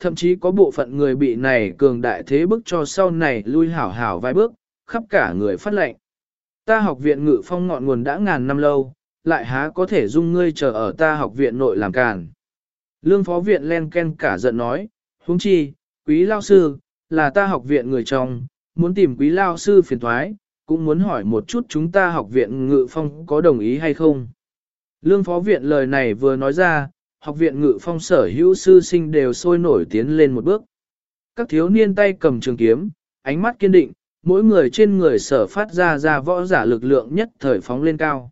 thậm chí có bộ phận người bị này cường đại thế bức cho sau này lui hảo hảo vài bước, khắp cả người phát lệnh. Ta học viện ngự phong ngọn nguồn đã ngàn năm lâu, lại há có thể dung ngươi chờ ở ta học viện nội làm càn. Lương phó viện len ken cả giận nói, huống chi, quý lao sư, là ta học viện người trong, muốn tìm quý lao sư phiền thoái, cũng muốn hỏi một chút chúng ta học viện ngự phong có đồng ý hay không. Lương phó viện lời này vừa nói ra, học viện ngự phong sở hữu sư sinh đều sôi nổi tiến lên một bước. Các thiếu niên tay cầm trường kiếm, ánh mắt kiên định, mỗi người trên người sở phát ra ra võ giả lực lượng nhất thời phóng lên cao.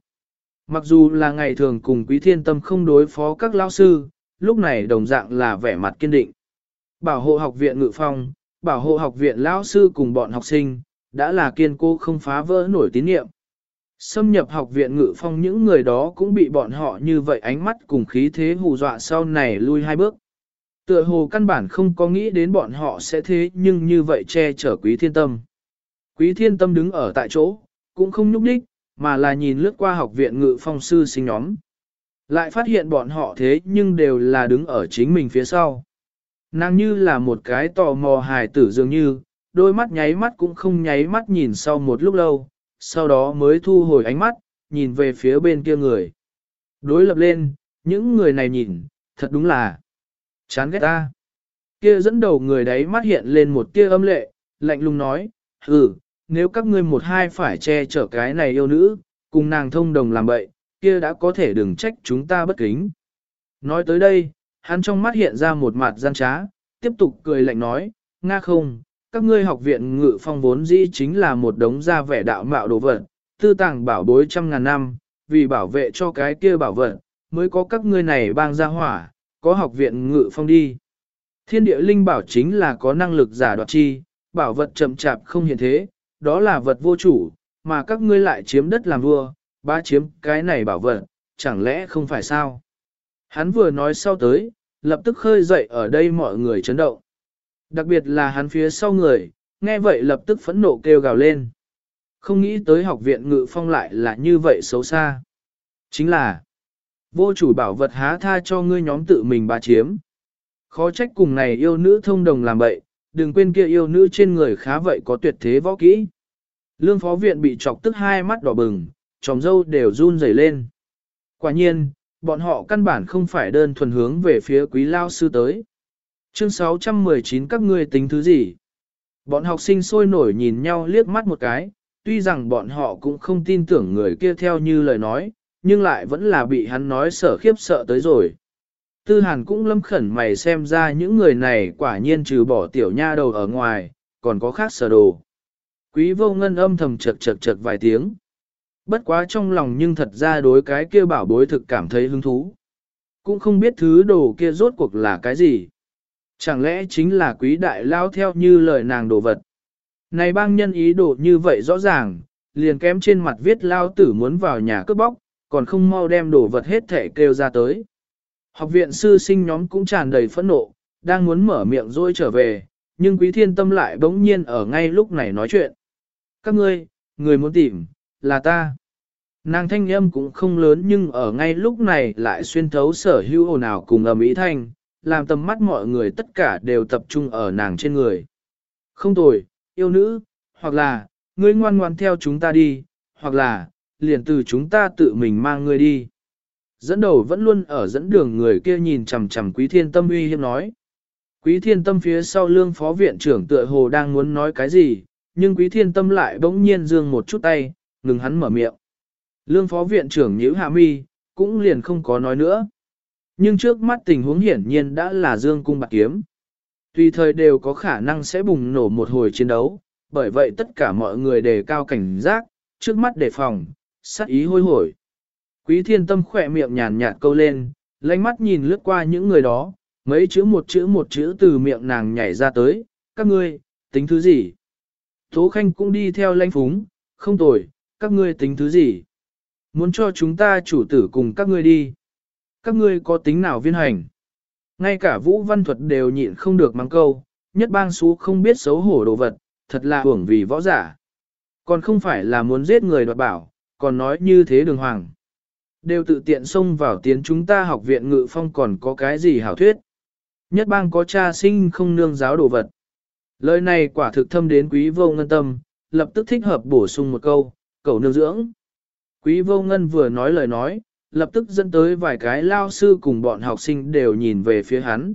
Mặc dù là ngày thường cùng quý thiên tâm không đối phó các lao sư, lúc này đồng dạng là vẻ mặt kiên định. Bảo hộ học viện ngự phong, bảo hộ học viện lao sư cùng bọn học sinh, đã là kiên cố không phá vỡ nổi tín nhiệm. Xâm nhập học viện ngự phong những người đó cũng bị bọn họ như vậy ánh mắt cùng khí thế hù dọa sau này lui hai bước. Tựa hồ căn bản không có nghĩ đến bọn họ sẽ thế nhưng như vậy che chở quý thiên tâm. Quý thiên tâm đứng ở tại chỗ, cũng không nhúc đích, mà là nhìn lướt qua học viện ngự phong sư sinh nhóm. Lại phát hiện bọn họ thế nhưng đều là đứng ở chính mình phía sau. Nàng như là một cái tò mò hài tử dường như, đôi mắt nháy mắt cũng không nháy mắt nhìn sau một lúc lâu, sau đó mới thu hồi ánh mắt, nhìn về phía bên kia người. Đối lập lên, những người này nhìn, thật đúng là chán ghét ta. Kia dẫn đầu người đấy mắt hiện lên một tia âm lệ, lạnh lùng nói, ừ, nếu các ngươi một hai phải che chở cái này yêu nữ, cùng nàng thông đồng làm bậy, kia đã có thể đừng trách chúng ta bất kính. Nói tới đây, hắn trong mắt hiện ra một mặt gian trá, tiếp tục cười lạnh nói, Nga không, các ngươi học viện ngự phong vốn dĩ chính là một đống gia vẻ đạo mạo đồ vật, tư tàng bảo bối trăm ngàn năm, vì bảo vệ cho cái kia bảo vật, mới có các ngươi này bang gia hỏa, có học viện ngự phong đi. Thiên địa linh bảo chính là có năng lực giả đoạt chi, bảo vật chậm chạp không hiện thế, đó là vật vô chủ, mà các ngươi lại chiếm đất làm vua, ba chiếm cái này bảo vật, chẳng lẽ không phải sao? Hắn vừa nói sau tới, lập tức khơi dậy ở đây mọi người chấn động. Đặc biệt là hắn phía sau người, nghe vậy lập tức phẫn nộ kêu gào lên. Không nghĩ tới học viện ngự phong lại là như vậy xấu xa. Chính là, vô chủ bảo vật há tha cho ngươi nhóm tự mình bà chiếm. Khó trách cùng này yêu nữ thông đồng làm bậy, đừng quên kia yêu nữ trên người khá vậy có tuyệt thế võ kỹ. Lương phó viện bị chọc tức hai mắt đỏ bừng, tròng dâu đều run rẩy lên. Quả nhiên, bọn họ căn bản không phải đơn thuần hướng về phía quý lao sư tới. Chương 619 các ngươi tính thứ gì? Bọn học sinh sôi nổi nhìn nhau liếc mắt một cái, tuy rằng bọn họ cũng không tin tưởng người kia theo như lời nói, nhưng lại vẫn là bị hắn nói sở khiếp sợ tới rồi. Tư hàn cũng lâm khẩn mày xem ra những người này quả nhiên trừ bỏ tiểu nha đầu ở ngoài, còn có khác sở đồ. Quý vô ngân âm thầm chật chật chật vài tiếng. Bất quá trong lòng nhưng thật ra đối cái kia bảo bối thực cảm thấy hứng thú. Cũng không biết thứ đồ kia rốt cuộc là cái gì. Chẳng lẽ chính là quý đại lao theo như lời nàng đồ vật. Này bang nhân ý đồ như vậy rõ ràng, liền kém trên mặt viết lao tử muốn vào nhà cướp bóc, còn không mau đem đồ vật hết thể kêu ra tới. Học viện sư sinh nhóm cũng tràn đầy phẫn nộ, đang muốn mở miệng rồi trở về, nhưng quý thiên tâm lại bỗng nhiên ở ngay lúc này nói chuyện. Các ngươi, người muốn tìm, là ta. Nàng thanh âm cũng không lớn nhưng ở ngay lúc này lại xuyên thấu sở hữu ồn ào cùng ầm ý thanh, làm tầm mắt mọi người tất cả đều tập trung ở nàng trên người. Không tồi, yêu nữ, hoặc là, ngươi ngoan ngoan theo chúng ta đi, hoặc là, liền từ chúng ta tự mình mang ngươi đi. Dẫn đầu vẫn luôn ở dẫn đường người kia nhìn chằm chằm quý thiên tâm uy hiếp nói. Quý thiên tâm phía sau lương phó viện trưởng tựa hồ đang muốn nói cái gì, nhưng quý thiên tâm lại bỗng nhiên dương một chút tay, ngừng hắn mở miệng. Lương phó viện trưởng nhíu hạ mi, cũng liền không có nói nữa. Nhưng trước mắt tình huống hiển nhiên đã là dương cung bạc kiếm. Tùy thời đều có khả năng sẽ bùng nổ một hồi chiến đấu, bởi vậy tất cả mọi người đề cao cảnh giác, trước mắt đề phòng, sát ý hôi hổi. Quý thiên tâm khỏe miệng nhàn nhạt câu lên, lánh mắt nhìn lướt qua những người đó, mấy chữ một chữ một chữ từ miệng nàng nhảy ra tới, các ngươi, tính thứ gì? Tố Khanh cũng đi theo lãnh phúng, không tồi, các ngươi tính thứ gì? Muốn cho chúng ta chủ tử cùng các ngươi đi. Các ngươi có tính nào viên hành? Ngay cả Vũ Văn Thuật đều nhịn không được mang câu, nhất bang xú không biết xấu hổ đồ vật, thật là hưởng vì võ giả. Còn không phải là muốn giết người đoạt bảo, còn nói như thế đường hoàng. Đều tự tiện xông vào tiến chúng ta học viện ngự phong còn có cái gì hảo thuyết. Nhất bang có cha sinh không nương giáo đồ vật. Lời này quả thực thâm đến quý vô ngân tâm, lập tức thích hợp bổ sung một câu, cầu nương dưỡng. Quý vô ngân vừa nói lời nói, lập tức dẫn tới vài cái lao sư cùng bọn học sinh đều nhìn về phía hắn.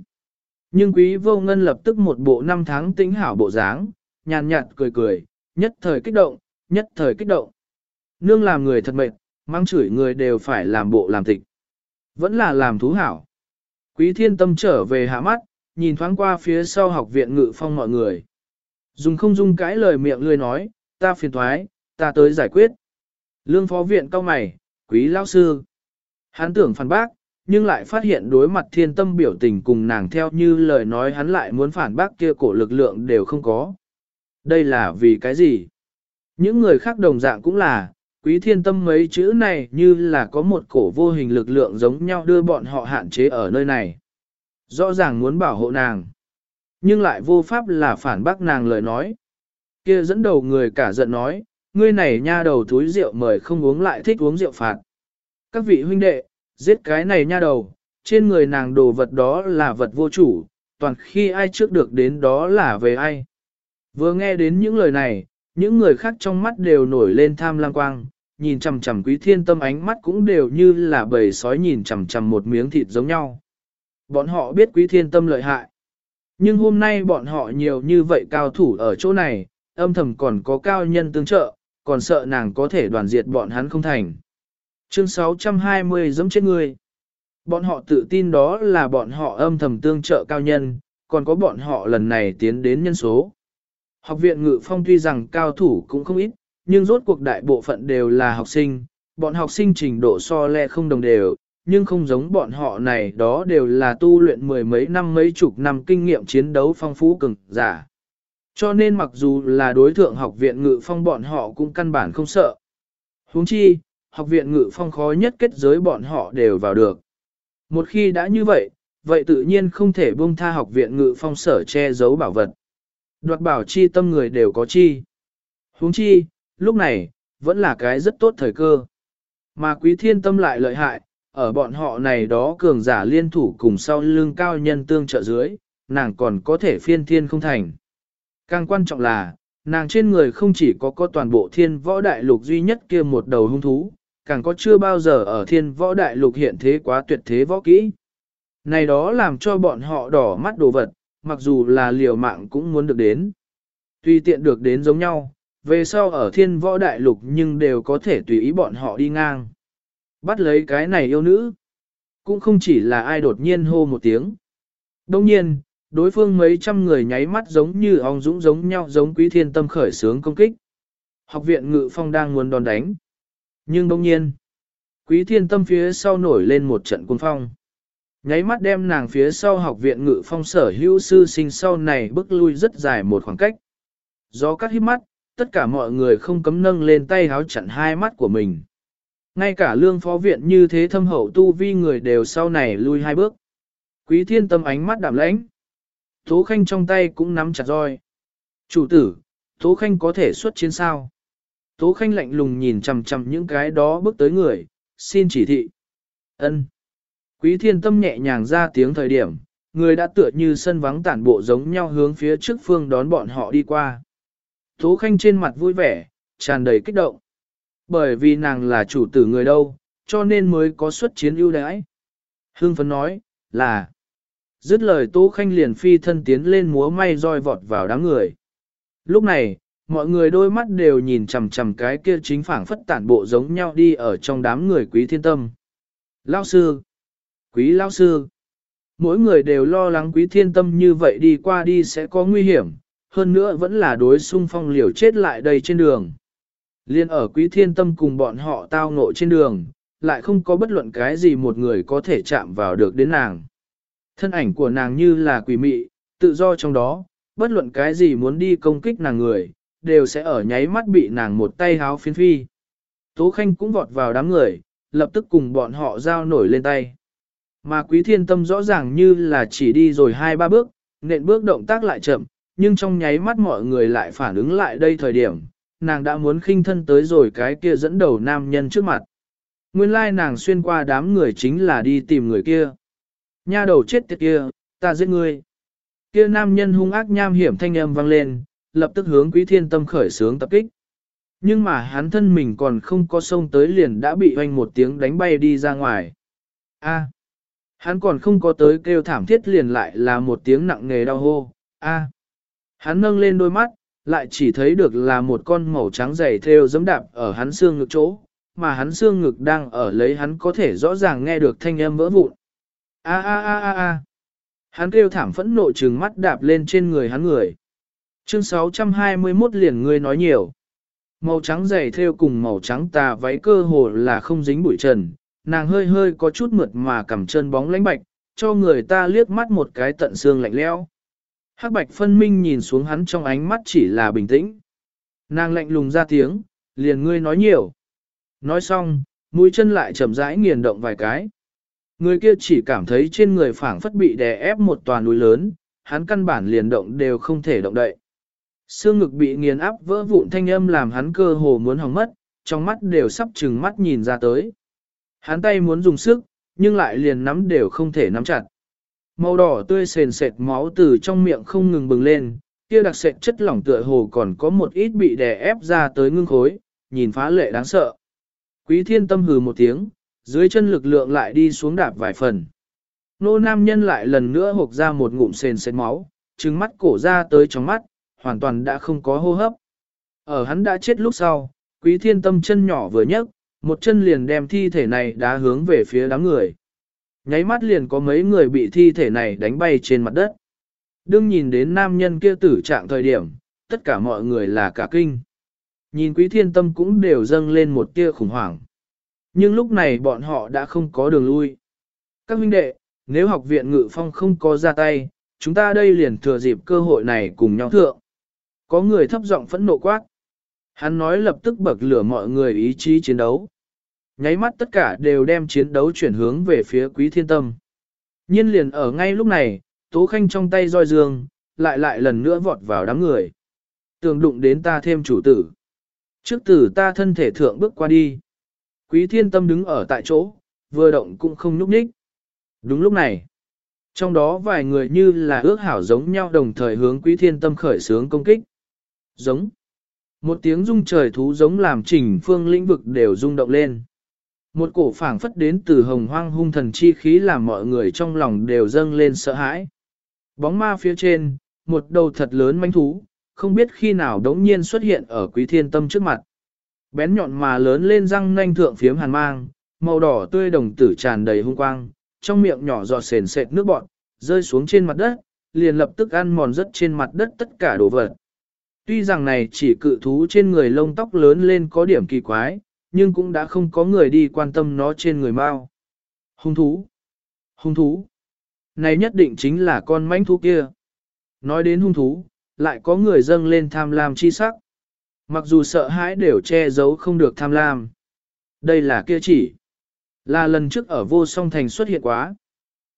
Nhưng quý vô ngân lập tức một bộ năm tháng tính hảo bộ dáng, nhàn nhạt cười cười, nhất thời kích động, nhất thời kích động. Nương làm người thật mệt, mang chửi người đều phải làm bộ làm tịch. Vẫn là làm thú hảo. Quý thiên tâm trở về hạ mắt, nhìn thoáng qua phía sau học viện ngự phong mọi người. Dùng không dung cãi lời miệng lươi nói, ta phiền thoái, ta tới giải quyết. Lương phó viện cao mày, quý lao sư. Hắn tưởng phản bác, nhưng lại phát hiện đối mặt thiên tâm biểu tình cùng nàng theo như lời nói hắn lại muốn phản bác kia cổ lực lượng đều không có. Đây là vì cái gì? Những người khác đồng dạng cũng là, quý thiên tâm mấy chữ này như là có một cổ vô hình lực lượng giống nhau đưa bọn họ hạn chế ở nơi này. Rõ ràng muốn bảo hộ nàng, nhưng lại vô pháp là phản bác nàng lời nói. Kia dẫn đầu người cả giận nói, ngươi này nha đầu túi rượu mời không uống lại thích uống rượu phạt. Các vị huynh đệ, giết cái này nha đầu, trên người nàng đồ vật đó là vật vô chủ, toàn khi ai trước được đến đó là về ai. Vừa nghe đến những lời này, những người khác trong mắt đều nổi lên tham lam quang, nhìn chằm chằm quý thiên tâm ánh mắt cũng đều như là bầy sói nhìn chằm chằm một miếng thịt giống nhau. Bọn họ biết quý thiên tâm lợi hại. Nhưng hôm nay bọn họ nhiều như vậy cao thủ ở chỗ này, âm thầm còn có cao nhân tương trợ, còn sợ nàng có thể đoàn diệt bọn hắn không thành. Chương 620 giống chết người. Bọn họ tự tin đó là bọn họ âm thầm tương trợ cao nhân, còn có bọn họ lần này tiến đến nhân số. Học viện ngự phong tuy rằng cao thủ cũng không ít, nhưng rốt cuộc đại bộ phận đều là học sinh, bọn học sinh trình độ so le không đồng đều, nhưng không giống bọn họ này đó đều là tu luyện mười mấy năm mấy chục năm kinh nghiệm chiến đấu phong phú cường giả. Cho nên mặc dù là đối thượng học viện ngự phong bọn họ cũng căn bản không sợ. huống chi, học viện ngự phong khó nhất kết giới bọn họ đều vào được. Một khi đã như vậy, vậy tự nhiên không thể buông tha học viện ngự phong sở che giấu bảo vật. Đoạt bảo chi tâm người đều có chi. huống chi, lúc này, vẫn là cái rất tốt thời cơ. Mà quý thiên tâm lại lợi hại, ở bọn họ này đó cường giả liên thủ cùng sau lưng cao nhân tương trợ dưới, nàng còn có thể phiên thiên không thành. Càng quan trọng là, nàng trên người không chỉ có có toàn bộ thiên võ đại lục duy nhất kia một đầu hung thú, càng có chưa bao giờ ở thiên võ đại lục hiện thế quá tuyệt thế võ kỹ. Này đó làm cho bọn họ đỏ mắt đồ vật, mặc dù là liều mạng cũng muốn được đến. Tuy tiện được đến giống nhau, về sau ở thiên võ đại lục nhưng đều có thể tùy ý bọn họ đi ngang. Bắt lấy cái này yêu nữ, cũng không chỉ là ai đột nhiên hô một tiếng. Đông nhiên, đối phương mấy trăm người nháy mắt giống như ong dũng giống nhau giống quý thiên tâm khởi sướng công kích. Học viện ngự phong đang muốn đòn đánh. Nhưng đông nhiên, quý thiên tâm phía sau nổi lên một trận cuồng phong. Nháy mắt đem nàng phía sau học viện ngự phong sở hữu sư sinh sau này bước lui rất dài một khoảng cách. gió cắt hít mắt, tất cả mọi người không cấm nâng lên tay háo chặn hai mắt của mình. Ngay cả lương phó viện như thế thâm hậu tu vi người đều sau này lui hai bước. Quý thiên tâm ánh mắt đạm lãnh. Tố Khanh trong tay cũng nắm chặt roi. Chủ tử, Tố Khanh có thể xuất chiến sao? Tố Khanh lạnh lùng nhìn chằm chằm những cái đó bước tới người, xin chỉ thị. Ân. Quý thiên tâm nhẹ nhàng ra tiếng thời điểm, người đã tựa như sân vắng tản bộ giống nhau hướng phía trước phương đón bọn họ đi qua. Tố Khanh trên mặt vui vẻ, tràn đầy kích động. Bởi vì nàng là chủ tử người đâu, cho nên mới có xuất chiến ưu đãi. Hương phấn nói, là. Dứt lời Tố Khanh liền phi thân tiến lên múa may roi vọt vào đám người. Lúc này, mọi người đôi mắt đều nhìn chằm chằm cái kia chính phảng phất tản bộ giống nhau đi ở trong đám người quý thiên tâm. Lao sư! Quý Lao sư! Mỗi người đều lo lắng quý thiên tâm như vậy đi qua đi sẽ có nguy hiểm, hơn nữa vẫn là đối xung phong liều chết lại đây trên đường. Liên ở quý thiên tâm cùng bọn họ tao ngộ trên đường, lại không có bất luận cái gì một người có thể chạm vào được đến nàng. Thân ảnh của nàng như là quỷ mị, tự do trong đó, bất luận cái gì muốn đi công kích nàng người, đều sẽ ở nháy mắt bị nàng một tay háo phiến phi. Tố Khanh cũng vọt vào đám người, lập tức cùng bọn họ giao nổi lên tay. Mà quý thiên tâm rõ ràng như là chỉ đi rồi hai ba bước, nện bước động tác lại chậm, nhưng trong nháy mắt mọi người lại phản ứng lại đây thời điểm, nàng đã muốn khinh thân tới rồi cái kia dẫn đầu nam nhân trước mặt. Nguyên lai nàng xuyên qua đám người chính là đi tìm người kia. Nha đầu chết tiệt kia, ta giết ngươi. Kia nam nhân hung ác nham hiểm thanh âm vang lên, lập tức hướng quý thiên tâm khởi sướng tập kích. Nhưng mà hắn thân mình còn không có sông tới liền đã bị hoanh một tiếng đánh bay đi ra ngoài. A. hắn còn không có tới kêu thảm thiết liền lại là một tiếng nặng nề đau hô. A. hắn nâng lên đôi mắt, lại chỉ thấy được là một con màu trắng dày theo giấm đạp ở hắn xương ngực chỗ, mà hắn xương ngực đang ở lấy hắn có thể rõ ràng nghe được thanh âm vỡ vụn. A a a a a. Hắn kêu thảm phẫn nộ trừng mắt đạp lên trên người hắn người. Chương 621 liền ngươi nói nhiều. Màu trắng dày theo cùng màu trắng tà váy cơ hồ là không dính bụi trần, nàng hơi hơi có chút mượt mà cầm chân bóng lánh bạch, cho người ta liếc mắt một cái tận xương lạnh lẽo. Hắc bạch phân minh nhìn xuống hắn trong ánh mắt chỉ là bình tĩnh. Nàng lạnh lùng ra tiếng, liền ngươi nói nhiều. Nói xong, mũi chân lại chậm rãi nghiền động vài cái. Người kia chỉ cảm thấy trên người phảng phất bị đè ép một toàn núi lớn, hắn căn bản liền động đều không thể động đậy. Xương ngực bị nghiền áp vỡ vụn thanh âm làm hắn cơ hồ muốn hỏng mất, trong mắt đều sắp chừng mắt nhìn ra tới. Hắn tay muốn dùng sức, nhưng lại liền nắm đều không thể nắm chặt. Màu đỏ tươi sền sệt máu từ trong miệng không ngừng bừng lên, kia đặc sệt chất lỏng tựa hồ còn có một ít bị đè ép ra tới ngưng khối, nhìn phá lệ đáng sợ. Quý thiên tâm hừ một tiếng, dưới chân lực lượng lại đi xuống đạp vài phần. Nô nam nhân lại lần nữa hộp ra một ngụm sền sệt máu, trừng mắt cổ ra tới trong mắt, hoàn toàn đã không có hô hấp. Ở hắn đã chết lúc sau, quý thiên tâm chân nhỏ vừa nhấc, một chân liền đem thi thể này đá hướng về phía đám người. Nháy mắt liền có mấy người bị thi thể này đánh bay trên mặt đất. Đương nhìn đến nam nhân kia tử trạng thời điểm, tất cả mọi người là cả kinh. Nhìn quý thiên tâm cũng đều dâng lên một tia khủng hoảng. Nhưng lúc này bọn họ đã không có đường lui. Các huynh đệ, nếu học viện ngự phong không có ra tay, chúng ta đây liền thừa dịp cơ hội này cùng nhau thượng. Có người thấp giọng phẫn nộ quát. Hắn nói lập tức bậc lửa mọi người ý chí chiến đấu. Nháy mắt tất cả đều đem chiến đấu chuyển hướng về phía quý thiên tâm. Nhiên liền ở ngay lúc này, Tố Khanh trong tay roi dương, lại lại lần nữa vọt vào đám người. Tường đụng đến ta thêm chủ tử. Trước tử ta thân thể thượng bước qua đi. Quý thiên tâm đứng ở tại chỗ, vừa động cũng không nhúc nhích. Đúng lúc này, trong đó vài người như là ước hảo giống nhau đồng thời hướng quý thiên tâm khởi sướng công kích. Giống. Một tiếng rung trời thú giống làm trình phương lĩnh vực đều rung động lên. Một cổ phảng phất đến từ hồng hoang hung thần chi khí làm mọi người trong lòng đều dâng lên sợ hãi. Bóng ma phía trên, một đầu thật lớn manh thú, không biết khi nào đống nhiên xuất hiện ở quý thiên tâm trước mặt. Bén nhọn mà lớn lên răng nanh thượng phiếm hàn mang, màu đỏ tươi đồng tử tràn đầy hung quang, trong miệng nhỏ giọt sền sệt nước bọt, rơi xuống trên mặt đất, liền lập tức ăn mòn rất trên mặt đất tất cả đồ vật. Tuy rằng này chỉ cự thú trên người lông tóc lớn lên có điểm kỳ quái, nhưng cũng đã không có người đi quan tâm nó trên người mau. Hung thú! Hung thú! Này nhất định chính là con mãnh thú kia. Nói đến hung thú, lại có người dâng lên tham lam chi sắc. Mặc dù sợ hãi đều che giấu không được tham lam. Đây là kia chỉ. Là lần trước ở vô song thành xuất hiện quá.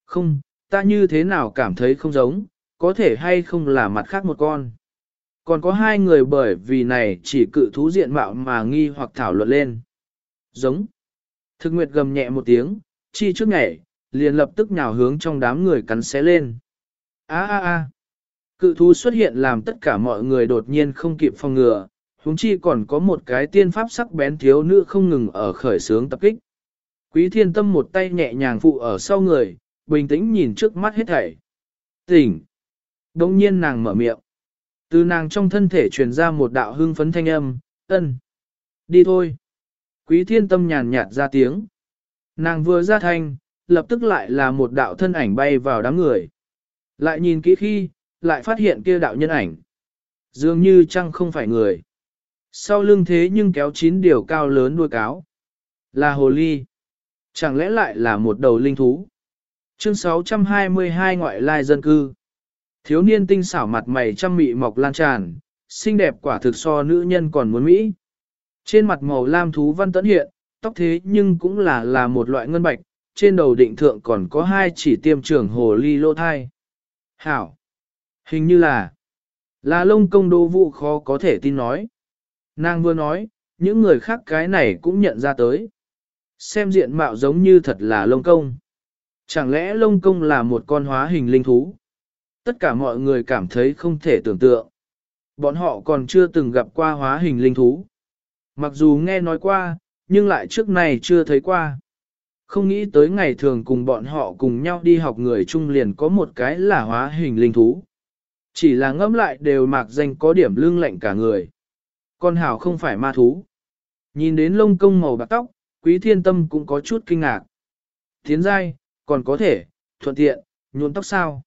Không, ta như thế nào cảm thấy không giống, có thể hay không là mặt khác một con. Còn có hai người bởi vì này chỉ cự thú diện mạo mà nghi hoặc thảo luận lên. Giống. Thực nguyệt gầm nhẹ một tiếng, chi trước nhảy, liền lập tức nhào hướng trong đám người cắn xé lên. A a a. Cự thú xuất hiện làm tất cả mọi người đột nhiên không kịp phòng ngừa, huống chi còn có một cái tiên pháp sắc bén thiếu nữ không ngừng ở khởi sướng tập kích. Quý thiên tâm một tay nhẹ nhàng phụ ở sau người, bình tĩnh nhìn trước mắt hết thảy. Tỉnh! Đông nhiên nàng mở miệng. Từ nàng trong thân thể truyền ra một đạo hưng phấn thanh âm, ân. Đi thôi. Quý thiên tâm nhàn nhạt ra tiếng. Nàng vừa ra thanh, lập tức lại là một đạo thân ảnh bay vào đám người. Lại nhìn kỹ khi, lại phát hiện kia đạo nhân ảnh. Dường như chăng không phải người. Sau lưng thế nhưng kéo chín điều cao lớn đuôi cáo. Là hồ ly. Chẳng lẽ lại là một đầu linh thú? Chương 622 ngoại lai dân cư. Thiếu niên tinh xảo mặt mày trăm mị mọc lan tràn, xinh đẹp quả thực so nữ nhân còn muốn Mỹ. Trên mặt màu lam thú văn tẫn hiện, tóc thế nhưng cũng là là một loại ngân bạch, trên đầu định thượng còn có hai chỉ tiêm trưởng hồ ly lô thai. Hảo! Hình như là, là lông công đô vụ khó có thể tin nói. Nàng vừa nói, những người khác cái này cũng nhận ra tới. Xem diện mạo giống như thật là lông công. Chẳng lẽ lông công là một con hóa hình linh thú? Tất cả mọi người cảm thấy không thể tưởng tượng. Bọn họ còn chưa từng gặp qua hóa hình linh thú. Mặc dù nghe nói qua, nhưng lại trước này chưa thấy qua. Không nghĩ tới ngày thường cùng bọn họ cùng nhau đi học người chung liền có một cái là hóa hình linh thú. Chỉ là ngẫm lại đều mạc danh có điểm lương lạnh cả người. Con hảo không phải ma thú. Nhìn đến lông công màu bạc tóc, quý thiên tâm cũng có chút kinh ngạc. Tiến giai, còn có thể, thuận tiện, nhuộm tóc sao.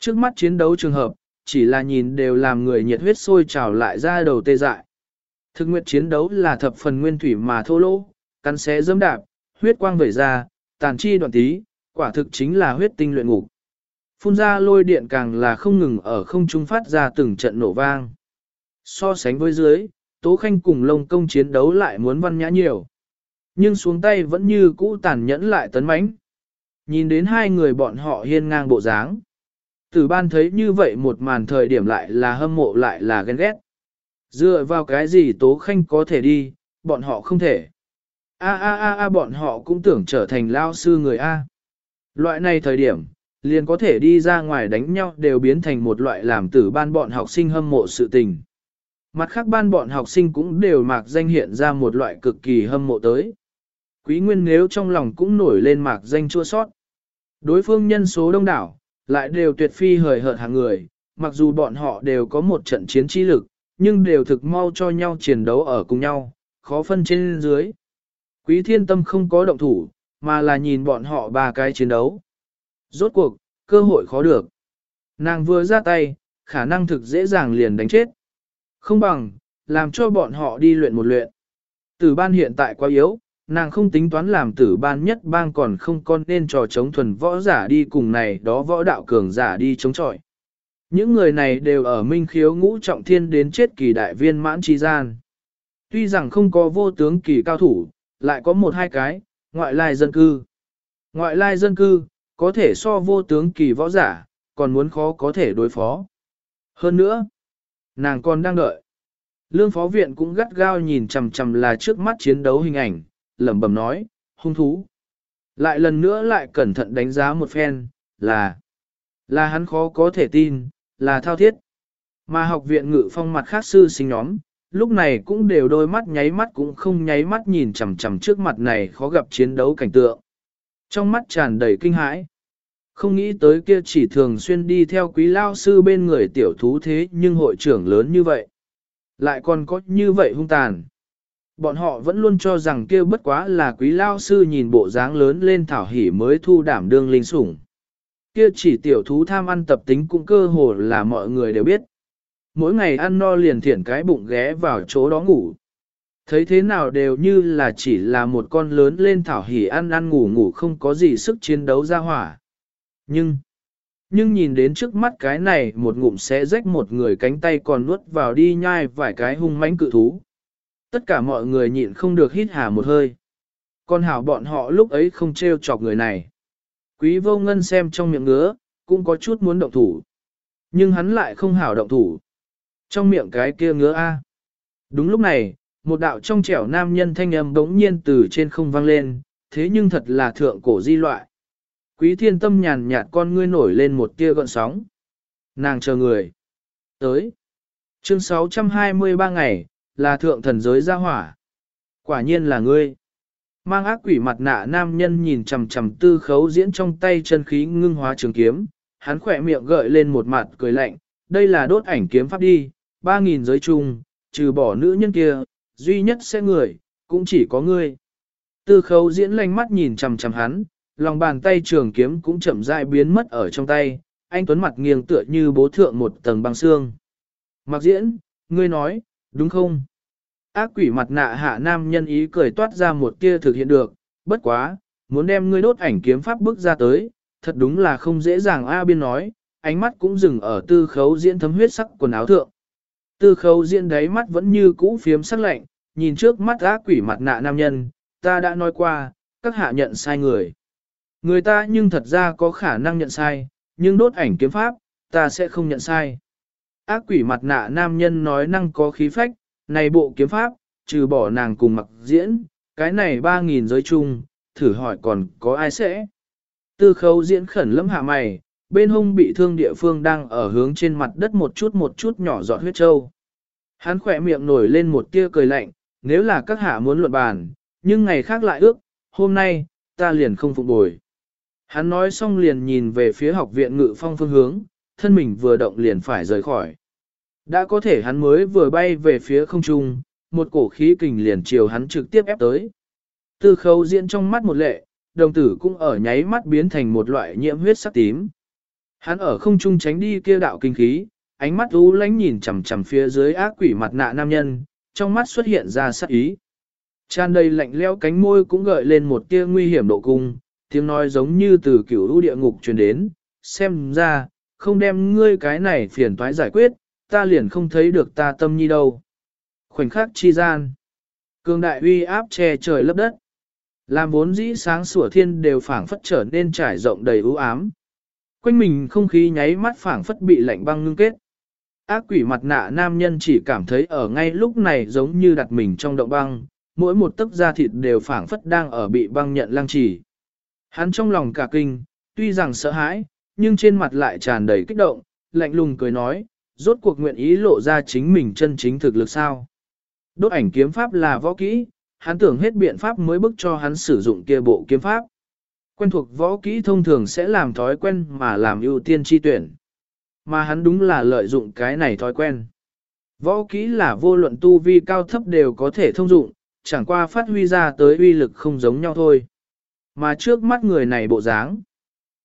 Trước mắt chiến đấu trường hợp, chỉ là nhìn đều làm người nhiệt huyết sôi trào lại ra đầu tê dại. Thực nguyện chiến đấu là thập phần nguyên thủy mà thô lỗ, cắn xé dâm đạp, huyết quang vẩy ra, tàn chi đoạn tí, quả thực chính là huyết tinh luyện ngục. Phun ra lôi điện càng là không ngừng ở không trung phát ra từng trận nổ vang. So sánh với dưới, Tố Khanh cùng lông công chiến đấu lại muốn văn nhã nhiều. Nhưng xuống tay vẫn như cũ tàn nhẫn lại tấn mãnh. Nhìn đến hai người bọn họ hiên ngang bộ dáng. Tử ban thấy như vậy một màn thời điểm lại là hâm mộ lại là ghen ghét. Dựa vào cái gì Tố Khanh có thể đi, bọn họ không thể. A a a a bọn họ cũng tưởng trở thành lao sư người A. Loại này thời điểm, liền có thể đi ra ngoài đánh nhau đều biến thành một loại làm tử ban bọn học sinh hâm mộ sự tình. Mặt khác ban bọn học sinh cũng đều mạc danh hiện ra một loại cực kỳ hâm mộ tới. Quý nguyên nếu trong lòng cũng nổi lên mạc danh chua sót. Đối phương nhân số đông đảo, lại đều tuyệt phi hời hợt hàng người, mặc dù bọn họ đều có một trận chiến trí lực, nhưng đều thực mau cho nhau chiến đấu ở cùng nhau, khó phân trên dưới. Quý thiên tâm không có động thủ, mà là nhìn bọn họ ba cái chiến đấu. Rốt cuộc, cơ hội khó được. Nàng vừa ra tay, khả năng thực dễ dàng liền đánh chết. Không bằng, làm cho bọn họ đi luyện một luyện. Tử ban hiện tại quá yếu, nàng không tính toán làm tử ban nhất bang còn không con nên trò chống thuần võ giả đi cùng này đó võ đạo cường giả đi chống chọi. Những người này đều ở minh khiếu ngũ trọng thiên đến chết kỳ đại viên mãn chi gian. Tuy rằng không có vô tướng kỳ cao thủ, lại có một hai cái, ngoại lai dân cư. Ngoại lai dân cư, có thể so vô tướng kỳ võ giả, còn muốn khó có thể đối phó. Hơn nữa, nàng còn đang đợi. Lương phó viện cũng gắt gao nhìn chằm chằm là trước mắt chiến đấu hình ảnh, lẩm bẩm nói, hung thú. Lại lần nữa lại cẩn thận đánh giá một phen, là, là hắn khó có thể tin, là thao thiết. Mà học viện ngự phong mặt khác sư sinh nhóm, lúc này cũng đều đôi mắt nháy mắt cũng không nháy mắt nhìn chằm chằm trước mặt này khó gặp chiến đấu cảnh tượng. Trong mắt tràn đầy kinh hãi. Không nghĩ tới kia chỉ thường xuyên đi theo quý lao sư bên người tiểu thú thế nhưng hội trưởng lớn như vậy. Lại còn có như vậy hung tàn. Bọn họ vẫn luôn cho rằng kia bất quá là quý lao sư nhìn bộ dáng lớn lên thảo hỉ mới thu đảm đương linh sủng. Kia chỉ tiểu thú tham ăn tập tính cũng cơ hồ là mọi người đều biết. Mỗi ngày ăn no liền thiển cái bụng ghé vào chỗ đó ngủ. Thấy thế nào đều như là chỉ là một con lớn lên thảo hỉ ăn ăn ngủ ngủ không có gì sức chiến đấu ra hỏa. Nhưng, nhưng nhìn đến trước mắt cái này một ngụm sẽ rách một người cánh tay còn nuốt vào đi nhai vài cái hung mãnh cự thú. Tất cả mọi người nhịn không được hít hà một hơi. Con hảo bọn họ lúc ấy không trêu chọc người này. Quý vô ngân xem trong miệng ngứa, cũng có chút muốn động thủ. Nhưng hắn lại không hảo động thủ. Trong miệng cái kia ngứa a. Đúng lúc này, một đạo trong trẻo nam nhân thanh âm bỗng nhiên từ trên không vang lên, thế nhưng thật là thượng cổ di loại. Quý thiên tâm nhàn nhạt con ngươi nổi lên một tia gọn sóng. Nàng chờ người. Tới. Chương 623 ngày, là thượng thần giới gia hỏa. Quả nhiên là ngươi. Mang ác quỷ mặt nạ nam nhân nhìn chằm chằm tư khấu diễn trong tay chân khí ngưng hóa trường kiếm, hắn khỏe miệng gợi lên một mặt cười lạnh, đây là đốt ảnh kiếm pháp đi, ba nghìn giới chung, trừ bỏ nữ nhân kia, duy nhất sẽ người, cũng chỉ có ngươi. Tư khấu diễn lanh mắt nhìn chằm chằm hắn, lòng bàn tay trường kiếm cũng chậm rãi biến mất ở trong tay, anh Tuấn mặt nghiêng tựa như bố thượng một tầng băng xương. Mặc diễn, ngươi nói, đúng không? Ác quỷ mặt nạ hạ nam nhân ý cười toát ra một tia thực hiện được, bất quá, muốn đem ngươi đốt ảnh kiếm pháp bước ra tới, thật đúng là không dễ dàng A biên nói, ánh mắt cũng dừng ở tư khấu diễn thấm huyết sắc quần áo thượng. Tư khấu diễn đáy mắt vẫn như cũ phiếm sắc lạnh, nhìn trước mắt ác quỷ mặt nạ nam nhân, ta đã nói qua, các hạ nhận sai người. Người ta nhưng thật ra có khả năng nhận sai, nhưng đốt ảnh kiếm pháp, ta sẽ không nhận sai. Ác quỷ mặt nạ nam nhân nói năng có khí phách, này bộ kiếm pháp, trừ bỏ nàng cùng mặc diễn, cái này ba nghìn giới chung, thử hỏi còn có ai sẽ. Tư khấu diễn khẩn lẫm hạ mày, bên hông bị thương địa phương đang ở hướng trên mặt đất một chút một chút nhỏ giọt huyết trâu. Hắn khỏe miệng nổi lên một tia cười lạnh, nếu là các hạ muốn luận bàn, nhưng ngày khác lại ước, hôm nay, ta liền không phục bồi. Hắn nói xong liền nhìn về phía học viện ngự phong phương hướng, thân mình vừa động liền phải rời khỏi. Đã có thể hắn mới vừa bay về phía không trung, một cổ khí kình liền chiều hắn trực tiếp ép tới. Tư khấu diễn trong mắt một lệ, đồng tử cũng ở nháy mắt biến thành một loại nhiễm huyết sắc tím. Hắn ở không trung tránh đi kia đạo kinh khí, ánh mắt u lánh nhìn chằm chằm phía dưới ác quỷ mặt nạ nam nhân, trong mắt xuất hiện ra sắc ý. Tràn đầy lạnh leo cánh môi cũng gợi lên một tia nguy hiểm độ cung, tiếng nói giống như từ cửu lũ địa ngục truyền đến, xem ra, không đem ngươi cái này phiền toái giải quyết, ta liền không thấy được ta tâm nhi đâu. Khoảnh khắc chi gian, cường đại uy áp che trời lấp đất, làm vốn dĩ sáng sủa thiên đều phảng phất trở nên trải rộng đầy u ám. Quanh mình không khí nháy mắt phảng phất bị lạnh băng ngưng kết. Ác quỷ mặt nạ nam nhân chỉ cảm thấy ở ngay lúc này giống như đặt mình trong động băng, mỗi một tấc da thịt đều phảng phất đang ở bị băng nhận lăng trì. Hắn trong lòng cả kinh, tuy rằng sợ hãi, nhưng trên mặt lại tràn đầy kích động, lạnh lùng cười nói, rốt cuộc nguyện ý lộ ra chính mình chân chính thực lực sao. Đốt ảnh kiếm pháp là võ kỹ, hắn tưởng hết biện pháp mới bức cho hắn sử dụng kia bộ kiếm pháp. Quen thuộc võ kỹ thông thường sẽ làm thói quen mà làm ưu tiên chi tuyển. Mà hắn đúng là lợi dụng cái này thói quen. Võ kỹ là vô luận tu vi cao thấp đều có thể thông dụng, chẳng qua phát huy ra tới uy lực không giống nhau thôi. Mà trước mắt người này bộ dáng,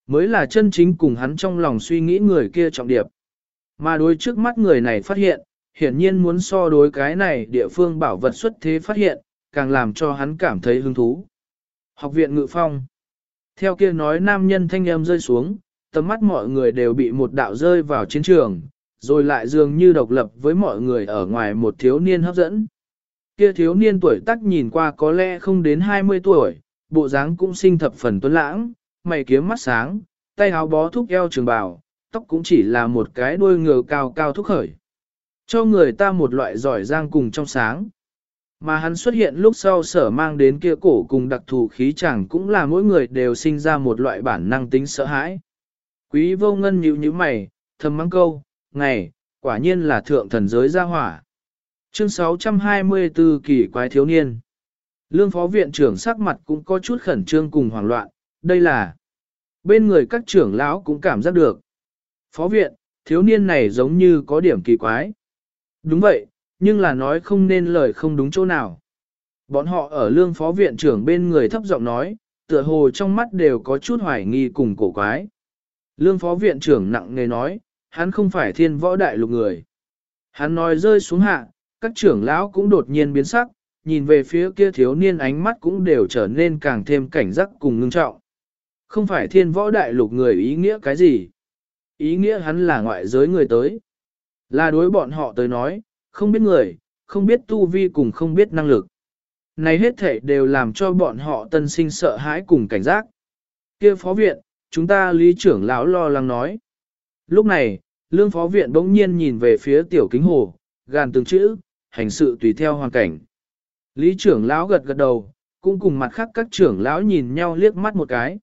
mới là chân chính cùng hắn trong lòng suy nghĩ người kia trọng điệp. Mà đối trước mắt người này phát hiện, hiển nhiên muốn so đối cái này địa phương bảo vật xuất thế phát hiện, càng làm cho hắn cảm thấy hứng thú. Học viện ngự phong. Theo kia nói nam nhân thanh âm rơi xuống, tầm mắt mọi người đều bị một đạo rơi vào chiến trường, rồi lại dường như độc lập với mọi người ở ngoài một thiếu niên hấp dẫn. Kia thiếu niên tuổi tác nhìn qua có lẽ không đến 20 tuổi, bộ dáng cũng sinh thập phần tuấn lãng, mày kiếm mắt sáng, tay áo bó thúc eo trường bào, tóc cũng chỉ là một cái đuôi ngựa cao cao thúc khởi. Cho người ta một loại giỏi giang cùng trong sáng. Mà hắn xuất hiện lúc sau sở mang đến kia cổ cùng đặc thù khí chẳng cũng là mỗi người đều sinh ra một loại bản năng tính sợ hãi. Quý vô ngân nhíu nhíu mày, thầm mắng câu, ngày, quả nhiên là thượng thần giới gia hỏa. Chương 624 kỳ quái thiếu niên. Lương phó viện trưởng sắc mặt cũng có chút khẩn trương cùng hoảng loạn, đây là bên người các trưởng lão cũng cảm giác được. Phó viện, thiếu niên này giống như có điểm kỳ quái. Đúng vậy, nhưng là nói không nên lời không đúng chỗ nào. Bọn họ ở lương phó viện trưởng bên người thấp giọng nói, tựa hồ trong mắt đều có chút hoài nghi cùng cổ quái. Lương phó viện trưởng nặng nề nói, hắn không phải thiên võ đại lục người. Hắn nói rơi xuống hạ, các trưởng lão cũng đột nhiên biến sắc, nhìn về phía kia thiếu niên ánh mắt cũng đều trở nên càng thêm cảnh giác cùng ngưng trọng. Không phải thiên võ đại lục người ý nghĩa cái gì? Ý nghĩa hắn là ngoại giới người tới. Là đối bọn họ tới nói, không biết người, không biết tu vi cùng không biết năng lực. Này hết thể đều làm cho bọn họ tân sinh sợ hãi cùng cảnh giác. kia phó viện, chúng ta lý trưởng lão lo lắng nói. Lúc này, lương phó viện bỗng nhiên nhìn về phía tiểu kính hồ, gàn từng chữ, hành sự tùy theo hoàn cảnh. Lý trưởng lão gật gật đầu, cũng cùng mặt khác các trưởng lão nhìn nhau liếc mắt một cái.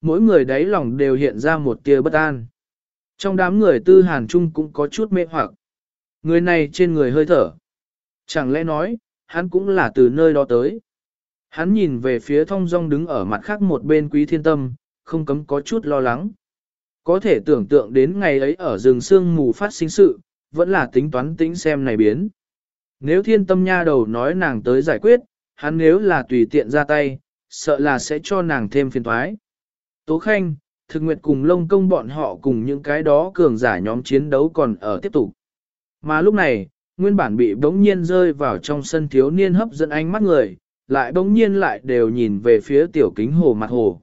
Mỗi người đáy lòng đều hiện ra một tia bất an. Trong đám người tư hàn trung cũng có chút mê hoặc. Người này trên người hơi thở. Chẳng lẽ nói, hắn cũng là từ nơi đó tới. Hắn nhìn về phía thông dong đứng ở mặt khác một bên quý thiên tâm, không cấm có chút lo lắng. Có thể tưởng tượng đến ngày ấy ở rừng sương mù phát sinh sự, vẫn là tính toán tính xem này biến. Nếu thiên tâm nha đầu nói nàng tới giải quyết, hắn nếu là tùy tiện ra tay, sợ là sẽ cho nàng thêm phiền thoái. Tố Khanh, thực nguyệt cùng lông công bọn họ cùng những cái đó cường giả nhóm chiến đấu còn ở tiếp tục. Mà lúc này, nguyên bản bị bỗng nhiên rơi vào trong sân thiếu niên hấp dẫn ánh mắt người, lại bỗng nhiên lại đều nhìn về phía tiểu kính hồ mặt hồ.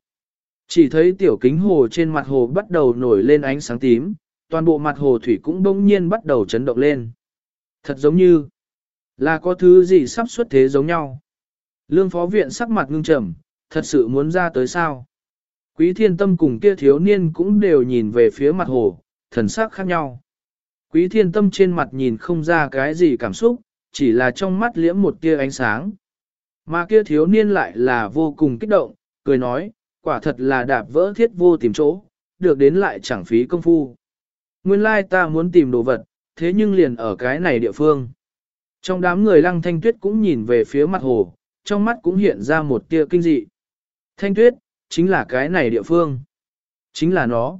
Chỉ thấy tiểu kính hồ trên mặt hồ bắt đầu nổi lên ánh sáng tím, toàn bộ mặt hồ thủy cũng bỗng nhiên bắt đầu chấn động lên. Thật giống như là có thứ gì sắp xuất thế giống nhau. Lương phó viện sắc mặt ngưng trầm, thật sự muốn ra tới sao. Quý thiên tâm cùng kia thiếu niên cũng đều nhìn về phía mặt hồ, thần sắc khác nhau. Quý thiên tâm trên mặt nhìn không ra cái gì cảm xúc, chỉ là trong mắt liễm một tia ánh sáng. Mà kia thiếu niên lại là vô cùng kích động, cười nói, quả thật là đạp vỡ thiết vô tìm chỗ, được đến lại chẳng phí công phu. Nguyên lai ta muốn tìm đồ vật, thế nhưng liền ở cái này địa phương. Trong đám người lăng thanh tuyết cũng nhìn về phía mặt hồ, trong mắt cũng hiện ra một tia kinh dị. Thanh tuyết, chính là cái này địa phương. Chính là nó.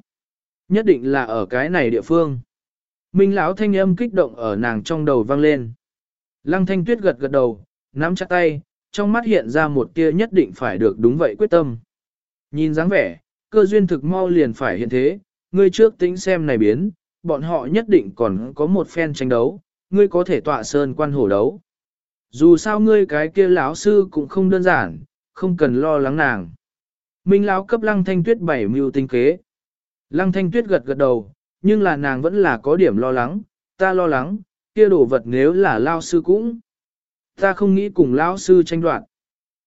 Nhất định là ở cái này địa phương. Minh lão thanh âm kích động ở nàng trong đầu vang lên. Lăng thanh tuyết gật gật đầu, nắm chặt tay, trong mắt hiện ra một tia nhất định phải được đúng vậy quyết tâm. Nhìn dáng vẻ, cơ duyên thực mau liền phải hiện thế, ngươi trước tính xem này biến, bọn họ nhất định còn có một phen tranh đấu, ngươi có thể tọa sơn quan hổ đấu. Dù sao ngươi cái kia lão sư cũng không đơn giản, không cần lo lắng nàng. Minh lão cấp lăng thanh tuyết bảy mưu tinh kế. Lăng thanh tuyết gật gật đầu, nhưng là nàng vẫn là có điểm lo lắng, ta lo lắng, kia đồ vật nếu là lao sư cũng. Ta không nghĩ cùng lão sư tranh đoạt.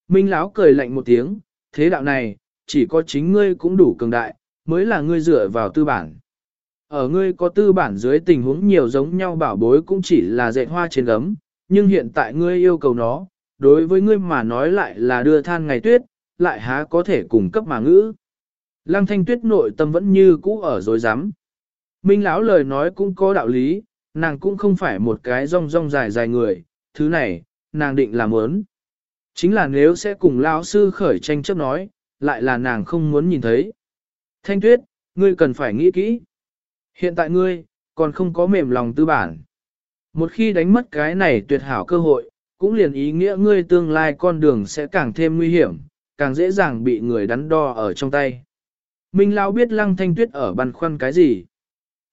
Minh lão cười lạnh một tiếng, thế đạo này, chỉ có chính ngươi cũng đủ cường đại, mới là ngươi dựa vào tư bản. Ở ngươi có tư bản dưới tình huống nhiều giống nhau bảo bối cũng chỉ là dạy hoa trên gấm, nhưng hiện tại ngươi yêu cầu nó, đối với ngươi mà nói lại là đưa than ngày tuyết, lại há có thể cung cấp mà ngữ. Lăng thanh tuyết nội tâm vẫn như cũ ở dối rắm Minh lão lời nói cũng có đạo lý, nàng cũng không phải một cái rong rong dài dài người, thứ này, nàng định làm ớn. Chính là nếu sẽ cùng lão sư khởi tranh chấp nói, lại là nàng không muốn nhìn thấy. Thanh tuyết, ngươi cần phải nghĩ kỹ. Hiện tại ngươi, còn không có mềm lòng tư bản. Một khi đánh mất cái này tuyệt hảo cơ hội, cũng liền ý nghĩa ngươi tương lai con đường sẽ càng thêm nguy hiểm, càng dễ dàng bị người đắn đo ở trong tay. Minh Lão biết lăng thanh tuyết ở băn khoăn cái gì.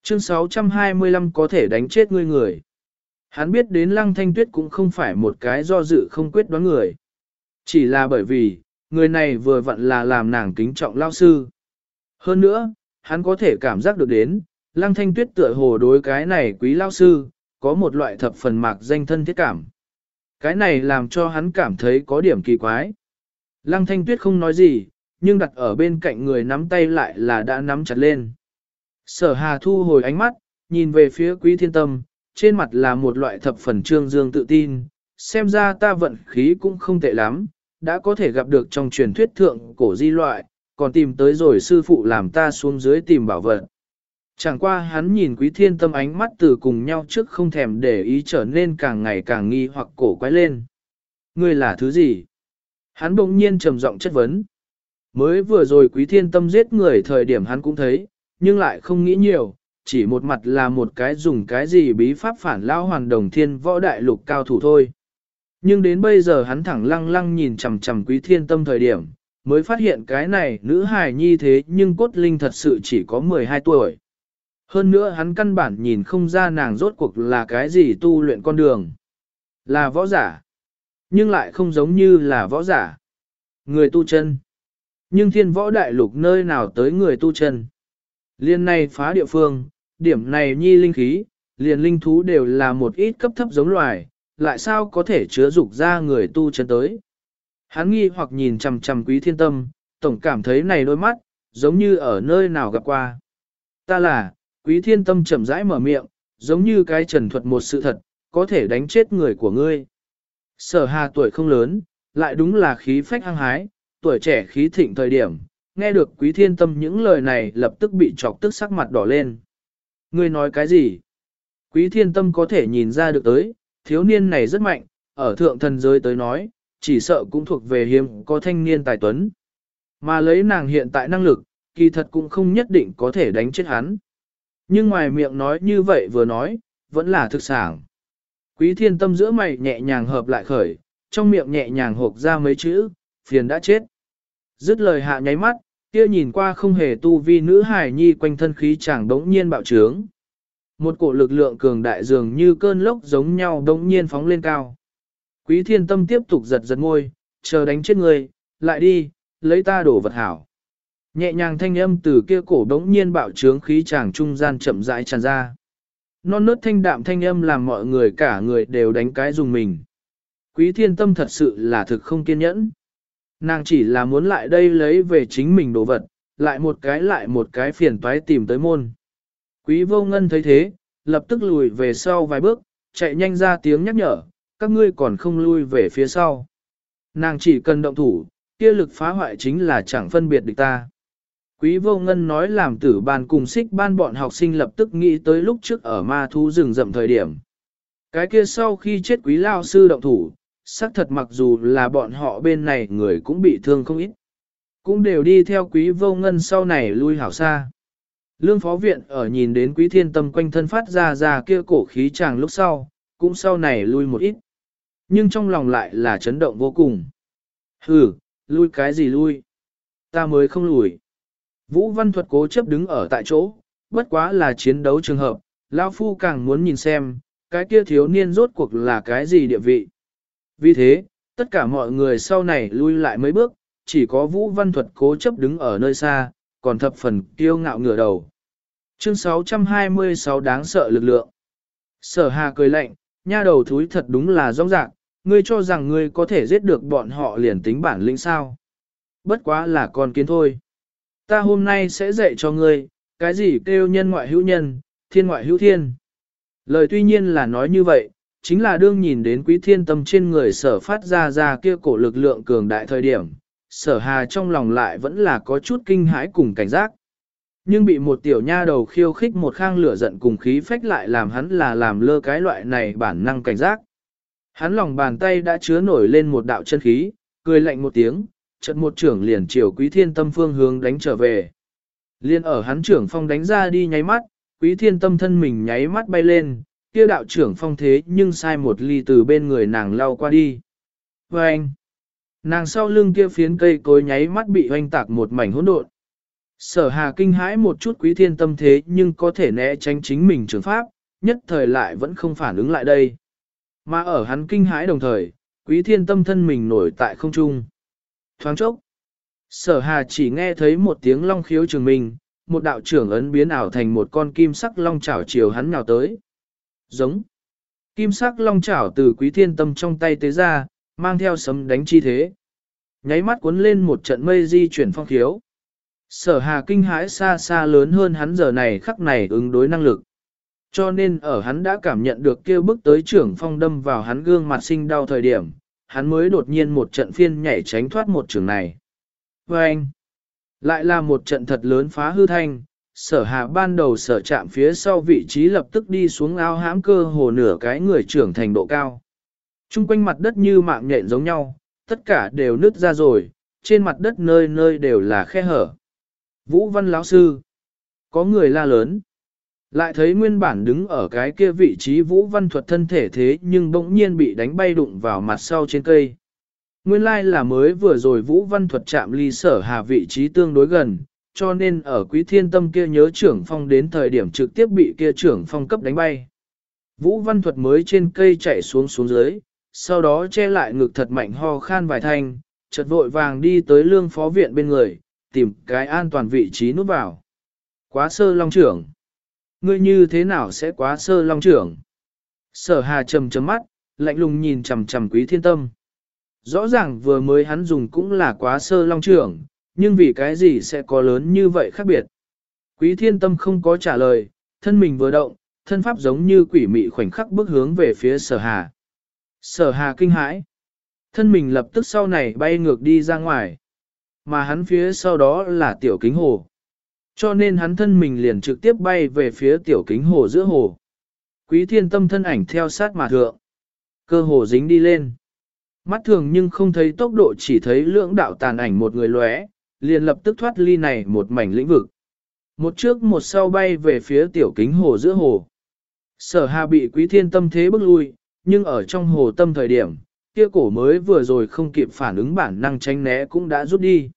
Chương 625 có thể đánh chết ngươi người. Hắn biết đến lăng thanh tuyết cũng không phải một cái do dự không quyết đoán người. Chỉ là bởi vì, người này vừa vặn là làm nàng kính trọng lao sư. Hơn nữa, hắn có thể cảm giác được đến, lăng thanh tuyết tựa hồ đối cái này quý lao sư, có một loại thập phần mạc danh thân thiết cảm. Cái này làm cho hắn cảm thấy có điểm kỳ quái. Lăng thanh tuyết không nói gì, nhưng đặt ở bên cạnh người nắm tay lại là đã nắm chặt lên. Sở hà thu hồi ánh mắt, nhìn về phía quý thiên tâm, trên mặt là một loại thập phần trương dương tự tin, xem ra ta vận khí cũng không tệ lắm, đã có thể gặp được trong truyền thuyết thượng cổ di loại, còn tìm tới rồi sư phụ làm ta xuống dưới tìm bảo vật. Chẳng qua hắn nhìn quý thiên tâm ánh mắt từ cùng nhau trước không thèm để ý trở nên càng ngày càng nghi hoặc cổ quái lên. Ngươi là thứ gì? Hắn bỗng nhiên trầm giọng chất vấn. Mới vừa rồi quý thiên tâm giết người thời điểm hắn cũng thấy, nhưng lại không nghĩ nhiều, chỉ một mặt là một cái dùng cái gì bí pháp phản lao hoàn đồng thiên võ đại lục cao thủ thôi. Nhưng đến bây giờ hắn thẳng lăng lăng nhìn chằm chằm quý thiên tâm thời điểm, mới phát hiện cái này nữ hài nhi thế nhưng cốt linh thật sự chỉ có 12 tuổi. Hơn nữa hắn căn bản nhìn không ra nàng rốt cuộc là cái gì tu luyện con đường. Là võ giả. Nhưng lại không giống như là võ giả. Người tu chân. Nhưng thiên võ đại lục nơi nào tới người tu chân. Liên này phá địa phương, điểm này nhi linh khí, liền linh thú đều là một ít cấp thấp giống loài, lại sao có thể chứa dục ra người tu chân tới. Hắn nghi hoặc nhìn chằm chằm quý thiên tâm, tổng cảm thấy này đôi mắt, giống như ở nơi nào gặp qua. Ta là, quý thiên tâm chậm rãi mở miệng, giống như cái trần thuật một sự thật, có thể đánh chết người của ngươi. Sở hà tuổi không lớn, lại đúng là khí phách hăng hái, tuổi trẻ khí thịnh thời điểm, nghe được quý thiên tâm những lời này lập tức bị chọc tức sắc mặt đỏ lên. Ngươi nói cái gì? Quý thiên tâm có thể nhìn ra được tới, thiếu niên này rất mạnh, ở thượng thần giới tới nói, chỉ sợ cũng thuộc về hiếm có thanh niên tài tuấn. Mà lấy nàng hiện tại năng lực, kỳ thật cũng không nhất định có thể đánh chết hắn. Nhưng ngoài miệng nói như vậy vừa nói, vẫn là thực sản. Quý thiên tâm giữa mày nhẹ nhàng hợp lại khởi, trong miệng nhẹ nhàng hộp ra mấy chữ, phiền đã chết. Dứt lời hạ nháy mắt, kia nhìn qua không hề tu vi nữ hải nhi quanh thân khí chẳng đống nhiên bạo trướng. Một cổ lực lượng cường đại dường như cơn lốc giống nhau đống nhiên phóng lên cao. Quý thiên tâm tiếp tục giật giật ngôi, chờ đánh chết người, lại đi, lấy ta đổ vật hảo. Nhẹ nhàng thanh âm từ kia cổ đống nhiên bạo trướng khí chàng trung gian chậm rãi tràn ra. Non nớt thanh đạm thanh âm làm mọi người cả người đều đánh cái dùng mình. Quý thiên tâm thật sự là thực không kiên nhẫn. Nàng chỉ là muốn lại đây lấy về chính mình đồ vật, lại một cái lại một cái phiền toái tìm tới môn. Quý vô ngân thấy thế, lập tức lùi về sau vài bước, chạy nhanh ra tiếng nhắc nhở, các ngươi còn không lui về phía sau. Nàng chỉ cần động thủ, kia lực phá hoại chính là chẳng phân biệt địch ta. Quý vô ngân nói làm tử bàn cùng xích ban bọn học sinh lập tức nghĩ tới lúc trước ở ma thú rừng rậm thời điểm. Cái kia sau khi chết quý lao sư động thủ, xác thật mặc dù là bọn họ bên này người cũng bị thương không ít. Cũng đều đi theo quý vô ngân sau này lui hảo xa. Lương phó viện ở nhìn đến quý thiên tâm quanh thân phát ra ra kia cổ khí chàng lúc sau, cũng sau này lui một ít. Nhưng trong lòng lại là chấn động vô cùng. Hừ, lui cái gì lui? Ta mới không lùi. Vũ Văn Thuật cố chấp đứng ở tại chỗ, bất quá là chiến đấu trường hợp, Lao Phu càng muốn nhìn xem, cái kia thiếu niên rốt cuộc là cái gì địa vị. Vì thế, tất cả mọi người sau này lui lại mấy bước, chỉ có Vũ Văn Thuật cố chấp đứng ở nơi xa, còn thập phần kiêu ngạo ngửa đầu. Chương 626 đáng sợ lực lượng. Sở Hà cười lạnh, nha đầu thúi thật đúng là rong rạc, ngươi cho rằng ngươi có thể giết được bọn họ liền tính bản lĩnh sao. Bất quá là con kiến thôi. Ta hôm nay sẽ dạy cho ngươi, cái gì kêu nhân ngoại hữu nhân, thiên ngoại hữu thiên. Lời tuy nhiên là nói như vậy, chính là đương nhìn đến quý thiên tâm trên người sở phát ra ra kia cổ lực lượng cường đại thời điểm, sở hà trong lòng lại vẫn là có chút kinh hãi cùng cảnh giác. Nhưng bị một tiểu nha đầu khiêu khích một khang lửa giận cùng khí phách lại làm hắn là làm lơ cái loại này bản năng cảnh giác. Hắn lòng bàn tay đã chứa nổi lên một đạo chân khí, cười lạnh một tiếng, trận một trưởng liền chiều quý thiên tâm phương hướng đánh trở về. Liên ở hắn trưởng phong đánh ra đi nháy mắt, quý thiên tâm thân mình nháy mắt bay lên, kia đạo trưởng phong thế nhưng sai một ly từ bên người nàng lao qua đi. Và anh, nàng sau lưng kia phiến cây cối nháy mắt bị hoanh tạc một mảnh hỗn độn. Sở hà kinh hãi một chút quý thiên tâm thế nhưng có thể né tránh chính mình trường pháp, nhất thời lại vẫn không phản ứng lại đây. Mà ở hắn kinh hãi đồng thời, quý thiên tâm thân mình nổi tại không trung. Thoáng chốc, sở hà chỉ nghe thấy một tiếng long khiếu trường mình, một đạo trưởng ấn biến ảo thành một con kim sắc long chảo chiều hắn nào tới. Giống. Kim sắc long chảo từ quý thiên tâm trong tay tế ra, mang theo sấm đánh chi thế. Nháy mắt cuốn lên một trận mây di chuyển phong khiếu. Sở hà kinh hãi xa xa lớn hơn hắn giờ này khắc này ứng đối năng lực. Cho nên ở hắn đã cảm nhận được kêu bức tới trưởng phong đâm vào hắn gương mặt sinh đau thời điểm, hắn mới đột nhiên một trận phiên nhảy tránh thoát một trường này. Và anh, lại là một trận thật lớn phá hư thanh, sở hạ ban đầu sở chạm phía sau vị trí lập tức đi xuống ao hãm cơ hồ nửa cái người trưởng thành độ cao. Trung quanh mặt đất như mạng nhện giống nhau, tất cả đều nứt ra rồi, trên mặt đất nơi nơi đều là khe hở. Vũ văn lão sư, có người la lớn. Lại thấy nguyên bản đứng ở cái kia vị trí vũ văn thuật thân thể thế nhưng bỗng nhiên bị đánh bay đụng vào mặt sau trên cây. Nguyên lai là mới vừa rồi vũ văn thuật chạm ly sở hà vị trí tương đối gần, cho nên ở quý thiên tâm kia nhớ trưởng phong đến thời điểm trực tiếp bị kia trưởng phong cấp đánh bay. Vũ văn thuật mới trên cây chạy xuống xuống dưới, sau đó che lại ngực thật mạnh ho khan vài thanh, chợt vội vàng đi tới lương phó viện bên người, tìm cái an toàn vị trí nút vào. Quá sơ long trưởng ngươi như thế nào sẽ quá sơ long trưởng? Sở hà trầm trầm mắt, lạnh lùng nhìn chằm chằm quý thiên tâm. Rõ ràng vừa mới hắn dùng cũng là quá sơ long trưởng, nhưng vì cái gì sẽ có lớn như vậy khác biệt? Quý thiên tâm không có trả lời, thân mình vừa động, thân pháp giống như quỷ mị khoảnh khắc bước hướng về phía sở hà. Sở hà kinh hãi. Thân mình lập tức sau này bay ngược đi ra ngoài. Mà hắn phía sau đó là tiểu kính hồ. Cho nên hắn thân mình liền trực tiếp bay về phía tiểu kính hồ giữa hồ. Quý thiên tâm thân ảnh theo sát mà thượng. Cơ hồ dính đi lên. Mắt thường nhưng không thấy tốc độ chỉ thấy lưỡng đạo tàn ảnh một người lóe, liền lập tức thoát ly này một mảnh lĩnh vực. Một trước một sau bay về phía tiểu kính hồ giữa hồ. Sở hà bị quý thiên tâm thế bước lui, nhưng ở trong hồ tâm thời điểm, kia cổ mới vừa rồi không kịp phản ứng bản năng tránh né cũng đã rút đi.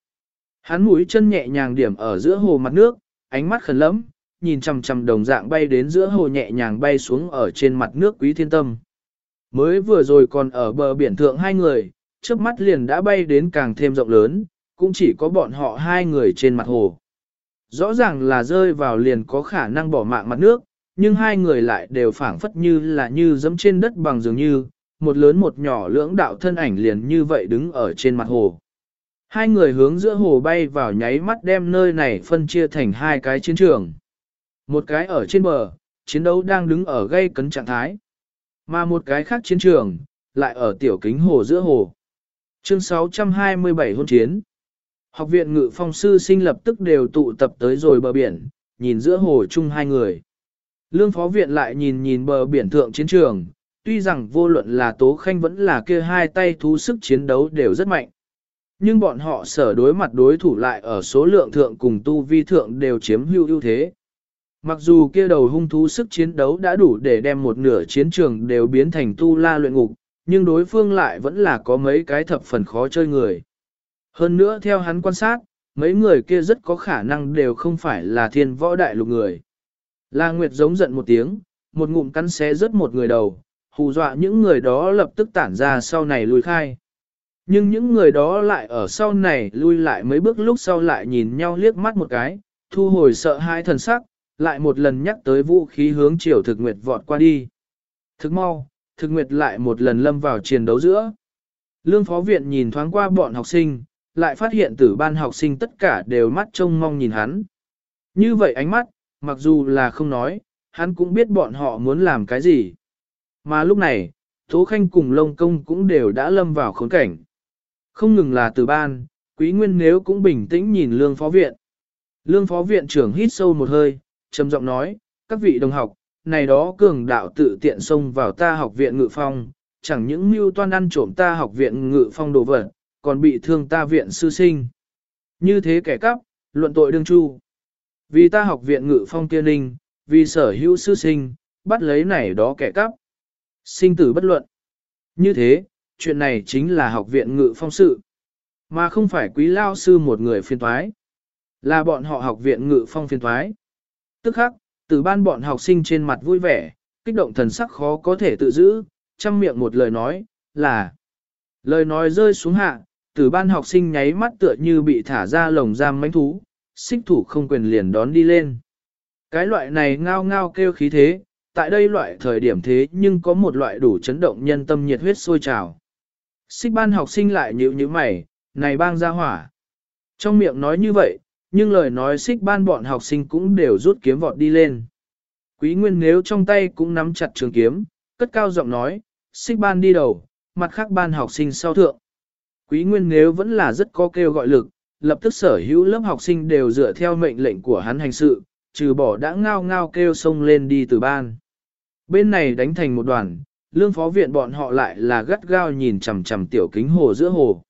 Hắn mũi chân nhẹ nhàng điểm ở giữa hồ mặt nước, ánh mắt khẩn lẫm, nhìn chằm chằm đồng dạng bay đến giữa hồ nhẹ nhàng bay xuống ở trên mặt nước quý thiên tâm. Mới vừa rồi còn ở bờ biển thượng hai người, trước mắt liền đã bay đến càng thêm rộng lớn, cũng chỉ có bọn họ hai người trên mặt hồ. Rõ ràng là rơi vào liền có khả năng bỏ mạng mặt nước, nhưng hai người lại đều phảng phất như là như dẫm trên đất bằng dường như, một lớn một nhỏ lưỡng đạo thân ảnh liền như vậy đứng ở trên mặt hồ. Hai người hướng giữa hồ bay vào nháy mắt đem nơi này phân chia thành hai cái chiến trường. Một cái ở trên bờ, chiến đấu đang đứng ở gây cấn trạng thái. Mà một cái khác chiến trường, lại ở tiểu kính hồ giữa hồ. Chương 627 hôn chiến. Học viện ngự phong sư sinh lập tức đều tụ tập tới rồi bờ biển, nhìn giữa hồ chung hai người. Lương phó viện lại nhìn nhìn bờ biển thượng chiến trường, tuy rằng vô luận là Tố Khanh vẫn là kia hai tay thú sức chiến đấu đều rất mạnh. Nhưng bọn họ sở đối mặt đối thủ lại ở số lượng thượng cùng tu vi thượng đều chiếm hữu ưu thế. Mặc dù kia đầu hung thú sức chiến đấu đã đủ để đem một nửa chiến trường đều biến thành tu la luyện ngục, nhưng đối phương lại vẫn là có mấy cái thập phần khó chơi người. Hơn nữa theo hắn quan sát, mấy người kia rất có khả năng đều không phải là thiên võ đại lục người. La Nguyệt giống giận một tiếng, một ngụm cắn xé rớt một người đầu, hù dọa những người đó lập tức tản ra sau này lùi khai. Nhưng những người đó lại ở sau này lui lại mấy bước lúc sau lại nhìn nhau liếc mắt một cái, thu hồi sợ hai thần sắc, lại một lần nhắc tới vũ khí hướng chiều thực nguyệt vọt qua đi. Thực mau, thực nguyệt lại một lần lâm vào chiến đấu giữa. Lương phó viện nhìn thoáng qua bọn học sinh, lại phát hiện tử ban học sinh tất cả đều mắt trông mong nhìn hắn. Như vậy ánh mắt, mặc dù là không nói, hắn cũng biết bọn họ muốn làm cái gì. Mà lúc này, Tố Khanh cùng Lông Công cũng đều đã lâm vào khốn cảnh. Không ngừng là từ ban, quý nguyên nếu cũng bình tĩnh nhìn lương phó viện. Lương phó viện trưởng hít sâu một hơi, trầm giọng nói, các vị đồng học, này đó cường đạo tự tiện xông vào ta học viện ngự phong, chẳng những mưu toan ăn trộm ta học viện ngự phong đồ vật, còn bị thương ta viện sư sinh. Như thế kẻ cắp, luận tội đương chu. Vì ta học viện ngự phong tiên ninh, vì sở hữu sư sinh, bắt lấy này đó kẻ cắp. Sinh tử bất luận. Như thế, chuyện này chính là học viện ngự phong sự, mà không phải quý lao sư một người phiên thoái. Là bọn họ học viện ngự phong phiên thoái. Tức khắc, từ ban bọn học sinh trên mặt vui vẻ, kích động thần sắc khó có thể tự giữ, chăm miệng một lời nói, là Lời nói rơi xuống hạ, từ ban học sinh nháy mắt tựa như bị thả ra lồng giam mánh thú, xích thủ không quyền liền đón đi lên. Cái loại này ngao ngao kêu khí thế, tại đây loại thời điểm thế nhưng có một loại đủ chấn động nhân tâm nhiệt huyết sôi trào. Xích ban học sinh lại nhíu như mày, này bang ra hỏa. Trong miệng nói như vậy, nhưng lời nói xích ban bọn học sinh cũng đều rút kiếm vọt đi lên. Quý nguyên nếu trong tay cũng nắm chặt trường kiếm, cất cao giọng nói, xích ban đi đầu, mặt khác ban học sinh sau thượng. Quý nguyên nếu vẫn là rất có kêu gọi lực, lập tức sở hữu lớp học sinh đều dựa theo mệnh lệnh của hắn hành sự, trừ bỏ đã ngao ngao kêu sông lên đi từ ban. Bên này đánh thành một đoàn, lương phó viện bọn họ lại là gắt gao nhìn chằm chằm tiểu kính hồ giữa hồ.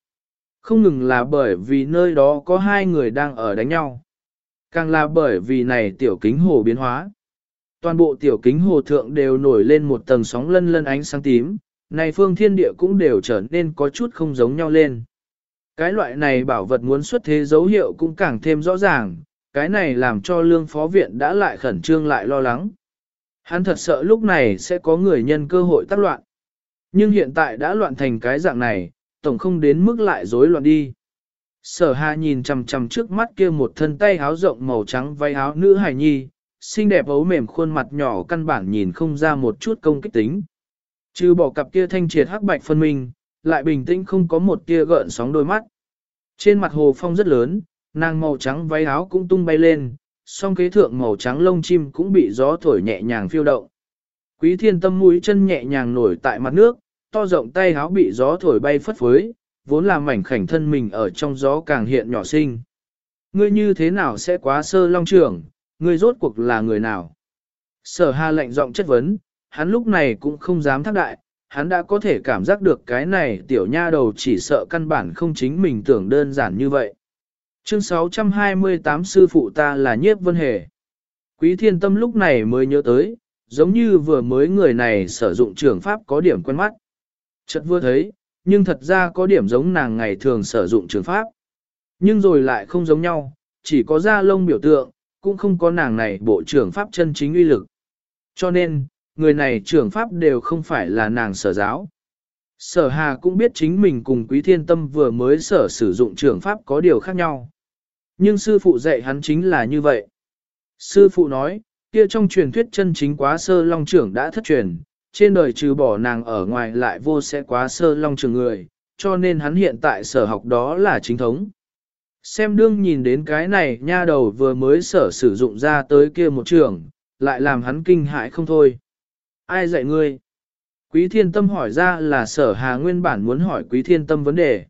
Không ngừng là bởi vì nơi đó có hai người đang ở đánh nhau. Càng là bởi vì này tiểu kính hồ biến hóa. Toàn bộ tiểu kính hồ thượng đều nổi lên một tầng sóng lân lân ánh sáng tím, này phương thiên địa cũng đều trở nên có chút không giống nhau lên. Cái loại này bảo vật muốn xuất thế dấu hiệu cũng càng thêm rõ ràng, cái này làm cho lương phó viện đã lại khẩn trương lại lo lắng. Hắn thật sợ lúc này sẽ có người nhân cơ hội tác loạn. Nhưng hiện tại đã loạn thành cái dạng này, tổng không đến mức lại rối loạn đi. Sở hà nhìn chằm chằm trước mắt kia một thân tay áo rộng màu trắng váy áo nữ hài nhi, xinh đẹp ấu mềm khuôn mặt nhỏ căn bản nhìn không ra một chút công kích tính. Trừ bỏ cặp kia thanh triệt hắc bạch phân minh, lại bình tĩnh không có một tia gợn sóng đôi mắt. Trên mặt hồ phong rất lớn, nàng màu trắng váy áo cũng tung bay lên, song kế thượng màu trắng lông chim cũng bị gió thổi nhẹ nhàng phiêu động. Quý thiên tâm mũi chân nhẹ nhàng nổi tại mặt nước, to rộng tay áo bị gió thổi bay phất phới, vốn là mảnh khảnh thân mình ở trong gió càng hiện nhỏ xinh. Ngươi như thế nào sẽ quá sơ long trưởng, ngươi rốt cuộc là người nào? Sở hà lạnh giọng chất vấn, hắn lúc này cũng không dám thác đại, hắn đã có thể cảm giác được cái này tiểu nha đầu chỉ sợ căn bản không chính mình tưởng đơn giản như vậy. Chương 628 sư phụ ta là nhiếp vân hề. Quý thiên tâm lúc này mới nhớ tới, giống như vừa mới người này sử dụng trường pháp có điểm quen mắt. Chợt vừa thấy, nhưng thật ra có điểm giống nàng ngày thường sử dụng trường pháp. Nhưng rồi lại không giống nhau, chỉ có da lông biểu tượng, cũng không có nàng này bộ trưởng pháp chân chính uy lực. Cho nên, người này trưởng pháp đều không phải là nàng sở giáo. Sở hà cũng biết chính mình cùng quý thiên tâm vừa mới sở sử dụng trưởng pháp có điều khác nhau. Nhưng sư phụ dạy hắn chính là như vậy. Sư phụ nói, kia trong truyền thuyết chân chính quá sơ long trưởng đã thất truyền, trên đời trừ bỏ nàng ở ngoài lại vô sẽ quá sơ long trưởng người, cho nên hắn hiện tại sở học đó là chính thống. Xem đương nhìn đến cái này nha đầu vừa mới sở sử dụng ra tới kia một trường, lại làm hắn kinh hãi không thôi. Ai dạy ngươi? Quý thiên tâm hỏi ra là sở hà nguyên bản muốn hỏi quý thiên tâm vấn đề,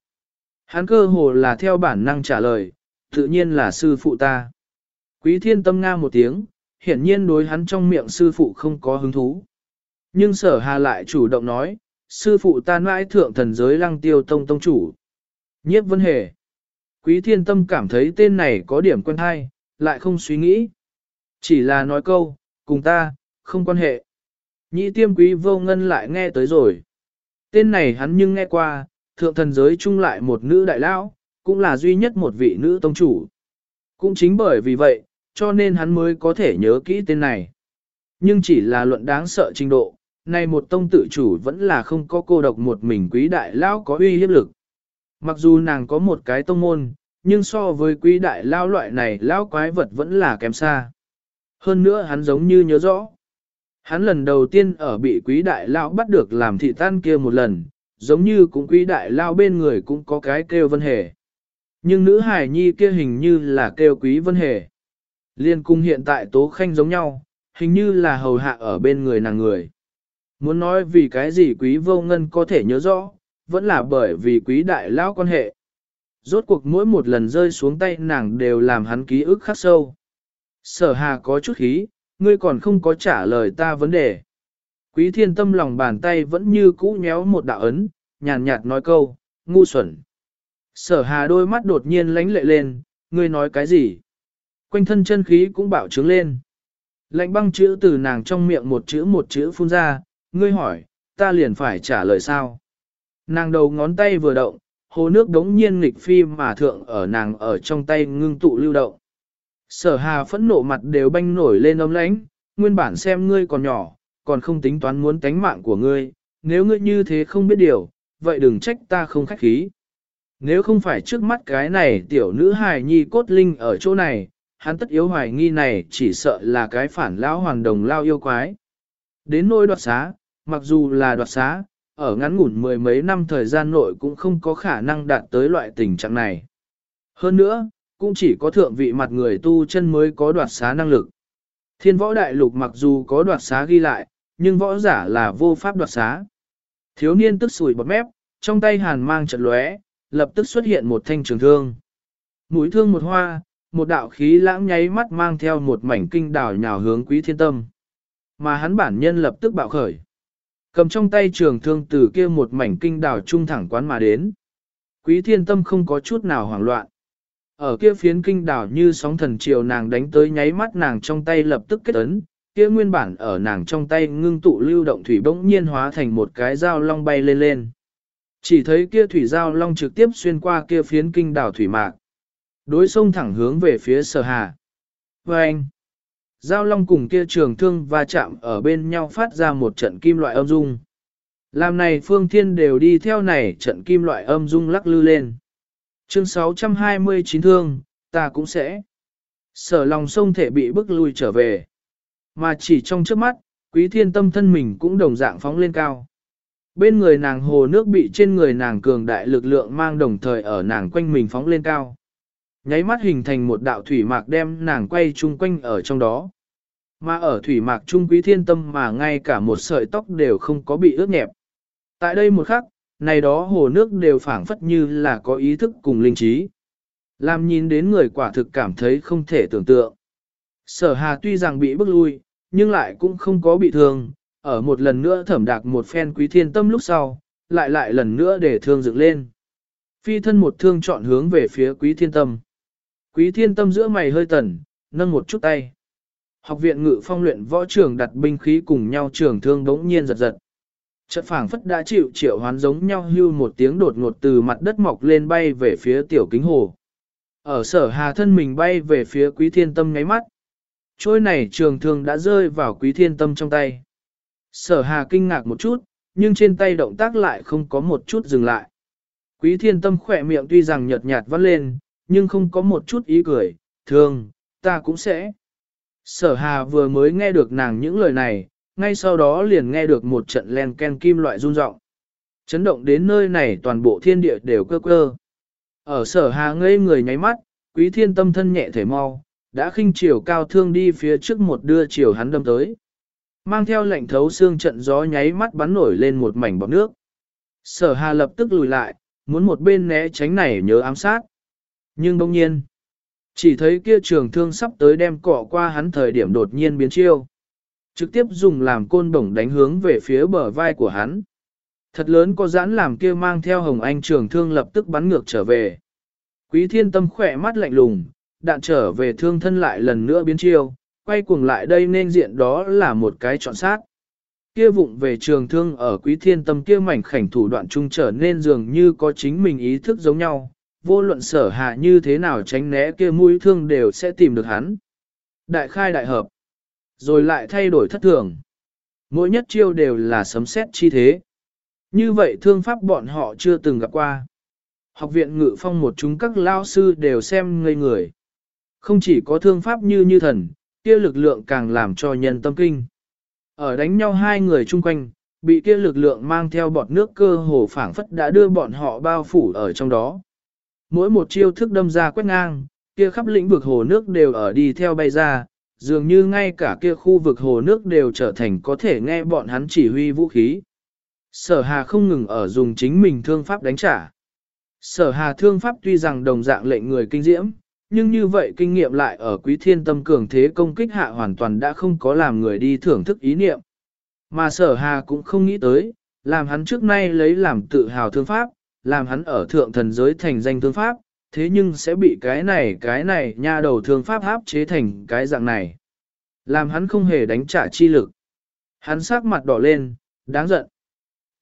Hắn cơ hồ là theo bản năng trả lời, tự nhiên là sư phụ ta. Quý thiên tâm nga một tiếng, hiển nhiên đối hắn trong miệng sư phụ không có hứng thú. Nhưng sở hà lại chủ động nói, sư phụ ta mãi thượng thần giới lăng tiêu tông tông chủ. Nhiếp vân hề. Quý thiên tâm cảm thấy tên này có điểm quen hay, lại không suy nghĩ. Chỉ là nói câu, cùng ta, không quan hệ. Nhị tiêm quý vô ngân lại nghe tới rồi. Tên này hắn nhưng nghe qua, thượng thần giới chung lại một nữ đại lão, cũng là duy nhất một vị nữ tông chủ. Cũng chính bởi vì vậy, cho nên hắn mới có thể nhớ kỹ tên này. Nhưng chỉ là luận đáng sợ trình độ, này một tông tự chủ vẫn là không có cô độc một mình quý đại lão có uy hiếp lực. Mặc dù nàng có một cái tông môn, nhưng so với quý đại lão loại này lão quái vật vẫn là kém xa. Hơn nữa hắn giống như nhớ rõ. Hắn lần đầu tiên ở bị quý đại lão bắt được làm thị tan kia một lần, giống như cũng quý đại lão bên người cũng có cái kêu vân hề. Nhưng nữ hải nhi kia hình như là kêu quý vân hề. Liên cung hiện tại tố khanh giống nhau, hình như là hầu hạ ở bên người nàng người. Muốn nói vì cái gì quý vô ngân có thể nhớ rõ, vẫn là bởi vì quý đại lão quan hệ. Rốt cuộc mỗi một lần rơi xuống tay nàng đều làm hắn ký ức khắc sâu. Sở hà có chút khí, ngươi còn không có trả lời ta vấn đề. Quý thiên tâm lòng bàn tay vẫn như cũ nhéo một đạo ấn, nhàn nhạt nói câu, ngu xuẩn. Sở hà đôi mắt đột nhiên lánh lệ lên, ngươi nói cái gì? Quanh thân chân khí cũng bạo trướng lên. Lạnh băng chữ từ nàng trong miệng một chữ một chữ phun ra, ngươi hỏi, ta liền phải trả lời sao? Nàng đầu ngón tay vừa động, hồ nước đống nhiên nghịch phi mà thượng ở nàng ở trong tay ngưng tụ lưu động. Sở hà phẫn nộ mặt đều banh nổi lên ấm lãnh, nguyên bản xem ngươi còn nhỏ, còn không tính toán muốn tánh mạng của ngươi, nếu ngươi như thế không biết điều, vậy đừng trách ta không khách khí. Nếu không phải trước mắt cái này tiểu nữ hài nhi cốt linh ở chỗ này, hắn tất yếu hoài nghi này chỉ sợ là cái phản lão hoàng đồng lao yêu quái. Đến nỗi đoạt xá, mặc dù là đoạt xá, ở ngắn ngủn mười mấy năm thời gian nội cũng không có khả năng đạt tới loại tình trạng này. Hơn nữa, cũng chỉ có thượng vị mặt người tu chân mới có đoạt xá năng lực. Thiên võ đại lục mặc dù có đoạt xá ghi lại, nhưng võ giả là vô pháp đoạt xá. Thiếu niên tức sủi bọt mép, trong tay hàn mang trận lóe, lập tức xuất hiện một thanh trường thương. Mũi thương một hoa, một đạo khí lãng nháy mắt mang theo một mảnh kinh đảo nhào hướng quý thiên tâm. Mà hắn bản nhân lập tức bạo khởi. Cầm trong tay trường thương từ kia một mảnh kinh đảo trung thẳng quán mà đến. Quý thiên tâm không có chút nào hoảng loạn. Ở kia phiến kinh đảo như sóng thần chiều nàng đánh tới nháy mắt nàng trong tay lập tức kết ấn, kia nguyên bản ở nàng trong tay ngưng tụ lưu động thủy bỗng nhiên hóa thành một cái dao long bay lên lên. Chỉ thấy kia thủy giao long trực tiếp xuyên qua kia phiến kinh đảo thủy mạc. Đối sông thẳng hướng về phía sở hà. Và anh, Giao long cùng kia trường thương va chạm ở bên nhau phát ra một trận kim loại âm dung. Làm này phương thiên đều đi theo này trận kim loại âm dung lắc lư lên. Chương 629 thương, ta cũng sẽ. Sở lòng sông thể bị bức lui trở về. Mà chỉ trong trước mắt, quý thiên tâm thân mình cũng đồng dạng phóng lên cao. Bên người nàng hồ nước bị trên người nàng cường đại lực lượng mang đồng thời ở nàng quanh mình phóng lên cao. Nháy mắt hình thành một đạo thủy mạc đem nàng quay chung quanh ở trong đó. Mà ở thủy mạc trung quý thiên tâm mà ngay cả một sợi tóc đều không có bị ướt nhẹp. Tại đây một khắc, này đó hồ nước đều phảng phất như là có ý thức cùng linh trí. Làm nhìn đến người quả thực cảm thấy không thể tưởng tượng. Sở hà tuy rằng bị bức lui, nhưng lại cũng không có bị thương, ở một lần nữa thẩm đạc một phen quý thiên tâm lúc sau, lại lại lần nữa để thương dựng lên. Phi thân một thương chọn hướng về phía quý thiên tâm. Quý thiên tâm giữa mày hơi tẩn, nâng một chút tay. Học viện ngự phong luyện võ trường đặt binh khí cùng nhau trường thương đống nhiên giật giật. Chợt phảng phất đã chịu triệu hoán giống nhau hưu một tiếng đột ngột từ mặt đất mọc lên bay về phía tiểu kính hồ. Ở sở hà thân mình bay về phía quý thiên tâm ngáy mắt. Trôi này trường thương đã rơi vào quý thiên tâm trong tay. Sở hà kinh ngạc một chút, nhưng trên tay động tác lại không có một chút dừng lại. Quý thiên tâm khỏe miệng tuy rằng nhợt nhạt vắt lên, nhưng không có một chút ý cười, thương, ta cũng sẽ. Sở hà vừa mới nghe được nàng những lời này, ngay sau đó liền nghe được một trận len ken kim loại rung rộng. Chấn động đến nơi này toàn bộ thiên địa đều cơ cơ. Ở sở hà ngây người nháy mắt, quý thiên tâm thân nhẹ thể mau, đã khinh chiều cao thương đi phía trước một đưa chiều hắn đâm tới. Mang theo lệnh thấu xương trận gió nháy mắt bắn nổi lên một mảnh bọt nước. Sở hà lập tức lùi lại, muốn một bên né tránh này nhớ ám sát. Nhưng đông nhiên, chỉ thấy kia trường thương sắp tới đem cọ qua hắn thời điểm đột nhiên biến chiêu. Trực tiếp dùng làm côn bổng đánh hướng về phía bờ vai của hắn. Thật lớn có giãn làm kia mang theo hồng anh trường thương lập tức bắn ngược trở về. Quý thiên tâm khỏe mắt lạnh lùng, đạn trở về thương thân lại lần nữa biến chiêu, quay cuồng lại đây nên diện đó là một cái chọn sát. Kia vụng về trường thương ở quý thiên tâm kia mảnh khảnh thủ đoạn trung trở nên dường như có chính mình ý thức giống nhau, vô luận sở hạ như thế nào tránh né kia mũi thương đều sẽ tìm được hắn. Đại khai đại hợp, rồi lại thay đổi thất thường. Mỗi nhất chiêu đều là sấm xét chi thế. Như vậy thương pháp bọn họ chưa từng gặp qua. Học viện ngự phong một chúng các lao sư đều xem ngây người. Không chỉ có thương pháp như như thần, kia lực lượng càng làm cho nhân tâm kinh. Ở đánh nhau hai người chung quanh, bị kia lực lượng mang theo bọt nước cơ hồ phảng phất đã đưa bọn họ bao phủ ở trong đó. Mỗi một chiêu thức đâm ra quét ngang, kia khắp lĩnh vực hồ nước đều ở đi theo bay ra, dường như ngay cả kia khu vực hồ nước đều trở thành có thể nghe bọn hắn chỉ huy vũ khí. Sở hà không ngừng ở dùng chính mình thương pháp đánh trả. Sở hà thương pháp tuy rằng đồng dạng lệnh người kinh diễm, nhưng như vậy kinh nghiệm lại ở quý thiên tâm cường thế công kích hạ hoàn toàn đã không có làm người đi thưởng thức ý niệm. Mà sở hà cũng không nghĩ tới, làm hắn trước nay lấy làm tự hào thương pháp, làm hắn ở thượng thần giới thành danh thương pháp, thế nhưng sẽ bị cái này cái này nha đầu thương pháp áp chế thành cái dạng này. Làm hắn không hề đánh trả chi lực. Hắn sắc mặt đỏ lên, đáng giận.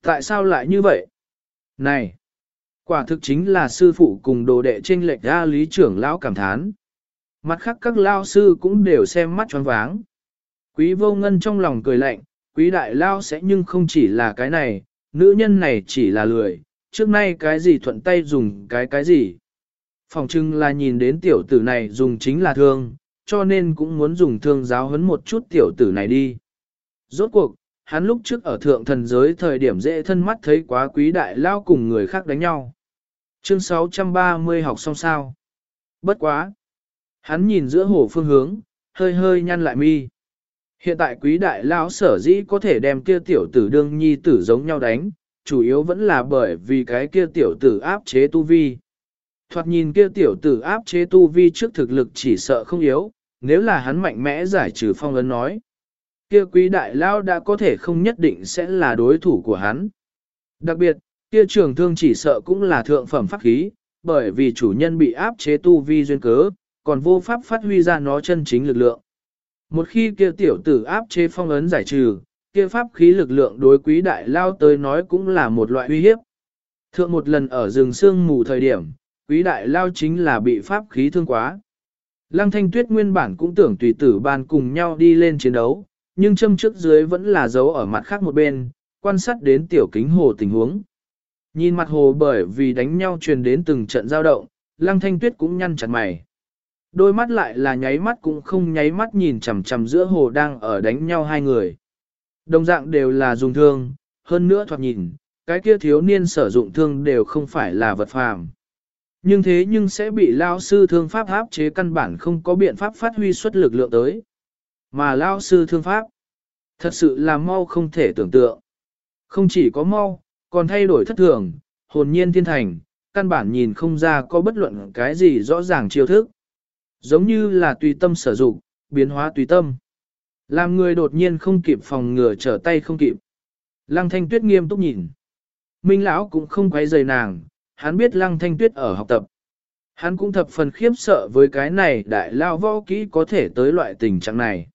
Tại sao lại như vậy? Này! Quả thực chính là sư phụ cùng đồ đệ trên lệch ra lý trưởng lão cảm thán. Mặt khác các lao sư cũng đều xem mắt choáng váng. Quý vô ngân trong lòng cười lạnh, quý đại lao sẽ nhưng không chỉ là cái này, nữ nhân này chỉ là lười, trước nay cái gì thuận tay dùng cái cái gì. Phòng trưng là nhìn đến tiểu tử này dùng chính là thương, cho nên cũng muốn dùng thương giáo huấn một chút tiểu tử này đi. Rốt cuộc, hắn lúc trước ở thượng thần giới thời điểm dễ thân mắt thấy quá quý đại lao cùng người khác đánh nhau. Chương 630 học xong sao? Bất quá. Hắn nhìn giữa hồ phương hướng, hơi hơi nhăn lại mi. Hiện tại quý đại lão sở dĩ có thể đem kia tiểu tử đương nhi tử giống nhau đánh, chủ yếu vẫn là bởi vì cái kia tiểu tử áp chế tu vi. Thoạt nhìn kia tiểu tử áp chế tu vi trước thực lực chỉ sợ không yếu, nếu là hắn mạnh mẽ giải trừ phong ấn nói. Kia quý đại lão đã có thể không nhất định sẽ là đối thủ của hắn. Đặc biệt, kia trường thương chỉ sợ cũng là thượng phẩm pháp khí, bởi vì chủ nhân bị áp chế tu vi duyên cớ, còn vô pháp phát huy ra nó chân chính lực lượng. Một khi kia tiểu tử áp chế phong ấn giải trừ, kia pháp khí lực lượng đối quý đại lao tới nói cũng là một loại uy hiếp. Thượng một lần ở rừng sương mù thời điểm, quý đại lao chính là bị pháp khí thương quá. Lăng thanh tuyết nguyên bản cũng tưởng tùy tử ban cùng nhau đi lên chiến đấu, nhưng châm trước dưới vẫn là giấu ở mặt khác một bên, quan sát đến tiểu kính hồ tình huống. Nhìn mặt hồ bởi vì đánh nhau truyền đến từng trận giao động, lăng thanh tuyết cũng nhăn chặt mày. Đôi mắt lại là nháy mắt cũng không nháy mắt nhìn chằm chằm giữa hồ đang ở đánh nhau hai người. Đồng dạng đều là dùng thương, hơn nữa thoạt nhìn, cái kia thiếu niên sử dụng thương đều không phải là vật phàm. Nhưng thế nhưng sẽ bị lao sư thương pháp áp chế căn bản không có biện pháp phát huy xuất lực lượng tới. Mà lao sư thương pháp, thật sự là mau không thể tưởng tượng. Không chỉ có mau, còn thay đổi thất thường, hồn nhiên thiên thành, căn bản nhìn không ra có bất luận cái gì rõ ràng chiêu thức. Giống như là tùy tâm sử dụng, biến hóa tùy tâm. Làm người đột nhiên không kịp phòng ngừa trở tay không kịp. Lăng thanh tuyết nghiêm túc nhìn. Minh lão cũng không quấy rầy nàng, hắn biết lăng thanh tuyết ở học tập. Hắn cũng thập phần khiếp sợ với cái này đại lao võ kỹ có thể tới loại tình trạng này.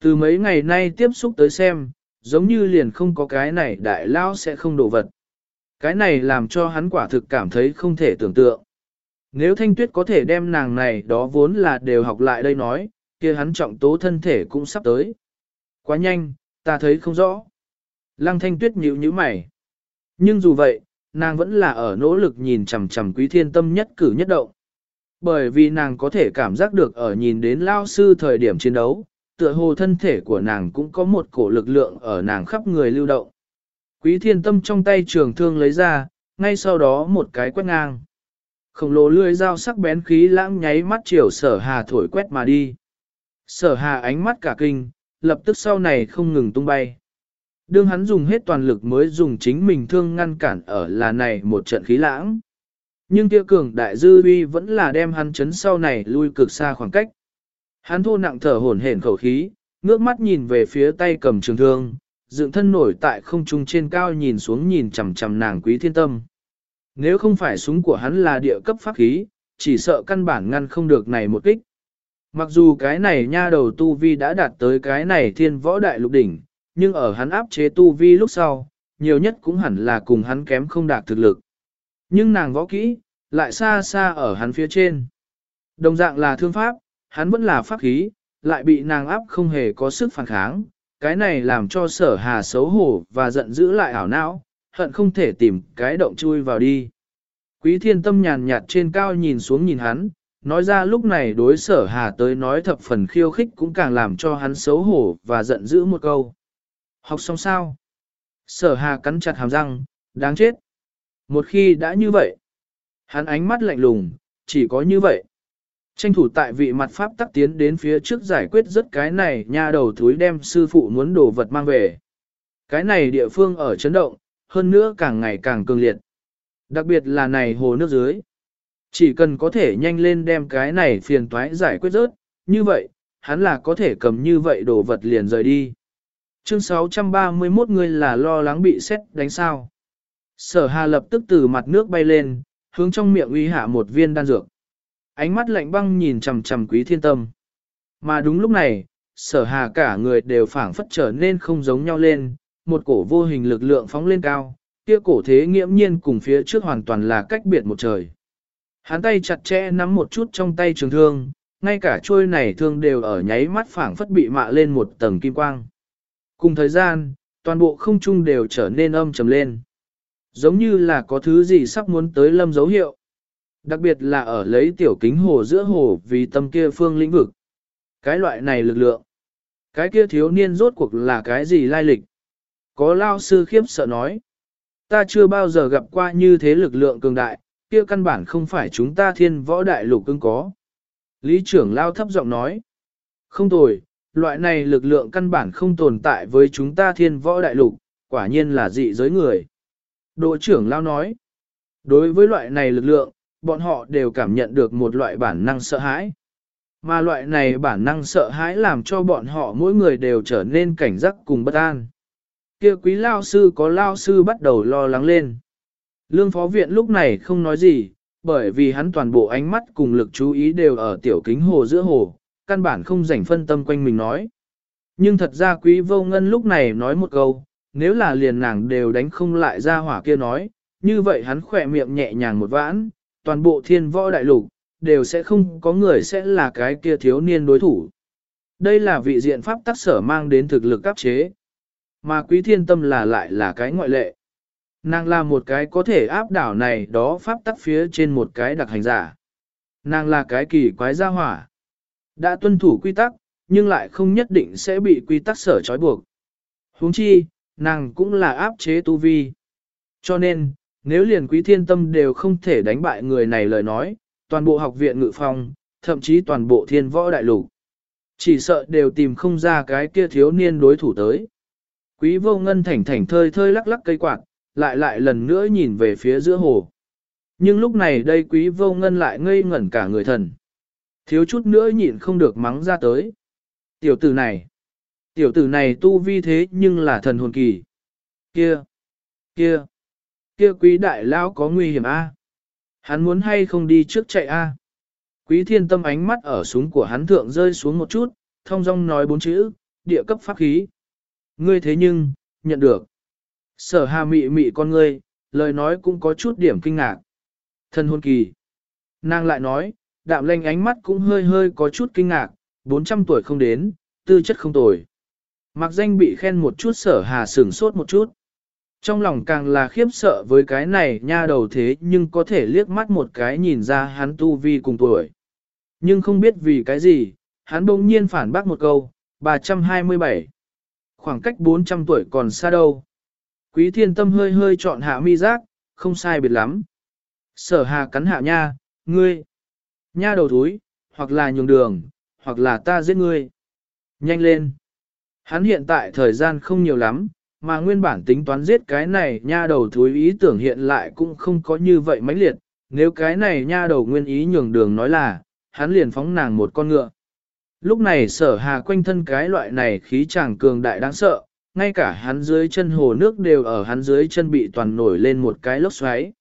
Từ mấy ngày nay tiếp xúc tới xem, giống như liền không có cái này đại lao sẽ không đổ vật. Cái này làm cho hắn quả thực cảm thấy không thể tưởng tượng. Nếu thanh tuyết có thể đem nàng này đó vốn là đều học lại đây nói, kia hắn trọng tố thân thể cũng sắp tới. Quá nhanh, ta thấy không rõ. Lăng thanh tuyết nhíu nhíu mày. Nhưng dù vậy, nàng vẫn là ở nỗ lực nhìn chằm chằm quý thiên tâm nhất cử nhất động. Bởi vì nàng có thể cảm giác được ở nhìn đến lao sư thời điểm chiến đấu, tựa hồ thân thể của nàng cũng có một cổ lực lượng ở nàng khắp người lưu động. Quý thiên tâm trong tay trường thương lấy ra, ngay sau đó một cái quét ngang. Khổng lồ lưỡi dao sắc bén khí lãng nháy mắt chiều sở hà thổi quét mà đi. Sở hà ánh mắt cả kinh, lập tức sau này không ngừng tung bay. Đương hắn dùng hết toàn lực mới dùng chính mình thương ngăn cản ở là này một trận khí lãng. Nhưng kia cường đại dư uy vẫn là đem hắn chấn sau này lui cực xa khoảng cách. Hắn thô nặng thở hổn hển khẩu khí, ngước mắt nhìn về phía tay cầm trường thương, dựng thân nổi tại không trung trên cao nhìn xuống nhìn chằm chằm nàng quý thiên tâm. Nếu không phải súng của hắn là địa cấp pháp khí, chỉ sợ căn bản ngăn không được này một kích. Mặc dù cái này nha đầu tu vi đã đạt tới cái này thiên võ đại lục đỉnh, nhưng ở hắn áp chế tu vi lúc sau, nhiều nhất cũng hẳn là cùng hắn kém không đạt thực lực. Nhưng nàng võ kỹ, lại xa xa ở hắn phía trên. Đồng dạng là thương pháp, hắn vẫn là pháp khí, lại bị nàng áp không hề có sức phản kháng, cái này làm cho sở hà xấu hổ và giận dữ lại ảo não, hận không thể tìm cái động chui vào đi. Quý thiên tâm nhàn nhạt trên cao nhìn xuống nhìn hắn, nói ra lúc này đối sở hà tới nói thập phần khiêu khích cũng càng làm cho hắn xấu hổ và giận dữ một câu. Học xong sao? Sở hà cắn chặt hàm răng, đáng chết. Một khi đã như vậy, hắn ánh mắt lạnh lùng, chỉ có như vậy. Tranh thủ tại vị mặt pháp tắc tiến đến phía trước giải quyết rất cái này nha đầu thúi đem sư phụ muốn đồ vật mang về. Cái này địa phương ở chấn động, hơn nữa càng ngày càng cường liệt. Đặc biệt là này hồ nước dưới. Chỉ cần có thể nhanh lên đem cái này phiền toái giải quyết rớt, như vậy, hắn là có thể cầm như vậy đồ vật liền rời đi. Chương 631 người là lo lắng bị xét đánh sao. Sở hà lập tức từ mặt nước bay lên, hướng trong miệng uy hạ một viên đan dược. Ánh mắt lạnh băng nhìn chằm chằm quý thiên tâm. Mà đúng lúc này, sở hà cả người đều phảng phất trở nên không giống nhau lên, một cổ vô hình lực lượng phóng lên cao, kia cổ thế nghiễm nhiên cùng phía trước hoàn toàn là cách biệt một trời. Hắn tay chặt chẽ nắm một chút trong tay trường thương, ngay cả trôi này thương đều ở nháy mắt phảng phất bị mạ lên một tầng kim quang. Cùng thời gian, toàn bộ không trung đều trở nên âm trầm lên. Giống như là có thứ gì sắp muốn tới lâm dấu hiệu. Đặc biệt là ở lấy tiểu kính hồ giữa hồ vì tâm kia phương lĩnh vực. Cái loại này lực lượng. Cái kia thiếu niên rốt cuộc là cái gì lai lịch? Có lao sư khiếp sợ nói. Ta chưa bao giờ gặp qua như thế lực lượng cường đại, kia căn bản không phải chúng ta thiên võ đại lục cưng có. Lý trưởng lao thấp giọng nói. Không tồi, loại này lực lượng căn bản không tồn tại với chúng ta thiên võ đại lục, quả nhiên là dị giới người. Đội trưởng lao nói. Đối với loại này lực lượng, bọn họ đều cảm nhận được một loại bản năng sợ hãi. Mà loại này bản năng sợ hãi làm cho bọn họ mỗi người đều trở nên cảnh giác cùng bất an. Kia quý lao sư có lao sư bắt đầu lo lắng lên. Lương phó viện lúc này không nói gì, bởi vì hắn toàn bộ ánh mắt cùng lực chú ý đều ở tiểu kính hồ giữa hồ, căn bản không rảnh phân tâm quanh mình nói. Nhưng thật ra quý vô ngân lúc này nói một câu, nếu là liền nàng đều đánh không lại ra hỏa kia nói, như vậy hắn khỏe miệng nhẹ nhàng một vãn, toàn bộ thiên võ đại lục, đều sẽ không có người sẽ là cái kia thiếu niên đối thủ. Đây là vị diện pháp tác sở mang đến thực lực áp chế. Mà quý thiên tâm là lại là cái ngoại lệ. Nàng là một cái có thể áp đảo này đó pháp tắc phía trên một cái đặc hành giả. Nàng là cái kỳ quái gia hỏa. Đã tuân thủ quy tắc, nhưng lại không nhất định sẽ bị quy tắc sở trói buộc. huống chi, nàng cũng là áp chế tu vi. Cho nên, nếu liền quý thiên tâm đều không thể đánh bại người này lời nói, toàn bộ học viện ngự phong, thậm chí toàn bộ thiên võ đại lục. Chỉ sợ đều tìm không ra cái kia thiếu niên đối thủ tới. Quý vô ngân thảnh thảnh thơi thơi lắc lắc cây quạt, lại lại lần nữa nhìn về phía giữa hồ. Nhưng lúc này đây quý vô ngân lại ngây ngẩn cả người thần. Thiếu chút nữa nhịn không được mắng ra tới. Tiểu tử này, tiểu tử này tu vi thế nhưng là thần hồn kỳ. Kia, kia, kia quý đại lão có nguy hiểm a? Hắn muốn hay không đi trước chạy a? Quý thiên tâm ánh mắt ở súng của hắn thượng rơi xuống một chút, thông dong nói bốn chữ, địa cấp pháp khí. Ngươi thế nhưng, nhận được. Sở hà mị mị con ngươi, lời nói cũng có chút điểm kinh ngạc. Thân hôn kỳ. Nàng lại nói, đạm lanh ánh mắt cũng hơi hơi có chút kinh ngạc, 400 tuổi không đến, tư chất không tồi. Mặc danh bị khen một chút sở hà sửng sốt một chút. Trong lòng càng là khiếp sợ với cái này nha đầu thế nhưng có thể liếc mắt một cái nhìn ra hắn tu vi cùng tuổi. Nhưng không biết vì cái gì, hắn bỗng nhiên phản bác một câu, 327. Khoảng cách 400 tuổi còn xa đâu. Quý thiên tâm hơi hơi chọn hạ mi giác, không sai biệt lắm. Sở hà cắn hạ nha, ngươi. Nha đầu thúi, hoặc là nhường đường, hoặc là ta giết ngươi. Nhanh lên. Hắn hiện tại thời gian không nhiều lắm, mà nguyên bản tính toán giết cái này nha đầu thúi ý tưởng hiện lại cũng không có như vậy mãnh liệt, nếu cái này nha đầu nguyên ý nhường đường nói là, hắn liền phóng nàng một con ngựa. Lúc này sở hà quanh thân cái loại này khí chàng cường đại đáng sợ, ngay cả hắn dưới chân hồ nước đều ở hắn dưới chân bị toàn nổi lên một cái lốc xoáy.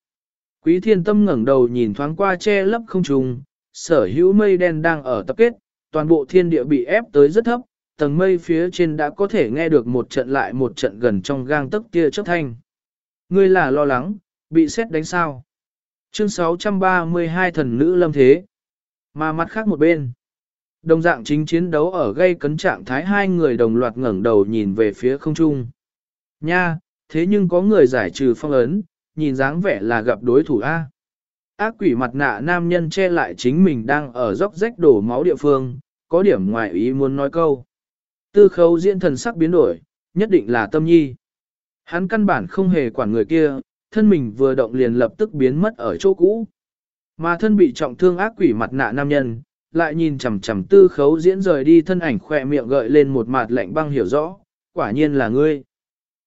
Quý thiên tâm ngẩng đầu nhìn thoáng qua che lấp không trùng, sở hữu mây đen đang ở tập kết, toàn bộ thiên địa bị ép tới rất thấp, tầng mây phía trên đã có thể nghe được một trận lại một trận gần trong gang tấc kia chớp thanh. Ngươi là lo lắng, bị xét đánh sao? Chương 632 thần nữ lâm thế. Mà mặt khác một bên. Đồng dạng chính chiến đấu ở gây cấn trạng thái hai người đồng loạt ngẩng đầu nhìn về phía không trung. Nha, thế nhưng có người giải trừ phong ấn, nhìn dáng vẻ là gặp đối thủ A. Ác quỷ mặt nạ nam nhân che lại chính mình đang ở dốc rách đổ máu địa phương, có điểm ngoài ý muốn nói câu. Tư khấu diễn thần sắc biến đổi, nhất định là tâm nhi. Hắn căn bản không hề quản người kia, thân mình vừa động liền lập tức biến mất ở chỗ cũ. Mà thân bị trọng thương ác quỷ mặt nạ nam nhân, lại nhìn chằm chằm tư khấu diễn rời đi thân ảnh khỏe miệng gợi lên một mặt lạnh băng hiểu rõ, quả nhiên là ngươi.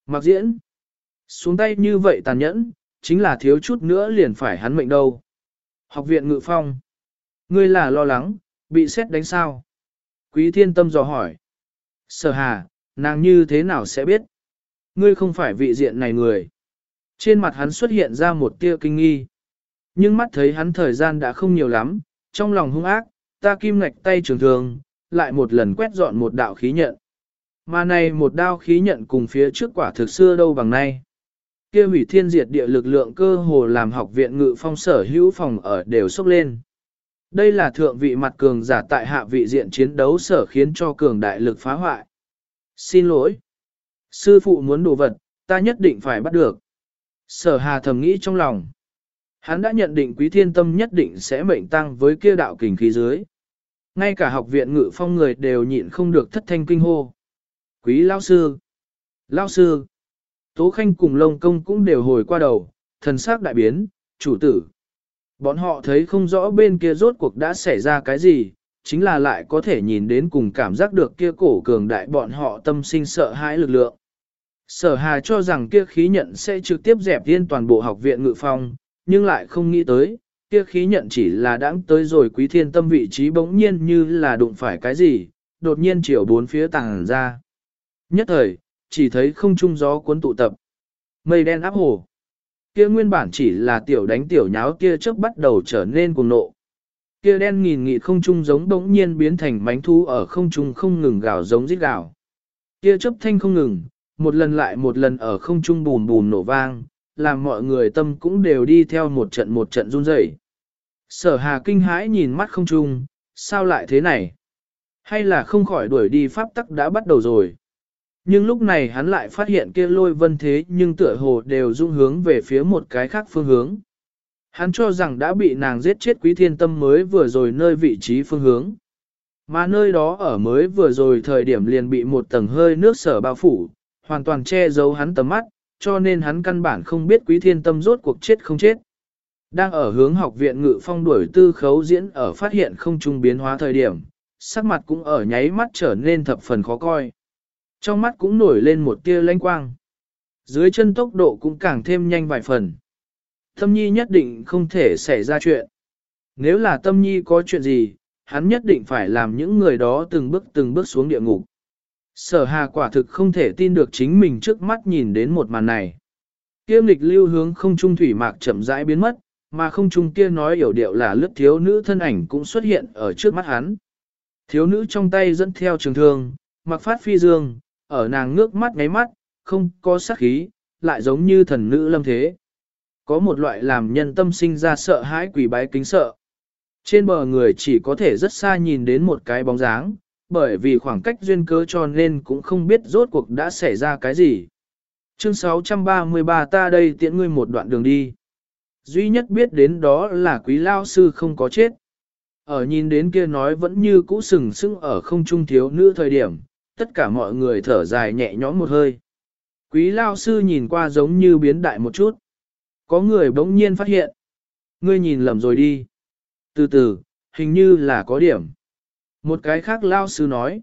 Mặc diễn, xuống tay như vậy tàn nhẫn, chính là thiếu chút nữa liền phải hắn mệnh đâu. Học viện ngự phong, ngươi là lo lắng, bị xét đánh sao? Quý thiên tâm dò hỏi. Sở hà, nàng như thế nào sẽ biết? Ngươi không phải vị diện này người. Trên mặt hắn xuất hiện ra một tia kinh nghi. Nhưng mắt thấy hắn thời gian đã không nhiều lắm, trong lòng hung ác, ta kim ngạch tay trường thường, lại một lần quét dọn một đạo khí nhận. Mà này một đao khí nhận cùng phía trước quả thực xưa đâu bằng nay. Kia hủy thiên diệt địa lực lượng cơ hồ làm học viện ngự phong sở hữu phòng ở đều sốc lên. Đây là thượng vị mặt cường giả tại hạ vị diện chiến đấu sở khiến cho cường đại lực phá hoại. Xin lỗi. Sư phụ muốn đồ vật, ta nhất định phải bắt được. Sở hà thầm nghĩ trong lòng. Hắn đã nhận định quý thiên tâm nhất định sẽ mệnh tăng với kia đạo kình khí dưới. Ngay cả học viện ngự phong người đều nhịn không được thất thanh kinh hô. Quý lao sư! Lao sư! Tố Khanh cùng Lông Công cũng đều hồi qua đầu, thần sắc đại biến, chủ tử. Bọn họ thấy không rõ bên kia rốt cuộc đã xảy ra cái gì, chính là lại có thể nhìn đến cùng cảm giác được kia cổ cường đại bọn họ tâm sinh sợ hãi lực lượng. Sở hà cho rằng kia khí nhận sẽ trực tiếp dẹp yên toàn bộ học viện ngự phong, nhưng lại không nghĩ tới, kia khí nhận chỉ là đãng tới rồi quý thiên tâm vị trí bỗng nhiên như là đụng phải cái gì, đột nhiên chiều bốn phía tàng ra. Nhất thời, chỉ thấy không trung gió cuốn tụ tập. Mây đen áp hồ. Kia nguyên bản chỉ là tiểu đánh tiểu nháo kia trước bắt đầu trở nên cuồng nộ. Kia đen nghìn nghị không trung giống bỗng nhiên biến thành mánh thu ở không trung không ngừng gào giống rít gào. Kia chấp thanh không ngừng, một lần lại một lần ở không trung bùn bùn nổ vang, làm mọi người tâm cũng đều đi theo một trận một trận run rẩy. Sở hà kinh hãi nhìn mắt không trung, sao lại thế này? Hay là không khỏi đuổi đi pháp tắc đã bắt đầu rồi? Nhưng lúc này hắn lại phát hiện kia lôi vân thế nhưng tựa hồ đều dung hướng về phía một cái khác phương hướng. Hắn cho rằng đã bị nàng giết chết quý thiên tâm mới vừa rồi nơi vị trí phương hướng. Mà nơi đó ở mới vừa rồi thời điểm liền bị một tầng hơi nước sở bao phủ, hoàn toàn che giấu hắn tầm mắt, cho nên hắn căn bản không biết quý thiên tâm rốt cuộc chết không chết. Đang ở hướng học viện ngự phong đuổi tư khấu diễn ở phát hiện không trung biến hóa thời điểm, sắc mặt cũng ở nháy mắt trở nên thập phần khó coi. Trong mắt cũng nổi lên một tia lanh quang. Dưới chân tốc độ cũng càng thêm nhanh vài phần. Tâm nhi nhất định không thể xảy ra chuyện. Nếu là tâm nhi có chuyện gì, hắn nhất định phải làm những người đó từng bước từng bước xuống địa ngục. Sở hà quả thực không thể tin được chính mình trước mắt nhìn đến một màn này. Kiêm lịch lưu hướng không trung thủy mạc chậm rãi biến mất, mà không trung kia nói hiểu điệu là lướt thiếu nữ thân ảnh cũng xuất hiện ở trước mắt hắn. Thiếu nữ trong tay dẫn theo trường thương, mặc phát phi dương, ở nàng ngước mắt ngáy mắt, không có sát khí, lại giống như thần nữ lâm thế. Có một loại làm nhân tâm sinh ra sợ hãi quỷ bái kính sợ. Trên bờ người chỉ có thể rất xa nhìn đến một cái bóng dáng, bởi vì khoảng cách duyên cớ cho nên cũng không biết rốt cuộc đã xảy ra cái gì. Chương 633 ta đây tiễn ngươi một đoạn đường đi. Duy nhất biết đến đó là quý lao sư không có chết. Ở nhìn đến kia nói vẫn như cũ sừng sững ở không trung thiếu nữ thời điểm, tất cả mọi người thở dài nhẹ nhõm một hơi. Quý lao sư nhìn qua giống như biến đại một chút. Có người bỗng nhiên phát hiện. Ngươi nhìn lầm rồi đi. Từ từ, hình như là có điểm. Một cái khác lao sư nói.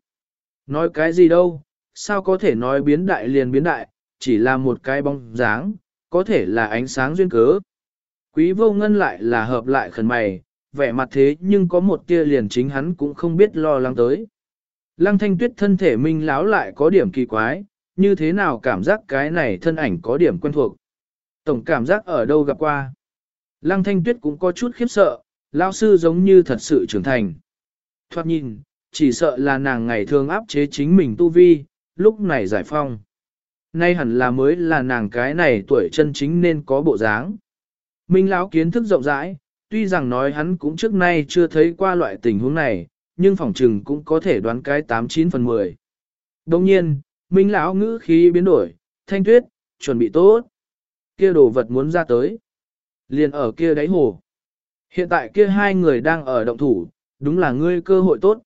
Nói cái gì đâu, sao có thể nói biến đại liền biến đại, chỉ là một cái bóng dáng, có thể là ánh sáng duyên cớ. Quý vô ngân lại là hợp lại khẩn mày, vẻ mặt thế nhưng có một tia liền chính hắn cũng không biết lo lắng tới. Lăng thanh tuyết thân thể minh láo lại có điểm kỳ quái, như thế nào cảm giác cái này thân ảnh có điểm quen thuộc. Tổng cảm giác ở đâu gặp qua. Lăng thanh tuyết cũng có chút khiếp sợ, lao sư giống như thật sự trưởng thành. Thoát nhìn, chỉ sợ là nàng ngày thường áp chế chính mình tu vi, lúc này giải phong. Nay hẳn là mới là nàng cái này tuổi chân chính nên có bộ dáng. Minh lão kiến thức rộng rãi, tuy rằng nói hắn cũng trước nay chưa thấy qua loại tình huống này, nhưng phỏng trừng cũng có thể đoán cái 89 phần 10. Đồng nhiên, Minh lão ngữ khí biến đổi, thanh tuyết, chuẩn bị tốt. Kia đồ vật muốn ra tới. Liền ở kia đáy hồ. Hiện tại kia hai người đang ở động thủ, đúng là ngươi cơ hội tốt.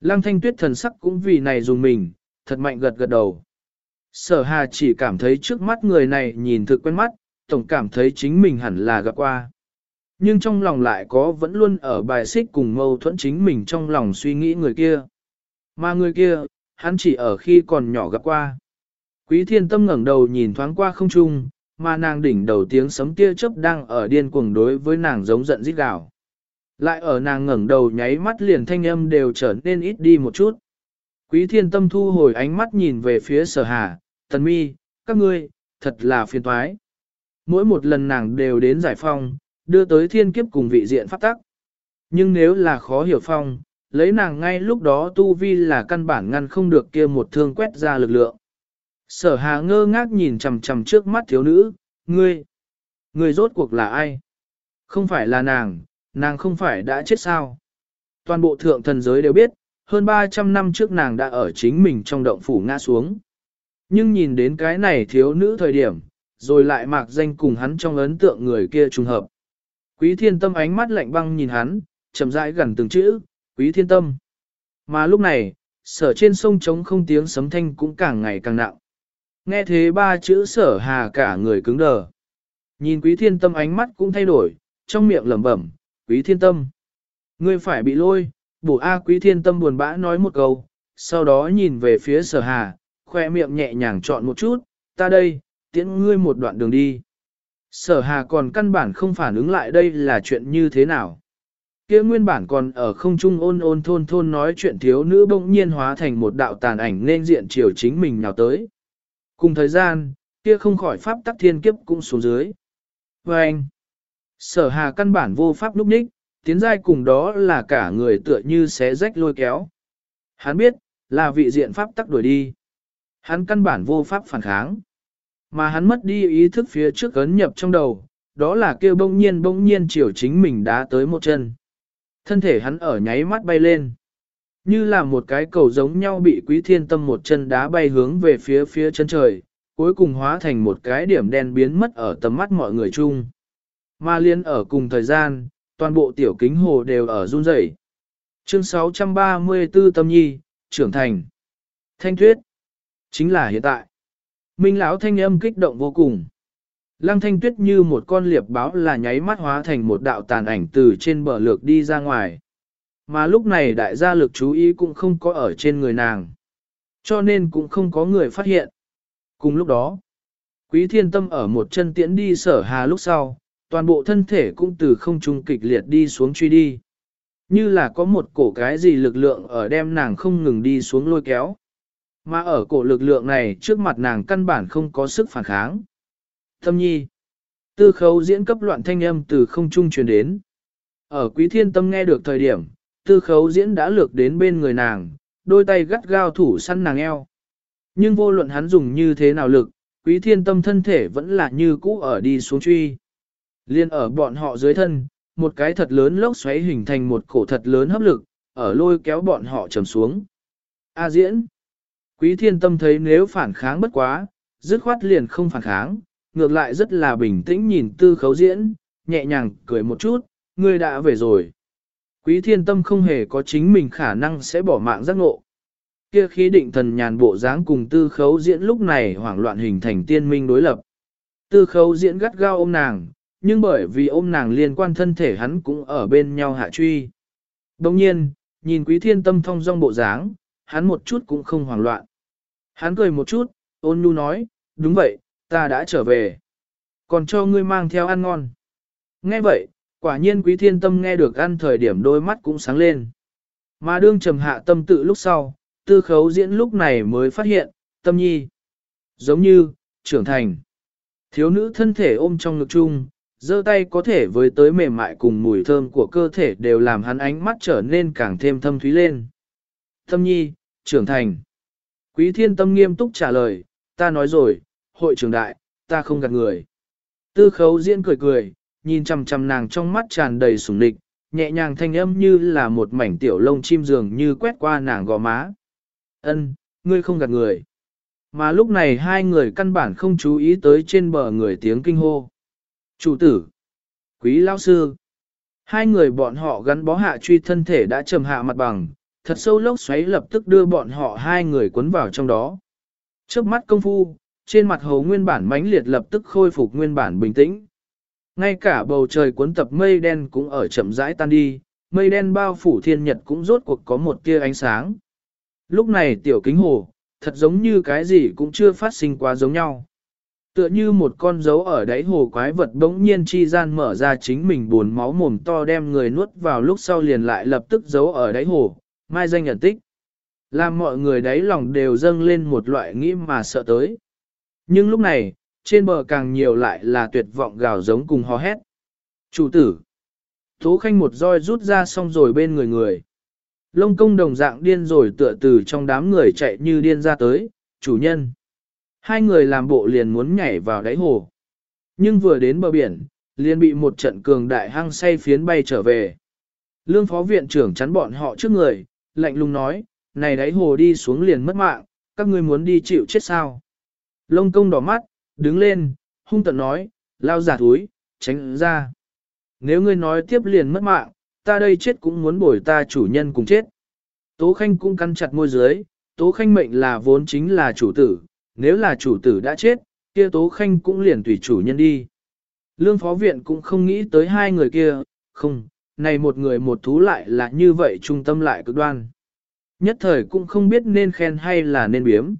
Lăng thanh tuyết thần sắc cũng vì này dùng mình, thật mạnh gật gật đầu. Sở hà chỉ cảm thấy trước mắt người này nhìn thực quen mắt, tổng cảm thấy chính mình hẳn là gặp qua. Nhưng trong lòng lại có vẫn luôn ở bài xích cùng mâu thuẫn chính mình trong lòng suy nghĩ người kia. Mà người kia, hắn chỉ ở khi còn nhỏ gặp qua. Quý thiên tâm ngẩng đầu nhìn thoáng qua không trung, mà nàng đỉnh đầu tiếng sấm tia chớp đang ở điên cuồng đối với nàng giống giận rít gào. Lại ở nàng ngẩng đầu nháy mắt liền thanh âm đều trở nên ít đi một chút. Quý thiên tâm thu hồi ánh mắt nhìn về phía sở hà, tần mi, các ngươi, thật là phiền toái. Mỗi một lần nàng đều đến giải phong, đưa tới thiên kiếp cùng vị diện pháp tắc. Nhưng nếu là khó hiểu phong, lấy nàng ngay lúc đó tu vi là căn bản ngăn không được kia một thương quét ra lực lượng. Sở hà ngơ ngác nhìn chằm chằm trước mắt thiếu nữ, ngươi, ngươi rốt cuộc là ai? Không phải là nàng, nàng không phải đã chết sao? Toàn bộ thượng thần giới đều biết, hơn 300 năm trước nàng đã ở chính mình trong động phủ ngã xuống. Nhưng nhìn đến cái này thiếu nữ thời điểm, rồi lại mạc danh cùng hắn trong ấn tượng người kia trùng hợp. Quý thiên tâm ánh mắt lạnh băng nhìn hắn, chậm rãi gần từng chữ, quý thiên tâm. Mà lúc này, sở trên sông trống không tiếng sấm thanh cũng càng ngày càng nặng. Nghe thế ba chữ sở hà cả người cứng đờ. Nhìn quý thiên tâm ánh mắt cũng thay đổi, trong miệng lẩm bẩm, quý thiên tâm. Ngươi phải bị lôi, bổ A quý thiên tâm buồn bã nói một câu, sau đó nhìn về phía sở hà, khoe miệng nhẹ nhàng chọn một chút, ta đây, tiễn ngươi một đoạn đường đi. Sở hà còn căn bản không phản ứng lại đây là chuyện như thế nào. Kia nguyên bản còn ở không trung ôn ôn thôn thôn nói chuyện thiếu nữ bỗng nhiên hóa thành một đạo tàn ảnh nên diện chiều chính mình nào tới. Cùng thời gian, kia không khỏi pháp tắc thiên kiếp cũng xuống dưới. Và anh, sở hà căn bản vô pháp lúc ních, tiến giai cùng đó là cả người tựa như xé rách lôi kéo. Hắn biết, là vị diện pháp tắc đuổi đi. Hắn căn bản vô pháp phản kháng. Mà hắn mất đi ý thức phía trước ấn nhập trong đầu, đó là kêu bỗng nhiên bỗng nhiên chiều chính mình đá tới một chân. Thân thể hắn ở nháy mắt bay lên. Như là một cái cầu giống nhau bị quý thiên tâm một chân đá bay hướng về phía phía chân trời, cuối cùng hóa thành một cái điểm đen biến mất ở tầm mắt mọi người chung. Mà liên ở cùng thời gian, toàn bộ tiểu kính hồ đều ở run rẩy. Chương 634 Tâm Nhi, trưởng thành. Thanh thuyết. Chính là hiện tại. Minh lão thanh âm kích động vô cùng. Lăng thanh tuyết như một con liệp báo là nháy mắt hóa thành một đạo tàn ảnh từ trên bờ lược đi ra ngoài. Mà lúc này đại gia lực chú ý cũng không có ở trên người nàng. Cho nên cũng không có người phát hiện. Cùng lúc đó, quý thiên tâm ở một chân tiễn đi sở hà lúc sau, toàn bộ thân thể cũng từ không trung kịch liệt đi xuống truy đi. Như là có một cổ cái gì lực lượng ở đem nàng không ngừng đi xuống lôi kéo. Mà ở cổ lực lượng này trước mặt nàng căn bản không có sức phản kháng. Tâm nhi. Tư khấu diễn cấp loạn thanh âm từ không trung truyền đến. Ở quý thiên tâm nghe được thời điểm, tư khấu diễn đã lược đến bên người nàng, đôi tay gắt gao thủ săn nàng eo. Nhưng vô luận hắn dùng như thế nào lực, quý thiên tâm thân thể vẫn là như cũ ở đi xuống truy. Liên ở bọn họ dưới thân, một cái thật lớn lốc xoáy hình thành một cổ thật lớn hấp lực, ở lôi kéo bọn họ trầm xuống. A diễn. Quý thiên tâm thấy nếu phản kháng bất quá, dứt khoát liền không phản kháng, ngược lại rất là bình tĩnh nhìn tư khấu diễn, nhẹ nhàng cười một chút, ngươi đã về rồi. Quý thiên tâm không hề có chính mình khả năng sẽ bỏ mạng giác ngộ. Kia khí định thần nhàn bộ dáng cùng tư khấu diễn lúc này hoảng loạn hình thành tiên minh đối lập. Tư khấu diễn gắt gao ôm nàng, nhưng bởi vì ôm nàng liên quan thân thể hắn cũng ở bên nhau hạ truy. Đồng nhiên, nhìn quý thiên tâm thông dong bộ dáng, hắn một chút cũng không hoảng loạn. Hắn cười một chút, ôn nhu nói, đúng vậy, ta đã trở về. Còn cho ngươi mang theo ăn ngon. Nghe vậy, quả nhiên quý thiên tâm nghe được ăn thời điểm đôi mắt cũng sáng lên. Mà đương trầm hạ tâm tự lúc sau, tư khấu diễn lúc này mới phát hiện, tâm nhi. Giống như, trưởng thành. Thiếu nữ thân thể ôm trong ngực chung, giơ tay có thể với tới mềm mại cùng mùi thơm của cơ thể đều làm hắn ánh mắt trở nên càng thêm thâm thúy lên. Tâm nhi, trưởng thành. Quý thiên tâm nghiêm túc trả lời, ta nói rồi, hội trưởng đại, ta không gạt người. Tư khấu diễn cười cười, nhìn chằm chằm nàng trong mắt tràn đầy sủng địch, nhẹ nhàng thanh âm như là một mảnh tiểu lông chim dường như quét qua nàng gò má. Ân, ngươi không gạt người. Mà lúc này hai người căn bản không chú ý tới trên bờ người tiếng kinh hô. Chủ tử, quý lão sư, hai người bọn họ gắn bó hạ truy thân thể đã trầm hạ mặt bằng, thật sâu lốc xoáy lập tức đưa bọn họ hai người cuốn vào trong đó. Trước mắt công phu, trên mặt hồ nguyên bản mãnh liệt lập tức khôi phục nguyên bản bình tĩnh. Ngay cả bầu trời cuốn tập mây đen cũng ở chậm rãi tan đi, mây đen bao phủ thiên nhật cũng rốt cuộc có một tia ánh sáng. Lúc này tiểu kính hồ, thật giống như cái gì cũng chưa phát sinh quá giống nhau. Tựa như một con dấu ở đáy hồ quái vật bỗng nhiên chi gian mở ra chính mình buồn máu mồm to đem người nuốt vào lúc sau liền lại lập tức giấu ở đáy hồ, mai danh nhận tích. Làm mọi người đáy lòng đều dâng lên một loại nghĩ mà sợ tới. Nhưng lúc này, trên bờ càng nhiều lại là tuyệt vọng gào giống cùng hò hét. Chủ tử! Tố khanh một roi rút ra xong rồi bên người người. Lông công đồng dạng điên rồi tựa từ trong đám người chạy như điên ra tới, chủ nhân. Hai người làm bộ liền muốn nhảy vào đáy hồ. Nhưng vừa đến bờ biển, liền bị một trận cường đại hăng say phiến bay trở về. Lương phó viện trưởng chắn bọn họ trước người, lạnh lùng nói, này đáy hồ đi xuống liền mất mạng, các ngươi muốn đi chịu chết sao. Lông công đỏ mắt, đứng lên, hung tận nói, lao giả thúi, tránh ra. Nếu ngươi nói tiếp liền mất mạng, ta đây chết cũng muốn bồi ta chủ nhân cùng chết. Tố Khanh cũng cắn chặt môi dưới, Tố Khanh mệnh là vốn chính là chủ tử, nếu là chủ tử đã chết, kia Tố Khanh cũng liền tùy chủ nhân đi. Lương phó viện cũng không nghĩ tới hai người kia, không, này một người một thú lại là như vậy trung tâm lại cực đoan. Nhất thời cũng không biết nên khen hay là nên biếm.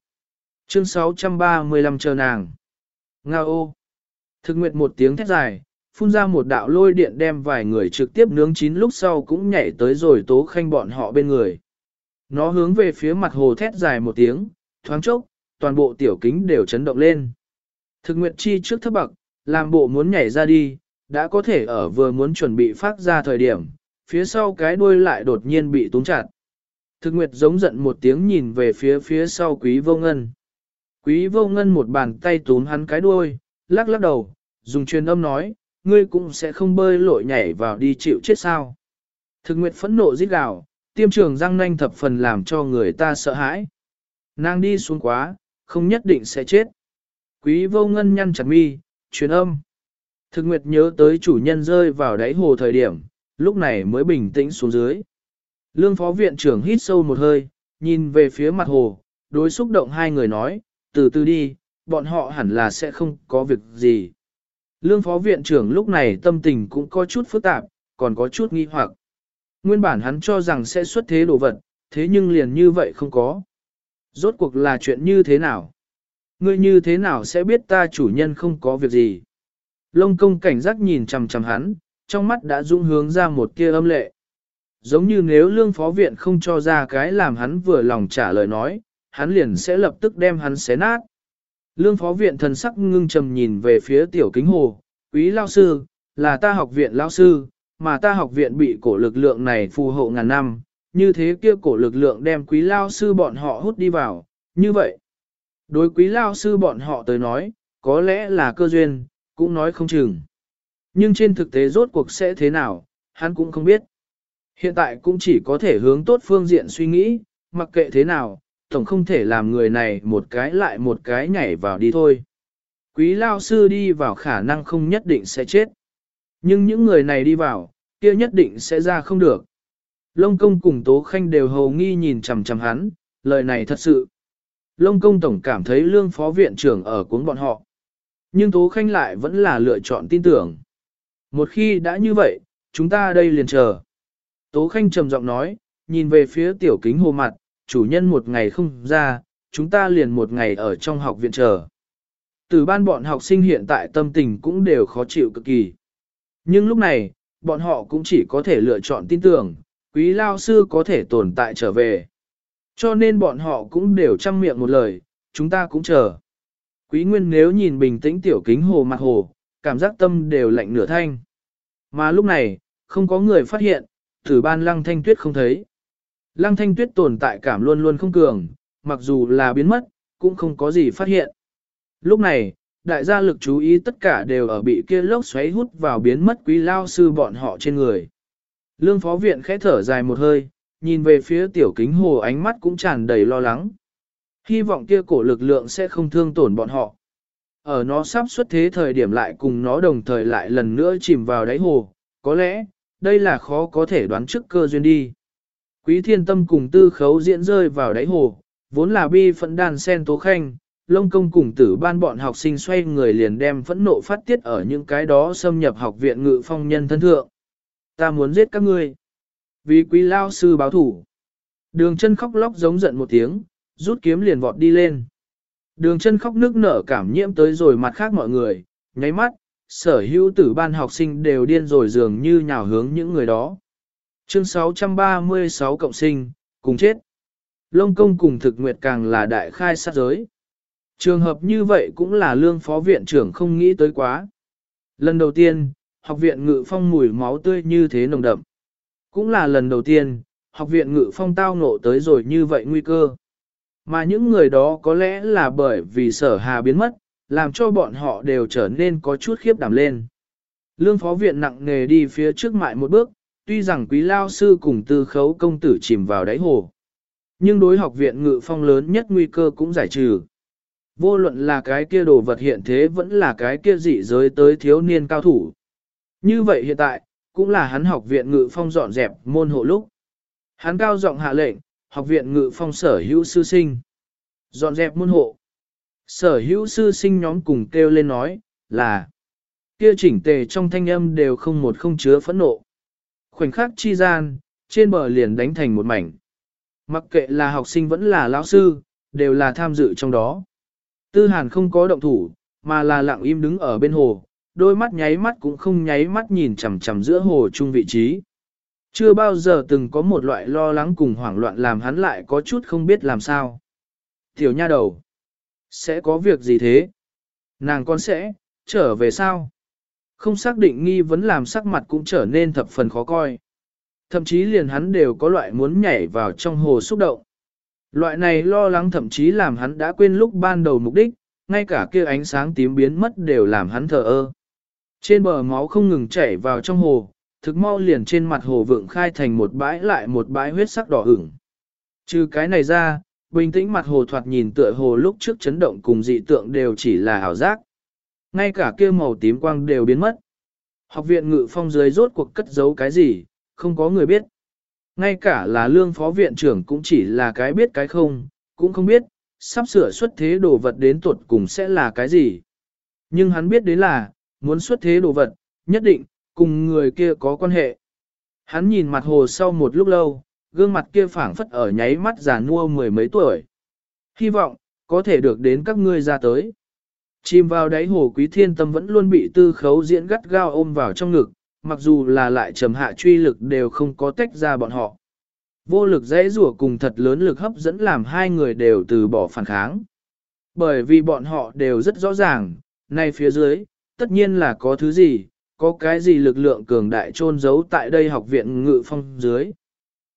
Chương 635 chờ nàng. Nga ô. Thực nguyệt một tiếng thét dài, phun ra một đạo lôi điện đem vài người trực tiếp nướng chín lúc sau cũng nhảy tới rồi tố khanh bọn họ bên người. Nó hướng về phía mặt hồ thét dài một tiếng, thoáng chốc, toàn bộ tiểu kính đều chấn động lên. Thực nguyệt chi trước thấp bậc, làm bộ muốn nhảy ra đi, đã có thể ở vừa muốn chuẩn bị phát ra thời điểm, phía sau cái đuôi lại đột nhiên bị túng chặt. Thực nguyệt giống giận một tiếng nhìn về phía phía sau quý vô ngân. Quý vô ngân một bàn tay túm hắn cái đuôi, lắc lắc đầu, dùng truyền âm nói, ngươi cũng sẽ không bơi lội nhảy vào đi chịu chết sao. Thực nguyệt phẫn nộ giết gào, tiêm trường răng nanh thập phần làm cho người ta sợ hãi. Nàng đi xuống quá, không nhất định sẽ chết. Quý vô ngân nhăn chặt mi, truyền âm. Thực nguyệt nhớ tới chủ nhân rơi vào đáy hồ thời điểm, lúc này mới bình tĩnh xuống dưới. Lương phó viện trưởng hít sâu một hơi, nhìn về phía mặt hồ, đối xúc động hai người nói, từ từ đi, bọn họ hẳn là sẽ không có việc gì. Lương phó viện trưởng lúc này tâm tình cũng có chút phức tạp, còn có chút nghi hoặc. Nguyên bản hắn cho rằng sẽ xuất thế đồ vật, thế nhưng liền như vậy không có. Rốt cuộc là chuyện như thế nào? Ngươi như thế nào sẽ biết ta chủ nhân không có việc gì? Lông công cảnh giác nhìn chằm chằm hắn, trong mắt đã dung hướng ra một kia âm lệ. Giống như nếu lương phó viện không cho ra cái làm hắn vừa lòng trả lời nói, hắn liền sẽ lập tức đem hắn xé nát. Lương phó viện thần sắc ngưng trầm nhìn về phía tiểu kính hồ, quý lao sư, là ta học viện lao sư, mà ta học viện bị cổ lực lượng này phù hộ ngàn năm, như thế kia cổ lực lượng đem quý lao sư bọn họ hút đi vào, như vậy. Đối quý lao sư bọn họ tới nói, có lẽ là cơ duyên, cũng nói không chừng. Nhưng trên thực tế rốt cuộc sẽ thế nào, hắn cũng không biết. Hiện tại cũng chỉ có thể hướng tốt phương diện suy nghĩ, mặc kệ thế nào, tổng không thể làm người này một cái lại một cái nhảy vào đi thôi. Quý lao sư đi vào khả năng không nhất định sẽ chết. Nhưng những người này đi vào, kia nhất định sẽ ra không được. Lông công cùng Tố Khanh đều hầu nghi nhìn chằm chằm hắn, lời này thật sự. Lông công tổng cảm thấy lương phó viện trưởng ở cuốn bọn họ. Nhưng Tố Khanh lại vẫn là lựa chọn tin tưởng. Một khi đã như vậy, chúng ta đây liền chờ. Tố Khanh trầm giọng nói, nhìn về phía tiểu kính hồ mặt, chủ nhân một ngày không ra, chúng ta liền một ngày ở trong học viện chờ. Từ ban bọn học sinh hiện tại tâm tình cũng đều khó chịu cực kỳ. Nhưng lúc này, bọn họ cũng chỉ có thể lựa chọn tin tưởng, quý lao sư có thể tồn tại trở về. Cho nên bọn họ cũng đều chăm miệng một lời, chúng ta cũng chờ. Quý nguyên nếu nhìn bình tĩnh tiểu kính hồ mặt hồ, cảm giác tâm đều lạnh nửa thanh. Mà lúc này, không có người phát hiện, thử ban lăng thanh tuyết không thấy. Lăng thanh tuyết tồn tại cảm luôn luôn không cường, mặc dù là biến mất, cũng không có gì phát hiện. Lúc này, đại gia lực chú ý tất cả đều ở bị kia lốc xoáy hút vào biến mất quý lao sư bọn họ trên người. Lương phó viện khẽ thở dài một hơi, nhìn về phía tiểu kính hồ ánh mắt cũng tràn đầy lo lắng. Hy vọng kia cổ lực lượng sẽ không thương tổn bọn họ. Ở nó sắp xuất thế thời điểm lại cùng nó đồng thời lại lần nữa chìm vào đáy hồ, có lẽ, đây là khó có thể đoán trước cơ duyên đi. Quý thiên tâm cùng tư khấu diễn rơi vào đáy hồ, vốn là bi phẫn đàn sen tố khanh, lông công cùng tử ban bọn học sinh xoay người liền đem phẫn nộ phát tiết ở những cái đó xâm nhập học viện ngự phong nhân thân thượng. Ta muốn giết các ngươi. Vì quý lao sư báo thủ. Đường chân khóc lóc giống giận một tiếng, rút kiếm liền vọt đi lên. Đường chân khóc nước nở cảm nhiễm tới rồi mặt khác mọi người, nháy mắt, sở hữu tử ban học sinh đều điên rồi dường như nhào hướng những người đó. Chương 636 cộng sinh, cùng chết. Lông công cùng thực nguyệt càng là đại khai sát giới. Trường hợp như vậy cũng là lương phó viện trưởng không nghĩ tới quá. Lần đầu tiên, học viện ngự phong mùi máu tươi như thế nồng đậm. Cũng là lần đầu tiên, học viện ngự phong tao ngộ tới rồi như vậy nguy cơ. Mà những người đó có lẽ là bởi vì sở hà biến mất, làm cho bọn họ đều trở nên có chút khiếp đảm lên. Lương phó viện nặng nề đi phía trước mại một bước, tuy rằng quý lao sư cùng tư khấu công tử chìm vào đáy hồ. Nhưng đối học viện ngự phong lớn nhất nguy cơ cũng giải trừ. Vô luận là cái kia đồ vật hiện thế vẫn là cái kia dị giới tới thiếu niên cao thủ. Như vậy hiện tại, cũng là hắn học viện ngự phong dọn dẹp môn hộ lúc. Hắn cao giọng hạ lệnh, học viện ngự phong sở hữu sư sinh. Dọn dẹp môn hộ. Sở hữu sư sinh nhóm cùng kêu lên nói, là kia chỉnh tề trong thanh âm đều không một không chứa phẫn nộ. Khoảnh khắc chi gian, trên bờ liền đánh thành một mảnh. Mặc kệ là học sinh vẫn là lão sư, đều là tham dự trong đó. Tư hàn không có động thủ, mà là lặng im đứng ở bên hồ, đôi mắt nháy mắt cũng không nháy mắt nhìn chằm chằm giữa hồ chung vị trí. Chưa bao giờ từng có một loại lo lắng cùng hoảng loạn làm hắn lại có chút không biết làm sao. Tiểu nha đầu, sẽ có việc gì thế? Nàng con sẽ, trở về sao? Không xác định nghi vấn làm sắc mặt cũng trở nên thập phần khó coi. Thậm chí liền hắn đều có loại muốn nhảy vào trong hồ xúc động. Loại này lo lắng thậm chí làm hắn đã quên lúc ban đầu mục đích, ngay cả kia ánh sáng tím biến mất đều làm hắn thờ ơ. Trên bờ máu không ngừng chảy vào trong hồ, thực mau liền trên mặt hồ vượng khai thành một bãi lại một bãi huyết sắc đỏ ửng. Trừ cái này ra, bình tĩnh mặt hồ thoạt nhìn tựa hồ lúc trước chấn động cùng dị tượng đều chỉ là ảo giác. Ngay cả kia màu tím quang đều biến mất. Học viện ngự phong dưới rốt cuộc cất giấu cái gì, không có người biết. Ngay cả là lương phó viện trưởng cũng chỉ là cái biết cái không, cũng không biết, sắp sửa xuất thế đồ vật đến tuột cùng sẽ là cái gì. Nhưng hắn biết đến là, muốn xuất thế đồ vật, nhất định, cùng người kia có quan hệ. Hắn nhìn mặt hồ sau một lúc lâu, gương mặt kia phảng phất ở nháy mắt già nua mười mấy tuổi. Hy vọng, có thể được đến các ngươi ra tới. Chìm vào đáy hồ quý thiên tâm vẫn luôn bị tư khấu diễn gắt gao ôm vào trong ngực, mặc dù là lại trầm hạ truy lực đều không có tách ra bọn họ. Vô lực dễ rủa cùng thật lớn lực hấp dẫn làm hai người đều từ bỏ phản kháng. Bởi vì bọn họ đều rất rõ ràng, này phía dưới, tất nhiên là có thứ gì, có cái gì lực lượng cường đại trôn giấu tại đây học viện ngự phong dưới.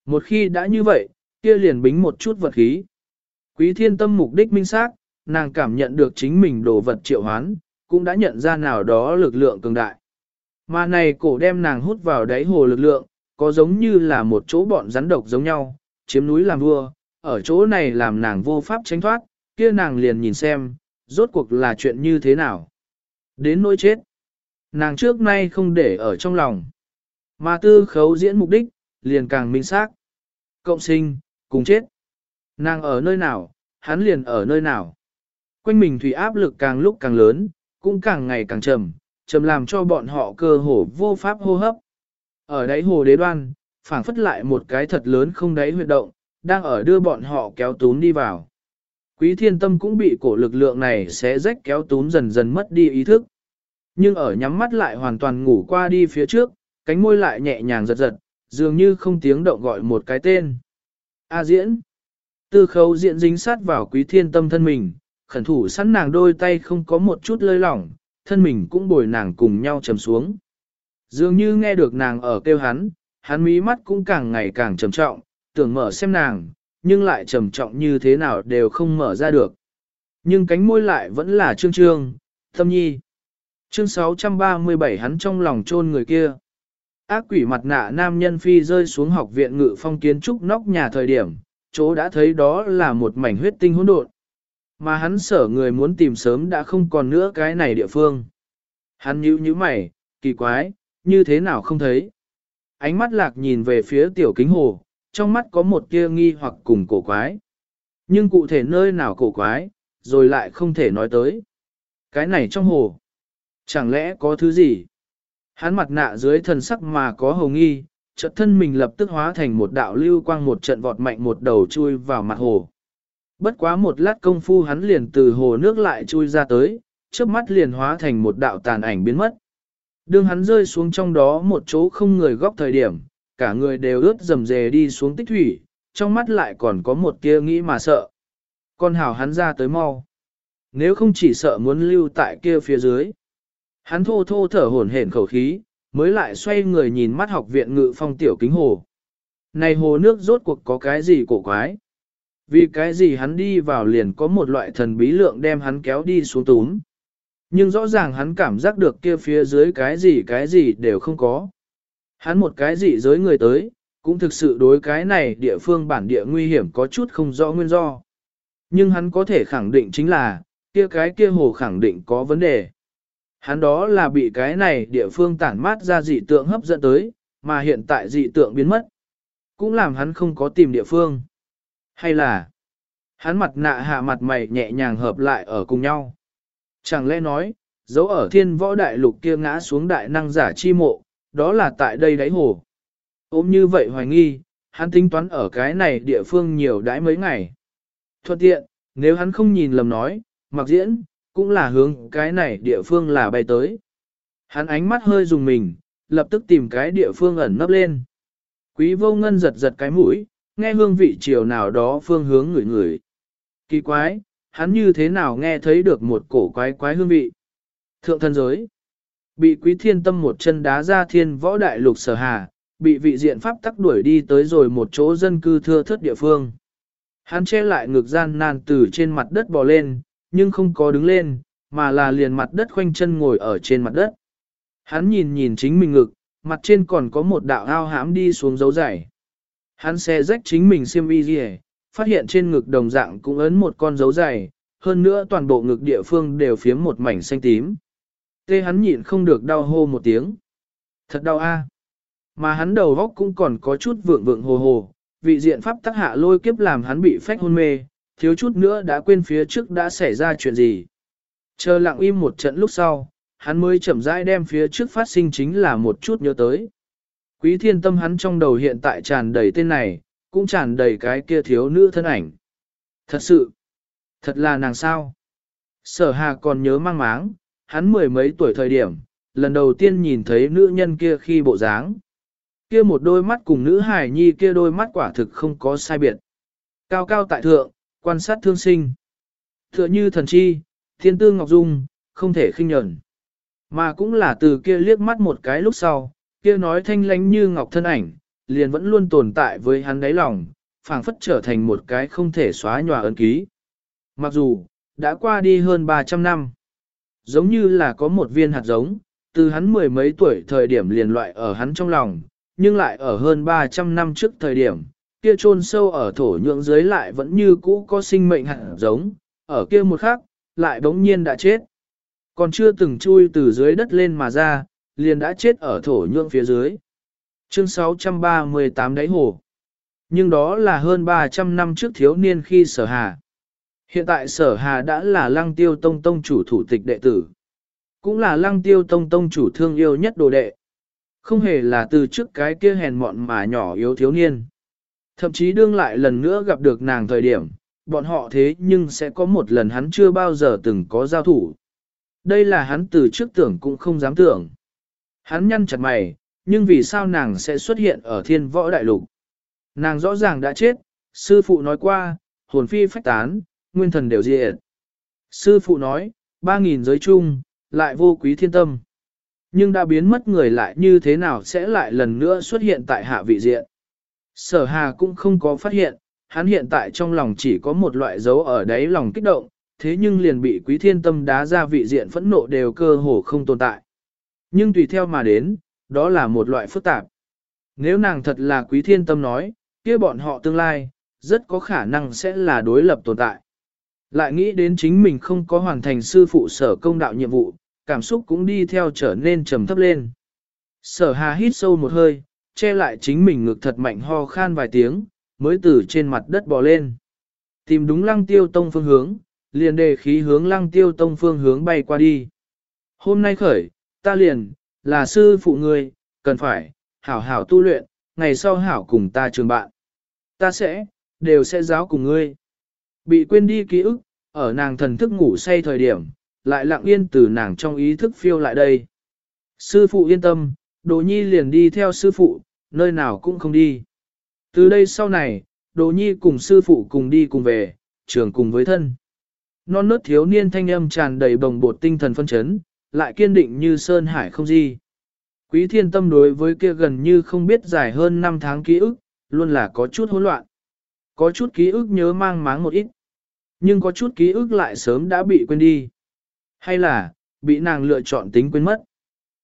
Một khi đã như vậy, kia liền bính một chút vật khí. Quý thiên tâm mục đích minh xác, nàng cảm nhận được chính mình đồ vật triệu hoán, cũng đã nhận ra nào đó lực lượng cường đại. Mà này cổ đem nàng hút vào đáy hồ lực lượng, có giống như là một chỗ bọn rắn độc giống nhau, chiếm núi làm vua, ở chỗ này làm nàng vô pháp tránh thoát, kia nàng liền nhìn xem, rốt cuộc là chuyện như thế nào. Đến nỗi chết, nàng trước nay không để ở trong lòng. Mà tư khấu diễn mục đích, liền càng minh xác. Cộng sinh, cùng chết. Nàng ở nơi nào, hắn liền ở nơi nào. Quanh mình thủy áp lực càng lúc càng lớn, cũng càng ngày càng trầm, trầm làm cho bọn họ cơ hồ vô pháp hô hấp. Ở đáy hồ đế đoan, phảng phất lại một cái thật lớn không đáy huyệt động, đang ở đưa bọn họ kéo tún đi vào. Quý thiên tâm cũng bị cổ lực lượng này sẽ rách kéo tún dần dần mất đi ý thức. Nhưng ở nhắm mắt lại hoàn toàn ngủ qua đi phía trước, cánh môi lại nhẹ nhàng giật giật, dường như không tiếng động gọi một cái tên. A diễn. Tư khấu diễn dính sát vào quý thiên tâm thân mình, khẩn thủ sẵn nàng đôi tay không có một chút lơi lỏng, thân mình cũng bồi nàng cùng nhau trầm xuống. Dường như nghe được nàng ở kêu hắn, hắn mí mắt cũng càng ngày càng trầm trọng, tưởng mở xem nàng, nhưng lại trầm trọng như thế nào đều không mở ra được. Nhưng cánh môi lại vẫn là trương trương, tâm nhi. Chương 637 hắn trong lòng chôn người kia. Ác quỷ mặt nạ nam nhân phi rơi xuống học viện ngự phong kiến trúc nóc nhà thời điểm, chỗ đã thấy đó là một mảnh huyết tinh hỗn độn. Mà hắn sở người muốn tìm sớm đã không còn nữa cái này địa phương. Hắn nhíu nhíu mày, kỳ quái, như thế nào không thấy. Ánh mắt lạc nhìn về phía tiểu kính hồ, trong mắt có một tia nghi hoặc cùng cổ quái. Nhưng cụ thể nơi nào cổ quái, rồi lại không thể nói tới. Cái này trong hồ, chẳng lẽ có thứ gì? Hắn mặt nạ dưới thần sắc mà có hồng nghi, chợt thân mình lập tức hóa thành một đạo lưu quang một trận vọt mạnh một đầu chui vào mặt hồ. Bất quá một lát công phu hắn liền từ hồ nước lại chui ra tới, trước mắt liền hóa thành một đạo tàn ảnh biến mất. Đường hắn rơi xuống trong đó một chỗ không người góc thời điểm, cả người đều ướt dầm dề đi xuống tích thủy, trong mắt lại còn có một tia nghĩ mà sợ. Con hào hắn ra tới mau. Nếu không chỉ sợ muốn lưu tại kia phía dưới. Hắn thô thô thở hổn hển khẩu khí, mới lại xoay người nhìn mắt học viện ngự phong tiểu kính hồ. Này hồ nước rốt cuộc có cái gì cổ quái? Vì cái gì hắn đi vào liền có một loại thần bí lượng đem hắn kéo đi xuống túm. Nhưng rõ ràng hắn cảm giác được kia phía dưới cái gì cái gì đều không có. Hắn một cái gì giới người tới, cũng thực sự đối cái này địa phương bản địa nguy hiểm có chút không rõ nguyên do. Nhưng hắn có thể khẳng định chính là, kia cái kia hồ khẳng định có vấn đề. Hắn đó là bị cái này địa phương tản mát ra dị tượng hấp dẫn tới, mà hiện tại dị tượng biến mất. Cũng làm hắn không có tìm địa phương. Hay là, hắn mặt nạ hạ mặt mày nhẹ nhàng hợp lại ở cùng nhau. Chẳng lẽ nói, dấu ở thiên võ đại lục kia ngã xuống đại năng giả chi mộ, đó là tại đây đáy hồ. Ôm như vậy hoài nghi, hắn tính toán ở cái này địa phương nhiều đãi mấy ngày. Thuận tiện, nếu hắn không nhìn lầm nói, mặc diễn, cũng là hướng cái này địa phương là bay tới. Hắn ánh mắt hơi dùng mình, lập tức tìm cái địa phương ẩn nấp lên. Quý vô ngân giật giật cái mũi, nghe hương vị chiều nào đó phương hướng người người. Kỳ quái, hắn như thế nào nghe thấy được một cổ quái quái hương vị. Thượng thân giới, bị quý thiên tâm một chân đá ra thiên võ đại lục sở hà, bị vị diện pháp tắc đuổi đi tới rồi một chỗ dân cư thưa thớt địa phương. Hắn che lại ngực gian nan từ trên mặt đất bò lên, nhưng không có đứng lên, mà là liền mặt đất khoanh chân ngồi ở trên mặt đất. Hắn nhìn nhìn chính mình ngực, mặt trên còn có một đạo ao hãm đi xuống dấu dày. Hắn xe rách chính mình xiêm y gì phát hiện trên ngực đồng dạng cũng ấn một con dấu dày, hơn nữa toàn bộ ngực địa phương đều phiếm một mảnh xanh tím. Tê hắn nhịn không được đau hô một tiếng. Thật đau a. Mà hắn đầu góc cũng còn có chút vượng vượng hồ hồ, vị diện pháp tắc hạ lôi kiếp làm hắn bị phách hôn mê, thiếu chút nữa đã quên phía trước đã xảy ra chuyện gì. Chờ lặng im một trận lúc sau, hắn mới chậm rãi đem phía trước phát sinh chính là một chút nhớ tới. Quý thiên tâm hắn trong đầu hiện tại tràn đầy tên này, cũng tràn đầy cái kia thiếu nữ thân ảnh. Thật sự, thật là nàng sao. Sở hà còn nhớ mang máng, hắn mười mấy tuổi thời điểm, lần đầu tiên nhìn thấy nữ nhân kia khi bộ dáng. Kia một đôi mắt cùng nữ hải nhi kia đôi mắt quả thực không có sai biệt. Cao cao tại thượng, quan sát thương sinh. Tựa như thần chi, thiên tư ngọc dung, không thể khinh nhẫn. Mà cũng là từ kia liếc mắt một cái lúc sau, kia nói thanh lánh như ngọc thân ảnh, liền vẫn luôn tồn tại với hắn đáy lòng, phảng phất trở thành một cái không thể xóa nhòa ấn ký. Mặc dù, đã qua đi hơn 300 năm, giống như là có một viên hạt giống, từ hắn mười mấy tuổi thời điểm liền loại ở hắn trong lòng, nhưng lại ở hơn 300 năm trước thời điểm, kia chôn sâu ở thổ nhượng dưới lại vẫn như cũ có sinh mệnh hạt giống, ở kia một khắc, lại bỗng nhiên đã chết. Còn chưa từng chui từ dưới đất lên mà ra, liền đã chết ở thổ nhượng phía dưới. Chương 638 đáy hồ. Nhưng đó là hơn 300 năm trước thiếu niên khi sở hà. Hiện tại sở hà đã là lăng tiêu tông tông chủ thủ tịch đệ tử. Cũng là lăng tiêu tông tông chủ thương yêu nhất đồ đệ. Không hề là từ trước cái kia hèn mọn mà nhỏ yếu thiếu niên. Thậm chí đương lại lần nữa gặp được nàng thời điểm, bọn họ thế nhưng sẽ có một lần hắn chưa bao giờ từng có giao thủ. Đây là hắn từ trước tưởng cũng không dám tưởng. Hắn nhăn chặt mày, nhưng vì sao nàng sẽ xuất hiện ở thiên võ đại lục? Nàng rõ ràng đã chết, sư phụ nói qua, hồn phi phách tán, nguyên thần đều diệt. Sư phụ nói, ba nghìn giới chung, lại vô quý thiên tâm. Nhưng đã biến mất người lại như thế nào sẽ lại lần nữa xuất hiện tại hạ vị diện. Sở hà cũng không có phát hiện, hắn hiện tại trong lòng chỉ có một loại dấu ở đáy lòng kích động, thế nhưng liền bị quý thiên tâm đá ra vị diện phẫn nộ đều cơ hồ không tồn tại. Nhưng tùy theo mà đến, đó là một loại phức tạp. Nếu nàng thật là quý thiên tâm nói, kia bọn họ tương lai, rất có khả năng sẽ là đối lập tồn tại. Lại nghĩ đến chính mình không có hoàn thành sư phụ sở công đạo nhiệm vụ, cảm xúc cũng đi theo trở nên trầm thấp lên. Sở hà hít sâu một hơi, che lại chính mình ngực thật mạnh ho khan vài tiếng, mới từ trên mặt đất bò lên. Tìm đúng lăng tiêu tông phương hướng, liền đề khí hướng lăng tiêu tông phương hướng bay qua đi. Hôm nay khởi, ta liền, là sư phụ ngươi, cần phải, hảo hảo tu luyện, ngày sau hảo cùng ta trường bạn. Ta sẽ, đều sẽ giáo cùng ngươi. Bị quên đi ký ức, ở nàng thần thức ngủ say thời điểm, lại lặng yên từ nàng trong ý thức phiêu lại đây. Sư phụ yên tâm, Đồ Nhi liền đi theo sư phụ, nơi nào cũng không đi. Từ đây sau này, Đồ Nhi cùng sư phụ cùng đi cùng về, trường cùng với thân. Non nớt thiếu niên thanh âm tràn đầy bồng bột tinh thần phân chấn, lại kiên định như sơn hải không gì. Quý thiên tâm đối với kia gần như không biết dài hơn 5 tháng ký ức, luôn là có chút hỗn loạn. Có chút ký ức nhớ mang máng một ít. Nhưng có chút ký ức lại sớm đã bị quên đi. Hay là, bị nàng lựa chọn tính quên mất.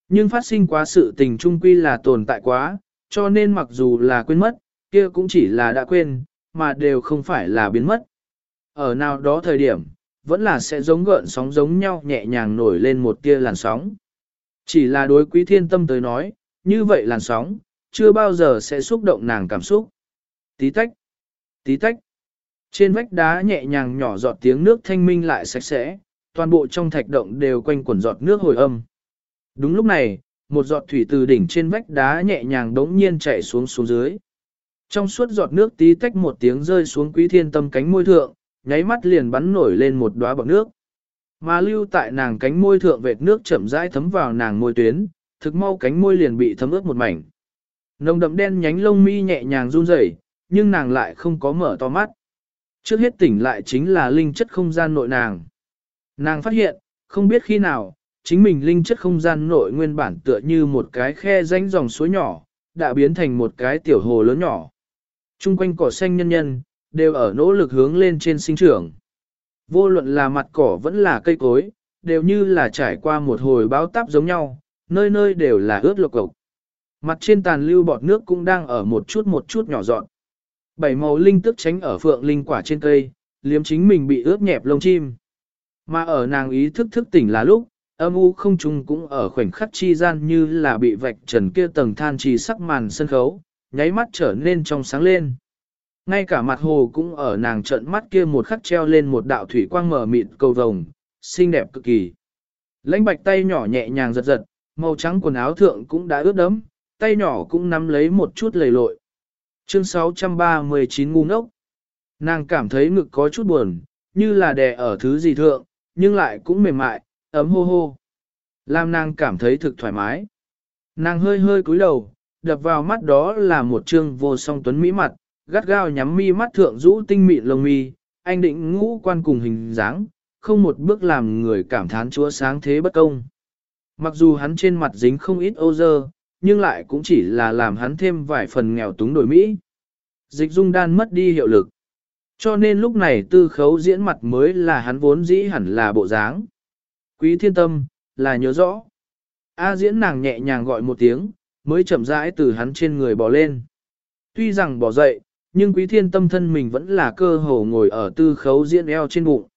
Nhưng phát sinh quá sự tình trung quy là tồn tại quá, cho nên mặc dù là quên mất, kia cũng chỉ là đã quên, mà đều không phải là biến mất. Ở nào đó thời điểm, vẫn là sẽ giống gợn sóng giống nhau nhẹ nhàng nổi lên một tia làn sóng. Chỉ là đối quý thiên tâm tới nói, như vậy làn sóng, chưa bao giờ sẽ xúc động nàng cảm xúc. Tí tách, tí tách. Trên vách đá nhẹ nhàng nhỏ giọt tiếng nước thanh minh lại sạch sẽ, toàn bộ trong thạch động đều quanh quẩn giọt nước hồi âm. Đúng lúc này, một giọt thủy từ đỉnh trên vách đá nhẹ nhàng đống nhiên chảy xuống xuống dưới. Trong suốt giọt nước tí tách một tiếng rơi xuống quý thiên tâm cánh môi thượng, nháy mắt liền bắn nổi lên một đóa bọt nước. Mà lưu tại nàng cánh môi thượng vệt nước chậm rãi thấm vào nàng môi tuyến, thực mau cánh môi liền bị thấm ướt một mảnh. Nồng đậm đen nhánh lông mi nhẹ nhàng run rẩy, nhưng nàng lại không có mở to mắt. Trước hết tỉnh lại chính là linh chất không gian nội nàng. Nàng phát hiện, không biết khi nào, chính mình linh chất không gian nội nguyên bản tựa như một cái khe danh dòng suối nhỏ, đã biến thành một cái tiểu hồ lớn nhỏ. Trung quanh cỏ xanh nhân nhân, đều ở nỗ lực hướng lên trên sinh trưởng. Vô luận là mặt cỏ vẫn là cây cối, đều như là trải qua một hồi báo táp giống nhau, nơi nơi đều là ướt lộc cộc. Mặt trên tàn lưu bọt nước cũng đang ở một chút một chút nhỏ dọn. Bảy màu linh tức tránh ở phượng linh quả trên cây, liếm chính mình bị ướt nhẹp lông chim. Mà ở nàng ý thức thức tỉnh là lúc, âm u không trung cũng ở khoảnh khắc chi gian như là bị vạch trần kia tầng than trì sắc màn sân khấu, nháy mắt trở nên trong sáng lên. Ngay cả mặt hồ cũng ở nàng trận mắt kia một khắc treo lên một đạo thủy quang mở mịt cầu vồng, xinh đẹp cực kỳ. Lãnh bạch tay nhỏ nhẹ nhàng giật giật, màu trắng quần áo thượng cũng đã ướt đẫm, tay nhỏ cũng nắm lấy một chút lầy lội. Chương 639 ngu ngốc. Nàng cảm thấy ngực có chút buồn, như là đè ở thứ gì thượng, nhưng lại cũng mềm mại, ấm hô hô. Làm nàng cảm thấy thực thoải mái. Nàng hơi hơi cúi đầu, đập vào mắt đó là một trương vô song tuấn mỹ mặt, gắt gao nhắm mi mắt thượng rũ tinh mịn lông mi, anh định ngũ quan cùng hình dáng, không một bước làm người cảm thán chúa sáng thế bất công. Mặc dù hắn trên mặt dính không ít ô dơ, nhưng lại cũng chỉ là làm hắn thêm vài phần nghèo túng đổi Mỹ. Dịch dung đan mất đi hiệu lực. Cho nên lúc này tư khấu diễn mặt mới là hắn vốn dĩ hẳn là bộ dáng. Quý thiên tâm, là nhớ rõ. A diễn nàng nhẹ nhàng gọi một tiếng, mới chậm rãi từ hắn trên người bỏ lên. Tuy rằng bỏ dậy, nhưng quý thiên tâm thân mình vẫn là cơ hồ ngồi ở tư khấu diễn eo trên bụng.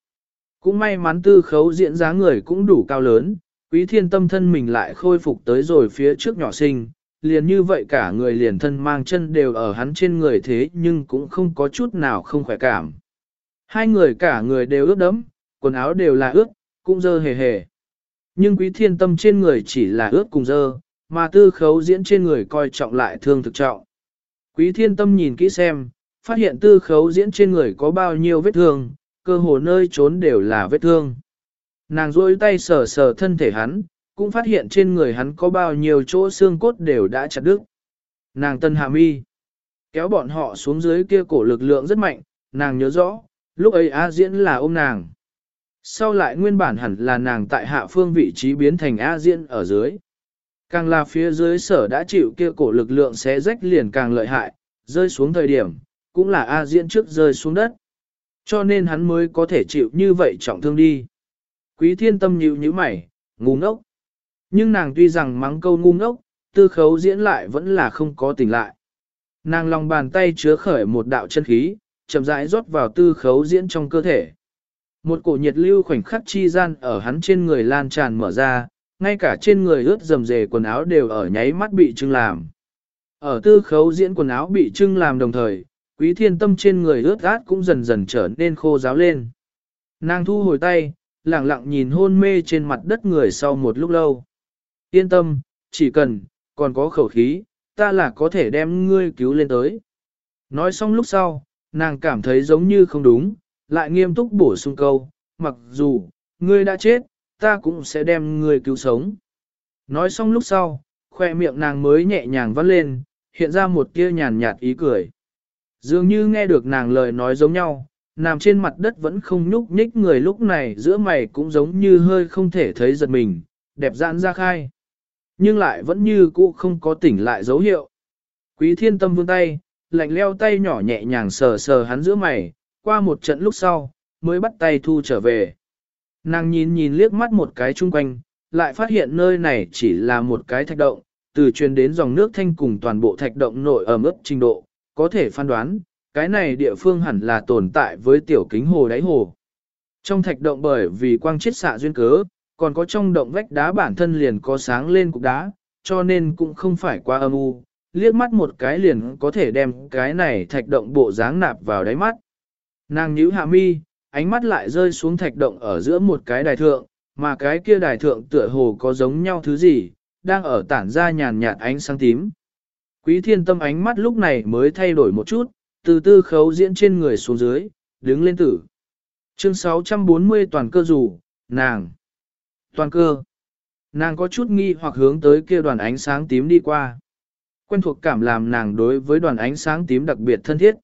Cũng may mắn tư khấu diễn dáng người cũng đủ cao lớn, quý thiên tâm thân mình lại khôi phục tới rồi phía trước nhỏ sinh, liền như vậy cả người liền thân mang chân đều ở hắn trên người thế nhưng cũng không có chút nào không khỏe cảm. Hai người cả người đều ướt đẫm, quần áo đều là ướt, cũng dơ hề hề. Nhưng quý thiên tâm trên người chỉ là ướt cùng dơ, mà tư khấu diễn trên người coi trọng lại thương thực trọng. Quý thiên tâm nhìn kỹ xem, Phát hiện tư khấu diễn trên người có bao nhiêu vết thương, cơ hồ nơi trốn đều là vết thương. Nàng rôi tay sờ sờ thân thể hắn, cũng phát hiện trên người hắn có bao nhiêu chỗ xương cốt đều đã chặt đứt. Nàng tân hạ mi, kéo bọn họ xuống dưới kia cổ lực lượng rất mạnh, nàng nhớ rõ, lúc ấy A Diễn là ôm nàng. Sau lại nguyên bản hẳn là nàng tại hạ phương vị trí biến thành A Diễn ở dưới. Càng là phía dưới sở đã chịu kia cổ lực lượng xé rách liền càng lợi hại, rơi xuống thời điểm, cũng là A Diễn trước rơi xuống đất. Cho nên hắn mới có thể chịu như vậy trọng thương đi. Quý thiên tâm nhịu như mày, ngu ngốc. Nhưng nàng tuy rằng mắng câu ngu ngốc, tư khấu diễn lại vẫn là không có tỉnh lại. Nàng lòng bàn tay chứa khởi một đạo chân khí, chậm rãi rót vào tư khấu diễn trong cơ thể. Một cổ nhiệt lưu khoảnh khắc chi gian ở hắn trên người lan tràn mở ra, ngay cả trên người ướt dầm dề quần áo đều ở nháy mắt bị trưng làm. Ở tư khấu diễn quần áo bị trưng làm đồng thời, quý thiên tâm trên người ướt át cũng dần dần trở nên khô ráo lên. Nàng thu hồi tay, lặng lặng nhìn hôn mê trên mặt đất người sau một lúc lâu. Yên tâm, chỉ cần, còn có khẩu khí, ta là có thể đem ngươi cứu lên tới. Nói xong lúc sau, nàng cảm thấy giống như không đúng, lại nghiêm túc bổ sung câu, mặc dù, ngươi đã chết, ta cũng sẽ đem ngươi cứu sống. Nói xong lúc sau, khoe miệng nàng mới nhẹ nhàng vắt lên, hiện ra một tia nhàn nhạt ý cười. Dường như nghe được nàng lời nói giống nhau, nằm trên mặt đất vẫn không nhúc nhích người lúc này giữa mày cũng giống như hơi không thể thấy giật mình, đẹp giãn ra khai. Nhưng lại vẫn như cũ không có tỉnh lại dấu hiệu. Quý thiên tâm vươn tay, lạnh leo tay nhỏ nhẹ nhàng sờ sờ hắn giữa mày, qua một trận lúc sau, mới bắt tay thu trở về. Nàng nhìn nhìn liếc mắt một cái chung quanh, lại phát hiện nơi này chỉ là một cái thạch động, từ truyền đến dòng nước thanh cùng toàn bộ thạch động nội ẩm ướt trình độ, có thể phán đoán, cái này địa phương hẳn là tồn tại với tiểu kính hồ đáy hồ. Trong thạch động bởi vì quang chiết xạ duyên cớ, còn có trong động vách đá bản thân liền có sáng lên cục đá, cho nên cũng không phải quá âm u, liếc mắt một cái liền có thể đem cái này thạch động bộ dáng nạp vào đáy mắt. Nàng nhíu hạ mi, ánh mắt lại rơi xuống thạch động ở giữa một cái đài thượng, mà cái kia đài thượng tựa hồ có giống nhau thứ gì, đang ở tản ra nhàn nhạt ánh sáng tím. Quý thiên tâm ánh mắt lúc này mới thay đổi một chút, từ tư khấu diễn trên người xuống dưới, đứng lên tử. Chương 640 toàn cơ rủ, nàng. Toàn cơ. Nàng có chút nghi hoặc hướng tới kia đoàn ánh sáng tím đi qua. Quen thuộc cảm làm nàng đối với đoàn ánh sáng tím đặc biệt thân thiết.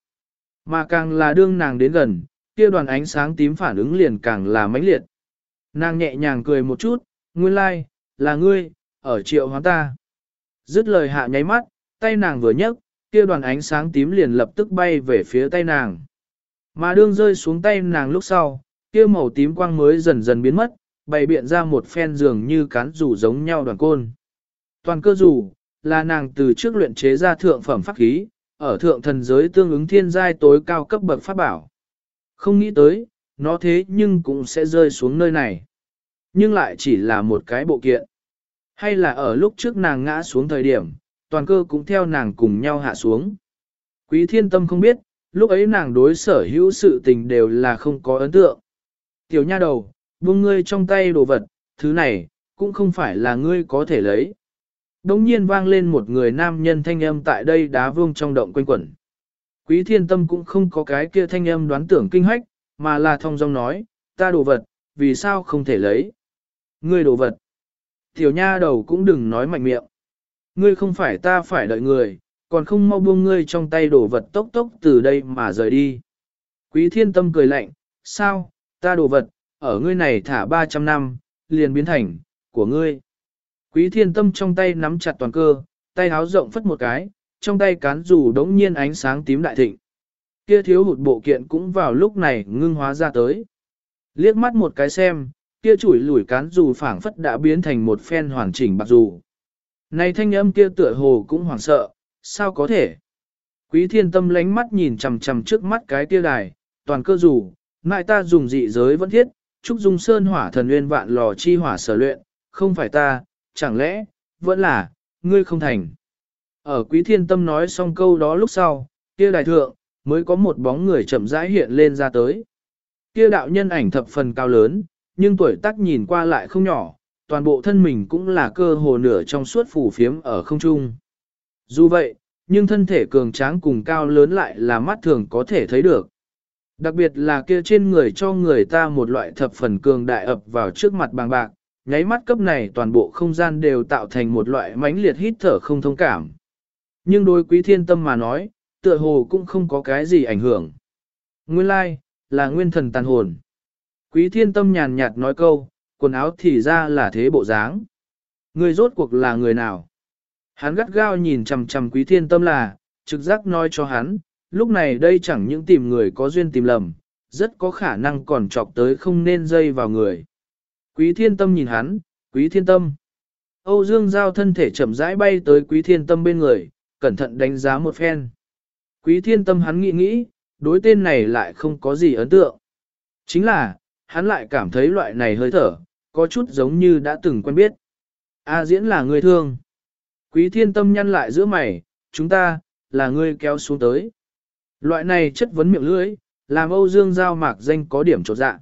Mà càng là đương nàng đến gần, kia đoàn ánh sáng tím phản ứng liền càng là mãnh liệt. Nàng nhẹ nhàng cười một chút, nguyên lai, like, là ngươi, ở triệu hóa ta. Dứt lời hạ nháy mắt, tay nàng vừa nhấc, kia đoàn ánh sáng tím liền lập tức bay về phía tay nàng. Mà đương rơi xuống tay nàng lúc sau, kia màu tím quang mới dần dần biến mất, bày biện ra một phen dường như cán rủ giống nhau đoàn côn. Toàn cơ rủ, là nàng từ trước luyện chế ra thượng phẩm pháp khí, ở thượng thần giới tương ứng thiên giai tối cao cấp bậc pháp bảo. Không nghĩ tới, nó thế nhưng cũng sẽ rơi xuống nơi này. Nhưng lại chỉ là một cái bộ kiện. Hay là ở lúc trước nàng ngã xuống thời điểm, toàn cơ cũng theo nàng cùng nhau hạ xuống. Quý thiên tâm không biết, lúc ấy nàng đối sở hữu sự tình đều là không có ấn tượng. Tiểu nha đầu, buông ngươi trong tay đồ vật, thứ này, cũng không phải là ngươi có thể lấy. Đống nhiên vang lên một người nam nhân thanh âm tại đây đá vương trong động quanh quẩn. Quý thiên tâm cũng không có cái kia thanh âm đoán tưởng kinh hách, mà là thông dong nói, ta đồ vật, vì sao không thể lấy. Ngươi đồ vật. Tiểu nha đầu cũng đừng nói mạnh miệng. Ngươi không phải ta phải đợi người, còn không mau buông ngươi trong tay đồ vật tốc tốc từ đây mà rời đi. Quý thiên tâm cười lạnh, sao, ta đồ vật, ở ngươi này thả 300 năm, liền biến thành, của ngươi. Quý thiên tâm trong tay nắm chặt toàn cơ, tay háo rộng phất một cái, trong tay cán dù đống nhiên ánh sáng tím đại thịnh. Kia thiếu hụt bộ kiện cũng vào lúc này ngưng hóa ra tới. Liếc mắt một cái xem, kia chủi lủi cán dù phảng phất đã biến thành một phen hoàn chỉnh bạc dù. Này thanh âm kia tựa hồ cũng hoảng sợ, sao có thể? Quý thiên tâm lánh mắt nhìn chằm chằm trước mắt cái kia đài, toàn cơ dù, ngại ta dùng dị giới vẫn thiết, trúc dung sơn hỏa thần nguyên vạn lò chi hỏa sở luyện, không phải ta, chẳng lẽ, vẫn là, ngươi không thành. Ở quý thiên tâm nói xong câu đó lúc sau, kia đại thượng, mới có một bóng người chậm rãi hiện lên ra tới. Kia đạo nhân ảnh thập phần cao lớn, nhưng tuổi tác nhìn qua lại không nhỏ, toàn bộ thân mình cũng là cơ hồ nửa trong suốt phủ phiếm ở không trung. Dù vậy, nhưng thân thể cường tráng cùng cao lớn lại là mắt thường có thể thấy được. Đặc biệt là kia trên người cho người ta một loại thập phần cường đại ập vào trước mặt bàng bạc, nháy mắt cấp này toàn bộ không gian đều tạo thành một loại mãnh liệt hít thở không thông cảm. Nhưng đối quý thiên tâm mà nói, tựa hồ cũng không có cái gì ảnh hưởng. Nguyên lai, là nguyên thần tàn hồn. Quý thiên tâm nhàn nhạt nói câu, quần áo thì ra là thế bộ dáng. Người rốt cuộc là người nào? Hắn gắt gao nhìn chằm chằm quý thiên tâm là, trực giác nói cho hắn, lúc này đây chẳng những tìm người có duyên tìm lầm, rất có khả năng còn chọc tới không nên dây vào người. Quý thiên tâm nhìn hắn, quý thiên tâm. Âu Dương Giao thân thể chậm rãi bay tới quý thiên tâm bên người, cẩn thận đánh giá một phen. Quý thiên tâm hắn nghĩ nghĩ, đối tên này lại không có gì ấn tượng. Chính là, hắn lại cảm thấy loại này hơi thở, có chút giống như đã từng quen biết. A diễn là người thương. Quý thiên tâm nhăn lại giữa mày, chúng ta, là người kéo xuống tới. Loại này chất vấn miệng lưỡi, làm Âu Dương Giao mạc danh có điểm trột dạng.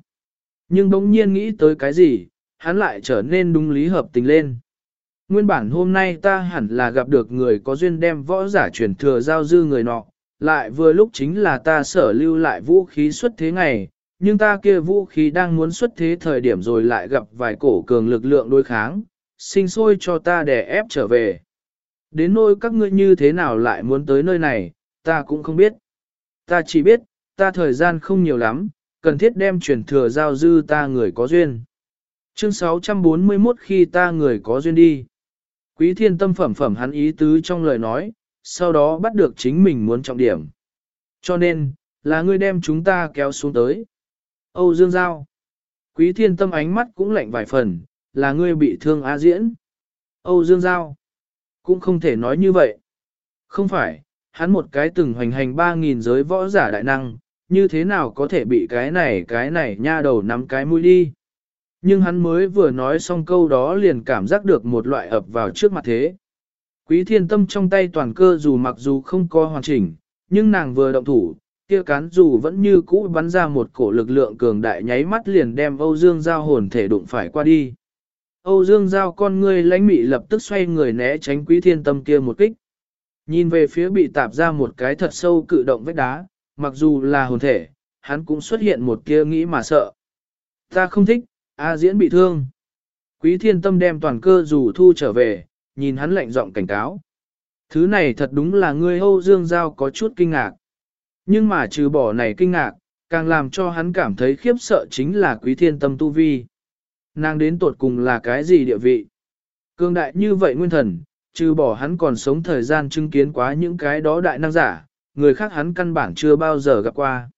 Nhưng bỗng nhiên nghĩ tới cái gì, hắn lại trở nên đúng lý hợp tình lên. Nguyên bản hôm nay ta hẳn là gặp được người có duyên đem võ giả truyền thừa giao dư người nọ, lại vừa lúc chính là ta sở lưu lại vũ khí xuất thế ngày, nhưng ta kia vũ khí đang muốn xuất thế thời điểm rồi lại gặp vài cổ cường lực lượng đối kháng, sinh sôi cho ta để ép trở về. Đến nỗi các ngươi như thế nào lại muốn tới nơi này, ta cũng không biết. Ta chỉ biết, ta thời gian không nhiều lắm, cần thiết đem truyền thừa giao dư ta người có duyên. Chương 641 khi ta người có duyên đi. Quý thiên tâm phẩm phẩm hắn ý tứ trong lời nói, sau đó bắt được chính mình muốn trọng điểm. Cho nên, là ngươi đem chúng ta kéo xuống tới. Âu Dương Giao. Quý thiên tâm ánh mắt cũng lạnh vài phần, là ngươi bị thương á diễn. Âu Dương Giao. Cũng không thể nói như vậy. Không phải, hắn một cái từng hoành hành 3.000 giới võ giả đại năng, như thế nào có thể bị cái này cái này nha đầu nắm cái mũi đi. Nhưng hắn mới vừa nói xong câu đó liền cảm giác được một loại ập vào trước mặt thế. Quý thiên tâm trong tay toàn cơ dù mặc dù không có hoàn chỉnh, nhưng nàng vừa động thủ, kia cán dù vẫn như cũ bắn ra một cổ lực lượng cường đại nháy mắt liền đem Âu Dương Giao hồn thể đụng phải qua đi. Âu Dương Giao con ngươi lãnh mị lập tức xoay người né tránh quý thiên tâm kia một kích. Nhìn về phía bị tạp ra một cái thật sâu cự động vách đá, mặc dù là hồn thể, hắn cũng xuất hiện một kia nghĩ mà sợ. Ta không thích, A diễn bị thương. Quý thiên tâm đem toàn cơ dù thu trở về, nhìn hắn lạnh giọng cảnh cáo. Thứ này thật đúng là ngươi Âu Dương Giao có chút kinh ngạc. Nhưng mà trừ bỏ này kinh ngạc, càng làm cho hắn cảm thấy khiếp sợ chính là quý thiên tâm tu vi. Nàng đến tột cùng là cái gì địa vị? Cương đại như vậy nguyên thần, trừ bỏ hắn còn sống thời gian chứng kiến quá những cái đó đại năng giả, người khác hắn căn bản chưa bao giờ gặp qua.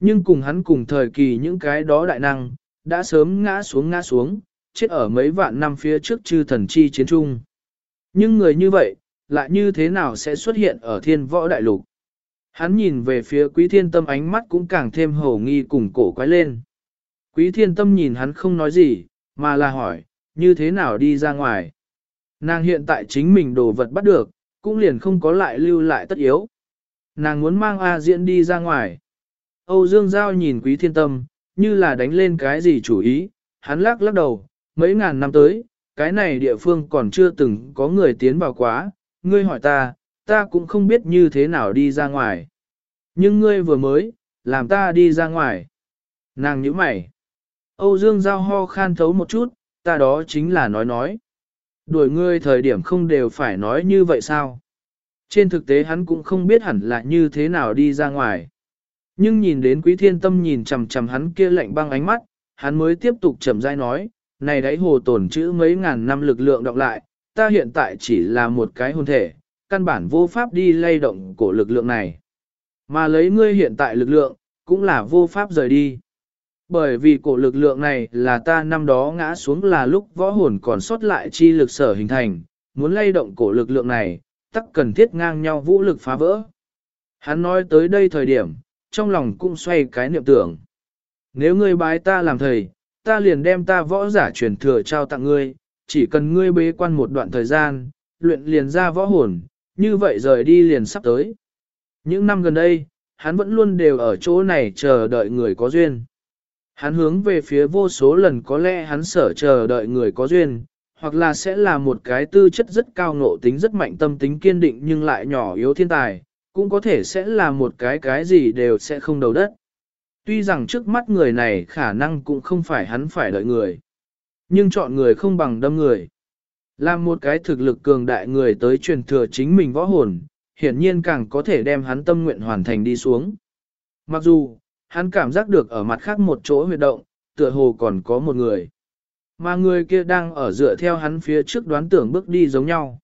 Nhưng cùng hắn cùng thời kỳ những cái đó đại năng, đã sớm ngã xuống ngã xuống, chết ở mấy vạn năm phía trước chư thần chi chiến trung. Nhưng người như vậy, lại như thế nào sẽ xuất hiện ở thiên võ đại lục? Hắn nhìn về phía quý thiên tâm ánh mắt cũng càng thêm hổ nghi cùng cổ quái lên. Quý thiên tâm nhìn hắn không nói gì, mà là hỏi, như thế nào đi ra ngoài? Nàng hiện tại chính mình đồ vật bắt được, cũng liền không có lại lưu lại tất yếu. Nàng muốn mang A diễn đi ra ngoài. Âu Dương Giao nhìn quý thiên tâm, như là đánh lên cái gì chủ ý, hắn lắc lắc đầu, mấy ngàn năm tới, cái này địa phương còn chưa từng có người tiến vào quá, ngươi hỏi ta, ta cũng không biết như thế nào đi ra ngoài. Nhưng ngươi vừa mới, làm ta đi ra ngoài. Nàng nhíu mày. Âu Dương Giao ho khan thấu một chút, ta đó chính là nói nói. Đuổi ngươi thời điểm không đều phải nói như vậy sao? Trên thực tế hắn cũng không biết hẳn là như thế nào đi ra ngoài. Nhưng nhìn đến quý thiên tâm nhìn chằm chằm hắn kia lạnh băng ánh mắt, hắn mới tiếp tục chậm rãi nói, này đáy hồ tổn chữ mấy ngàn năm lực lượng đọc lại, ta hiện tại chỉ là một cái hồn thể, căn bản vô pháp đi lay động của lực lượng này. Mà lấy ngươi hiện tại lực lượng, cũng là vô pháp rời đi. Bởi vì cổ lực lượng này là ta năm đó ngã xuống là lúc võ hồn còn sót lại chi lực sở hình thành, muốn lay động cổ lực lượng này, tắc cần thiết ngang nhau vũ lực phá vỡ. Hắn nói tới đây thời điểm, trong lòng cũng xoay cái niệm tưởng. Nếu ngươi bái ta làm thầy, ta liền đem ta võ giả truyền thừa trao tặng ngươi, chỉ cần ngươi bế quan một đoạn thời gian, luyện liền ra võ hồn, như vậy rời đi liền sắp tới. Những năm gần đây, hắn vẫn luôn đều ở chỗ này chờ đợi người có duyên. Hắn hướng về phía vô số lần có lẽ hắn sở chờ đợi người có duyên, hoặc là sẽ là một cái tư chất rất cao ngộ tính rất mạnh tâm tính kiên định nhưng lại nhỏ yếu thiên tài, cũng có thể sẽ là một cái cái gì đều sẽ không đầu đất. Tuy rằng trước mắt người này khả năng cũng không phải hắn phải đợi người, nhưng chọn người không bằng đâm người. Làm một cái thực lực cường đại người tới truyền thừa chính mình võ hồn, hiển nhiên càng có thể đem hắn tâm nguyện hoàn thành đi xuống. Mặc dù, hắn cảm giác được ở mặt khác một chỗ huyệt động, tựa hồ còn có một người. Mà người kia đang ở dựa theo hắn phía trước đoán tưởng bước đi giống nhau.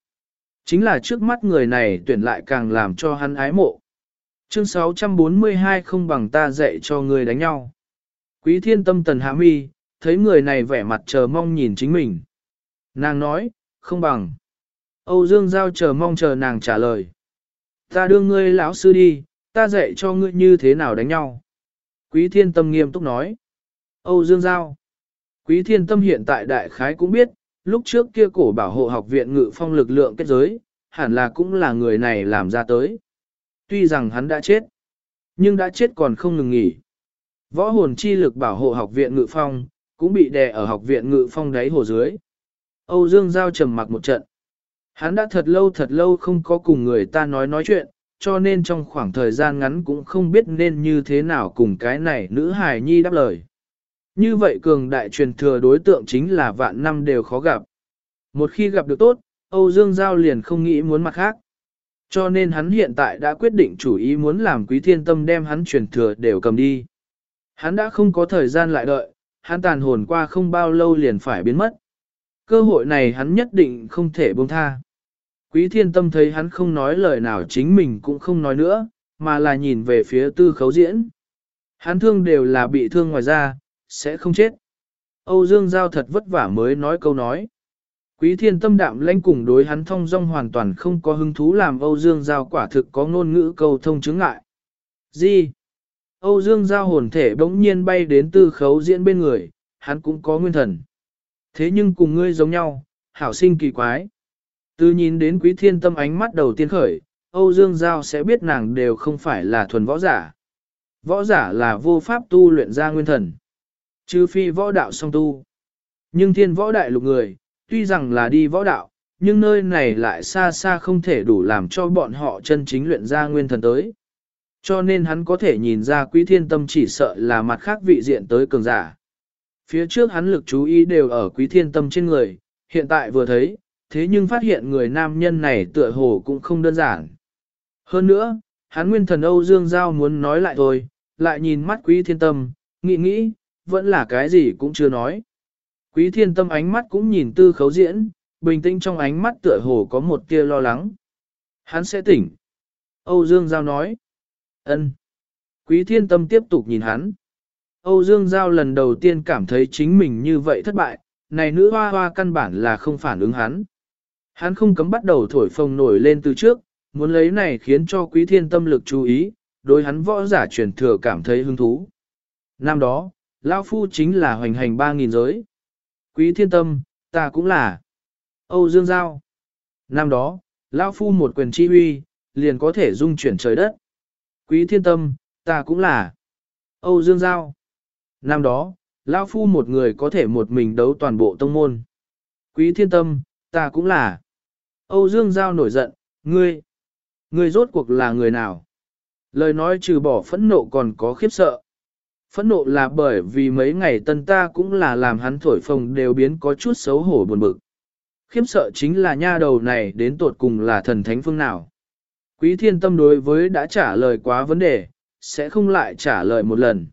Chính là trước mắt người này tuyển lại càng làm cho hắn ái mộ. Chương 642 không bằng ta dạy cho người đánh nhau. Quý thiên tâm tần hạ mi, thấy người này vẻ mặt chờ mong nhìn chính mình. Nàng nói, không bằng. Âu Dương Giao chờ mong chờ nàng trả lời. Ta đưa ngươi lão sư đi, ta dạy cho ngươi như thế nào đánh nhau. Quý thiên tâm nghiêm túc nói. Âu Dương Giao. Quý thiên tâm hiện tại đại khái cũng biết, lúc trước kia cổ bảo hộ học viện ngự phong lực lượng kết giới, hẳn là cũng là người này làm ra tới. Tuy rằng hắn đã chết, nhưng đã chết còn không ngừng nghỉ. Võ hồn chi lực bảo hộ học viện ngự phong, cũng bị đè ở học viện ngự phong đáy hồ dưới. Âu Dương Giao trầm mặc một trận. Hắn đã thật lâu thật lâu không có cùng người ta nói nói chuyện, cho nên trong khoảng thời gian ngắn cũng không biết nên như thế nào cùng cái này nữ hài nhi đáp lời. Như vậy cường đại truyền thừa đối tượng chính là vạn năm đều khó gặp. Một khi gặp được tốt, Âu Dương Giao liền không nghĩ muốn mặt khác. Cho nên hắn hiện tại đã quyết định chủ ý muốn làm quý thiên tâm đem hắn truyền thừa đều cầm đi. Hắn đã không có thời gian lại đợi, hắn tàn hồn qua không bao lâu liền phải biến mất. Cơ hội này hắn nhất định không thể buông tha. Quý thiên tâm thấy hắn không nói lời nào chính mình cũng không nói nữa, mà là nhìn về phía tư khấu diễn. Hắn thương đều là bị thương ngoài ra, sẽ không chết. Âu Dương Giao thật vất vả mới nói câu nói. Quý thiên tâm đạm lãnh cùng đối hắn thông dong hoàn toàn không có hứng thú làm Âu Dương Giao quả thực có ngôn ngữ câu thông chứng ngại. Gì? Âu Dương Giao hồn thể bỗng nhiên bay đến tư khấu diễn bên người, hắn cũng có nguyên thần. Thế nhưng cùng ngươi giống nhau, hảo sinh kỳ quái. Từ nhìn đến quý thiên tâm ánh mắt đầu tiên khởi, Âu Dương Giao sẽ biết nàng đều không phải là thuần võ giả. Võ giả là vô pháp tu luyện ra nguyên thần. Trừ phi võ đạo song tu. Nhưng thiên võ đại lục người, tuy rằng là đi võ đạo, nhưng nơi này lại xa xa không thể đủ làm cho bọn họ chân chính luyện ra nguyên thần tới. Cho nên hắn có thể nhìn ra quý thiên tâm chỉ sợ là mặt khác vị diện tới cường giả. Phía trước hắn lực chú ý đều ở quý thiên tâm trên người, hiện tại vừa thấy, thế nhưng phát hiện người nam nhân này tựa hồ cũng không đơn giản. Hơn nữa, hắn nguyên thần Âu Dương Giao muốn nói lại thôi, lại nhìn mắt quý thiên tâm, nghĩ nghĩ, vẫn là cái gì cũng chưa nói. Quý thiên tâm ánh mắt cũng nhìn tư khấu diễn, bình tĩnh trong ánh mắt tựa hồ có một tia lo lắng. Hắn sẽ tỉnh. Âu Dương Giao nói. ân. Quý thiên tâm tiếp tục nhìn hắn. Âu Dương Giao lần đầu tiên cảm thấy chính mình như vậy thất bại, này nữ hoa hoa căn bản là không phản ứng hắn. Hắn không cấm bắt đầu thổi phồng nổi lên từ trước, muốn lấy này khiến cho quý thiên tâm lực chú ý, đối hắn võ giả truyền thừa cảm thấy hứng thú. Năm đó, Lão Phu chính là hoành hành ba nghìn giới. Quý thiên tâm, ta cũng là. Âu Dương Giao. Năm đó, lão Phu một quyền chi huy, liền có thể dung chuyển trời đất. Quý thiên tâm, ta cũng là. Âu Dương Giao. Năm đó, lão Phu một người có thể một mình đấu toàn bộ tông môn. Quý thiên tâm, ta cũng là. Âu Dương Giao nổi giận, ngươi, ngươi rốt cuộc là người nào? Lời nói trừ bỏ phẫn nộ còn có khiếp sợ. Phẫn nộ là bởi vì mấy ngày tân ta cũng là làm hắn thổi phồng đều biến có chút xấu hổ buồn bực. Khiếm sợ chính là nha đầu này đến tột cùng là thần thánh phương nào. Quý thiên tâm đối với đã trả lời quá vấn đề, sẽ không lại trả lời một lần.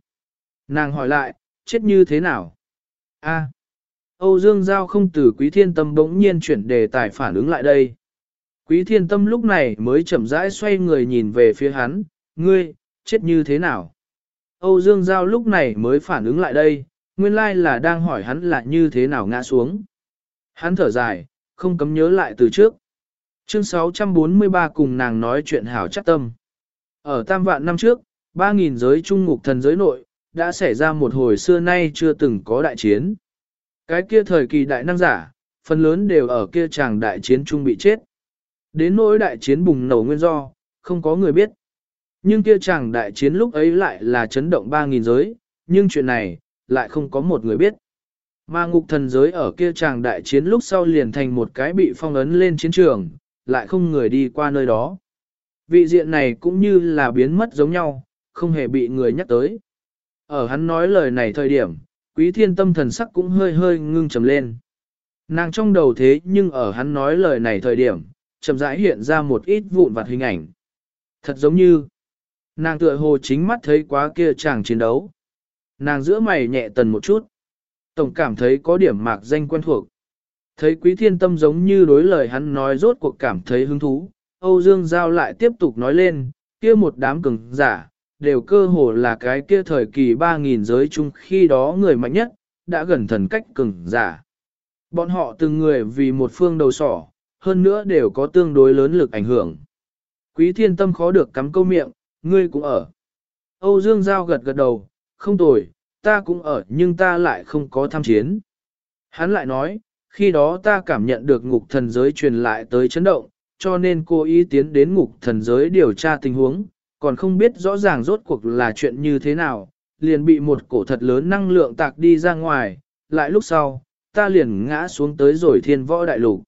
Nàng hỏi lại, chết như thế nào? A. Âu Dương Giao không từ quý thiên tâm bỗng nhiên chuyển đề tài phản ứng lại đây. Quý thiên tâm lúc này mới chậm rãi xoay người nhìn về phía hắn, ngươi, chết như thế nào? Âu Dương Giao lúc này mới phản ứng lại đây, nguyên lai là đang hỏi hắn là như thế nào ngã xuống. Hắn thở dài, không cấm nhớ lại từ trước. Chương 643 cùng nàng nói chuyện hảo chắc tâm. Ở tam vạn năm trước, 3.000 giới trung ngục thần giới nội, đã xảy ra một hồi xưa nay chưa từng có đại chiến. Cái kia thời kỳ đại năng giả, phần lớn đều ở kia chàng đại chiến trung bị chết. Đến nỗi đại chiến bùng nổ nguyên do, không có người biết. Nhưng kia chàng đại chiến lúc ấy lại là chấn động 3.000 giới, nhưng chuyện này, lại không có một người biết. Mà ngục thần giới ở kia chàng đại chiến lúc sau liền thành một cái bị phong ấn lên chiến trường, lại không người đi qua nơi đó. Vị diện này cũng như là biến mất giống nhau, không hề bị người nhắc tới. Ở hắn nói lời này thời điểm, quý thiên tâm thần sắc cũng hơi hơi ngưng trầm lên. Nàng trong đầu thế nhưng ở hắn nói lời này thời điểm, chậm rãi hiện ra một ít vụn vặt hình ảnh. Thật giống như, nàng tựa hồ chính mắt thấy quá kia chàng chiến đấu. Nàng giữa mày nhẹ tần một chút. Tổng cảm thấy có điểm mạc danh quen thuộc. Thấy quý thiên tâm giống như đối lời hắn nói rốt cuộc cảm thấy hứng thú. Âu Dương Giao lại tiếp tục nói lên, kia một đám cường giả, đều cơ hồ là cái kia thời kỳ 3.000 giới chung khi đó người mạnh nhất, đã gần thần cách cường giả. Bọn họ từng người vì một phương đầu sỏ, hơn nữa đều có tương đối lớn lực ảnh hưởng. Quý thiên tâm khó được cắm câu miệng, ngươi cũng ở. Âu Dương Giao gật gật đầu, không tồi, ta cũng ở nhưng ta lại không có tham chiến. Hắn lại nói, khi đó ta cảm nhận được ngục thần giới truyền lại tới chấn động, cho nên cô ý tiến đến ngục thần giới điều tra tình huống, còn không biết rõ ràng rốt cuộc là chuyện như thế nào, liền bị một cổ thật lớn năng lượng tạc đi ra ngoài, lại lúc sau, ta liền ngã xuống tới rồi thiên võ đại lục.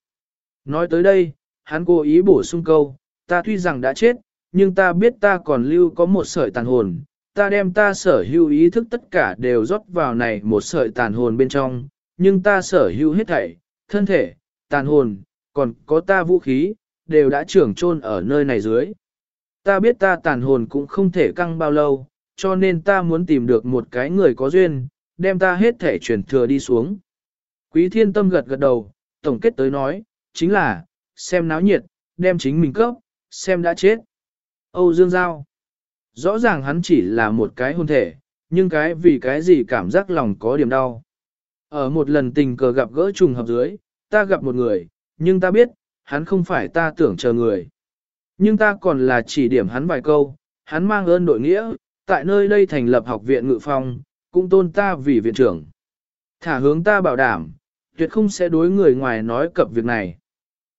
Nói tới đây, hắn cố ý bổ sung câu, ta tuy rằng đã chết, nhưng ta biết ta còn lưu có một sợi tàn hồn, ta đem ta sở hữu ý thức tất cả đều rót vào này một sợi tàn hồn bên trong, nhưng ta sở hữu hết thảy, thân thể, tàn hồn, còn có ta vũ khí, đều đã trưởng chôn ở nơi này dưới. Ta biết ta tàn hồn cũng không thể căng bao lâu, cho nên ta muốn tìm được một cái người có duyên, đem ta hết thể truyền thừa đi xuống. Quý thiên tâm gật gật đầu, tổng kết tới nói, chính là, xem náo nhiệt, đem chính mình cấp, xem đã chết. Âu Dương Giao. Rõ ràng hắn chỉ là một cái hôn thể, nhưng cái vì cái gì cảm giác lòng có điểm đau. Ở một lần tình cờ gặp gỡ trùng hợp dưới, ta gặp một người, nhưng ta biết, hắn không phải ta tưởng chờ người. Nhưng ta còn là chỉ điểm hắn vài câu, hắn mang ơn đội nghĩa, tại nơi đây thành lập học viện ngự phong, cũng tôn ta vì viện trưởng. Thả hướng ta bảo đảm, tuyệt không sẽ đối người ngoài nói cập việc này.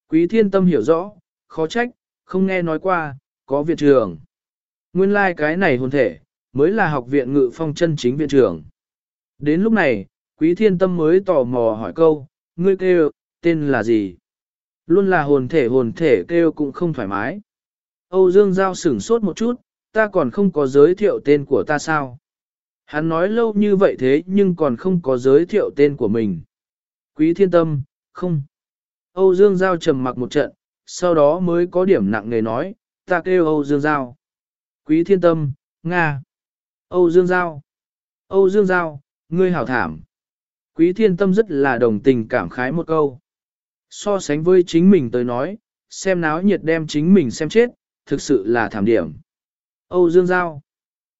Quý thiên tâm hiểu rõ, khó trách, không nghe nói qua, có viện trưởng. Nguyên lai like cái này hồn thể, mới là học viện ngự phong chân chính viện trưởng. Đến lúc này, quý thiên tâm mới tò mò hỏi câu, ngươi kêu, tên là gì? Luôn là hồn thể hồn thể kêu cũng không thoải mái. Âu Dương Giao sửng sốt một chút, ta còn không có giới thiệu tên của ta sao? Hắn nói lâu như vậy thế nhưng còn không có giới thiệu tên của mình. Quý thiên tâm, không. Âu Dương Giao trầm mặc một trận, sau đó mới có điểm nặng nề nói, ta kêu Âu Dương Giao. Quý thiên tâm, Nga. Âu Dương Giao. Âu Dương Giao, ngươi hảo thảm. Quý thiên tâm rất là đồng tình cảm khái một câu. So sánh với chính mình tới nói, xem náo nhiệt đem chính mình xem chết, thực sự là thảm điểm. Âu Dương Giao.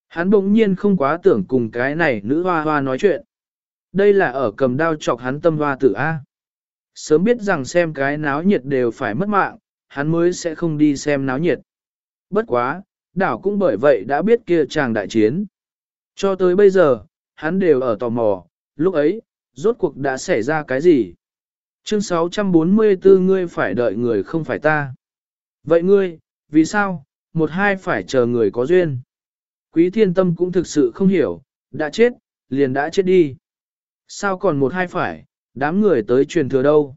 Hắn bỗng nhiên không quá tưởng cùng cái này nữ hoa hoa nói chuyện. Đây là ở cầm đao chọc hắn tâm hoa tử A. Sớm biết rằng xem cái náo nhiệt đều phải mất mạng, hắn mới sẽ không đi xem náo nhiệt. Bất quá, đảo cũng bởi vậy đã biết kia chàng đại chiến. Cho tới bây giờ, hắn đều ở tò mò, lúc ấy, rốt cuộc đã xảy ra cái gì? Chương 644 ngươi phải đợi người không phải ta. Vậy ngươi, vì sao, một hai phải chờ người có duyên? Quý thiên tâm cũng thực sự không hiểu, đã chết, liền đã chết đi. Sao còn một hai phải, đám người tới truyền thừa đâu?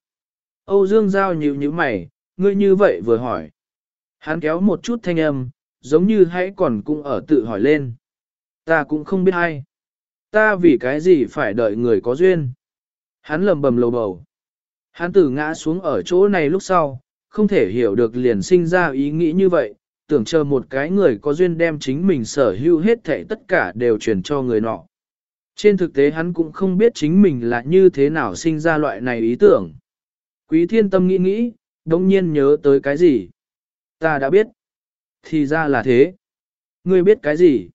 Âu Dương Giao nhíu nhíu mày, ngươi như vậy vừa hỏi. Hắn kéo một chút thanh âm, giống như hãy còn cũng ở tự hỏi lên. Ta cũng không biết hay. Ta vì cái gì phải đợi người có duyên. Hắn lầm bầm lầu bầu. Hắn tử ngã xuống ở chỗ này lúc sau, không thể hiểu được liền sinh ra ý nghĩ như vậy, tưởng chờ một cái người có duyên đem chính mình sở hữu hết thảy tất cả đều truyền cho người nọ. Trên thực tế hắn cũng không biết chính mình là như thế nào sinh ra loại này ý tưởng. Quý thiên tâm nghĩ nghĩ, đồng nhiên nhớ tới cái gì? Ta đã biết. Thì ra là thế. Ngươi biết cái gì?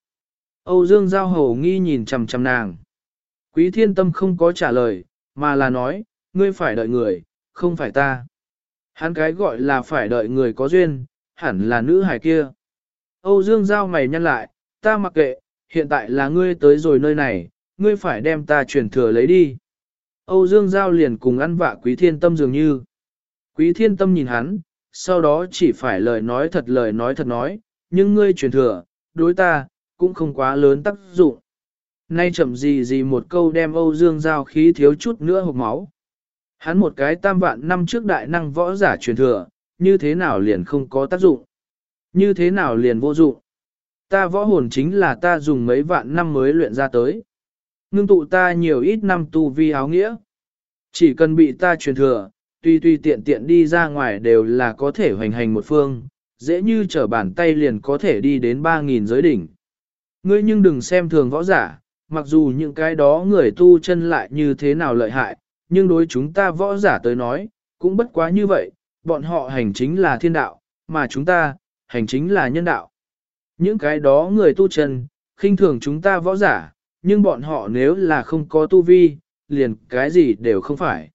Âu Dương Giao Hầu nghi nhìn chằm chằm nàng. Quý thiên tâm không có trả lời, mà là nói, ngươi phải đợi người, không phải ta. Hắn cái gọi là phải đợi người có duyên, hẳn là nữ hài kia. Âu Dương Giao mày nhăn lại, ta mặc kệ, hiện tại là ngươi tới rồi nơi này, ngươi phải đem ta truyền thừa lấy đi. Âu Dương Giao liền cùng ăn vạ Quý Thiên Tâm dường như. Quý Thiên Tâm nhìn hắn, sau đó chỉ phải lời nói thật lời nói thật nói, nhưng ngươi truyền thừa, đối ta, cũng không quá lớn tác dụng. nay chậm gì gì một câu đem Âu Dương Giao khí thiếu chút nữa hộp máu. Hắn một cái tam vạn năm trước đại năng võ giả truyền thừa, như thế nào liền không có tác dụng? Như thế nào liền vô dụng? Ta võ hồn chính là ta dùng mấy vạn năm mới luyện ra tới. Ngưng tụ ta nhiều ít năm tu vi áo nghĩa. Chỉ cần bị ta truyền thừa, tuy tuy tiện tiện đi ra ngoài đều là có thể hoành hành một phương, dễ như trở bàn tay liền có thể đi đến 3.000 giới đỉnh. Ngươi nhưng đừng xem thường võ giả, mặc dù những cái đó người tu chân lại như thế nào lợi hại, nhưng đối chúng ta võ giả tới nói, cũng bất quá như vậy, bọn họ hành chính là thiên đạo, mà chúng ta, hành chính là nhân đạo. Những cái đó người tu chân, khinh thường chúng ta võ giả, nhưng bọn họ nếu là không có tu vi, liền cái gì đều không phải.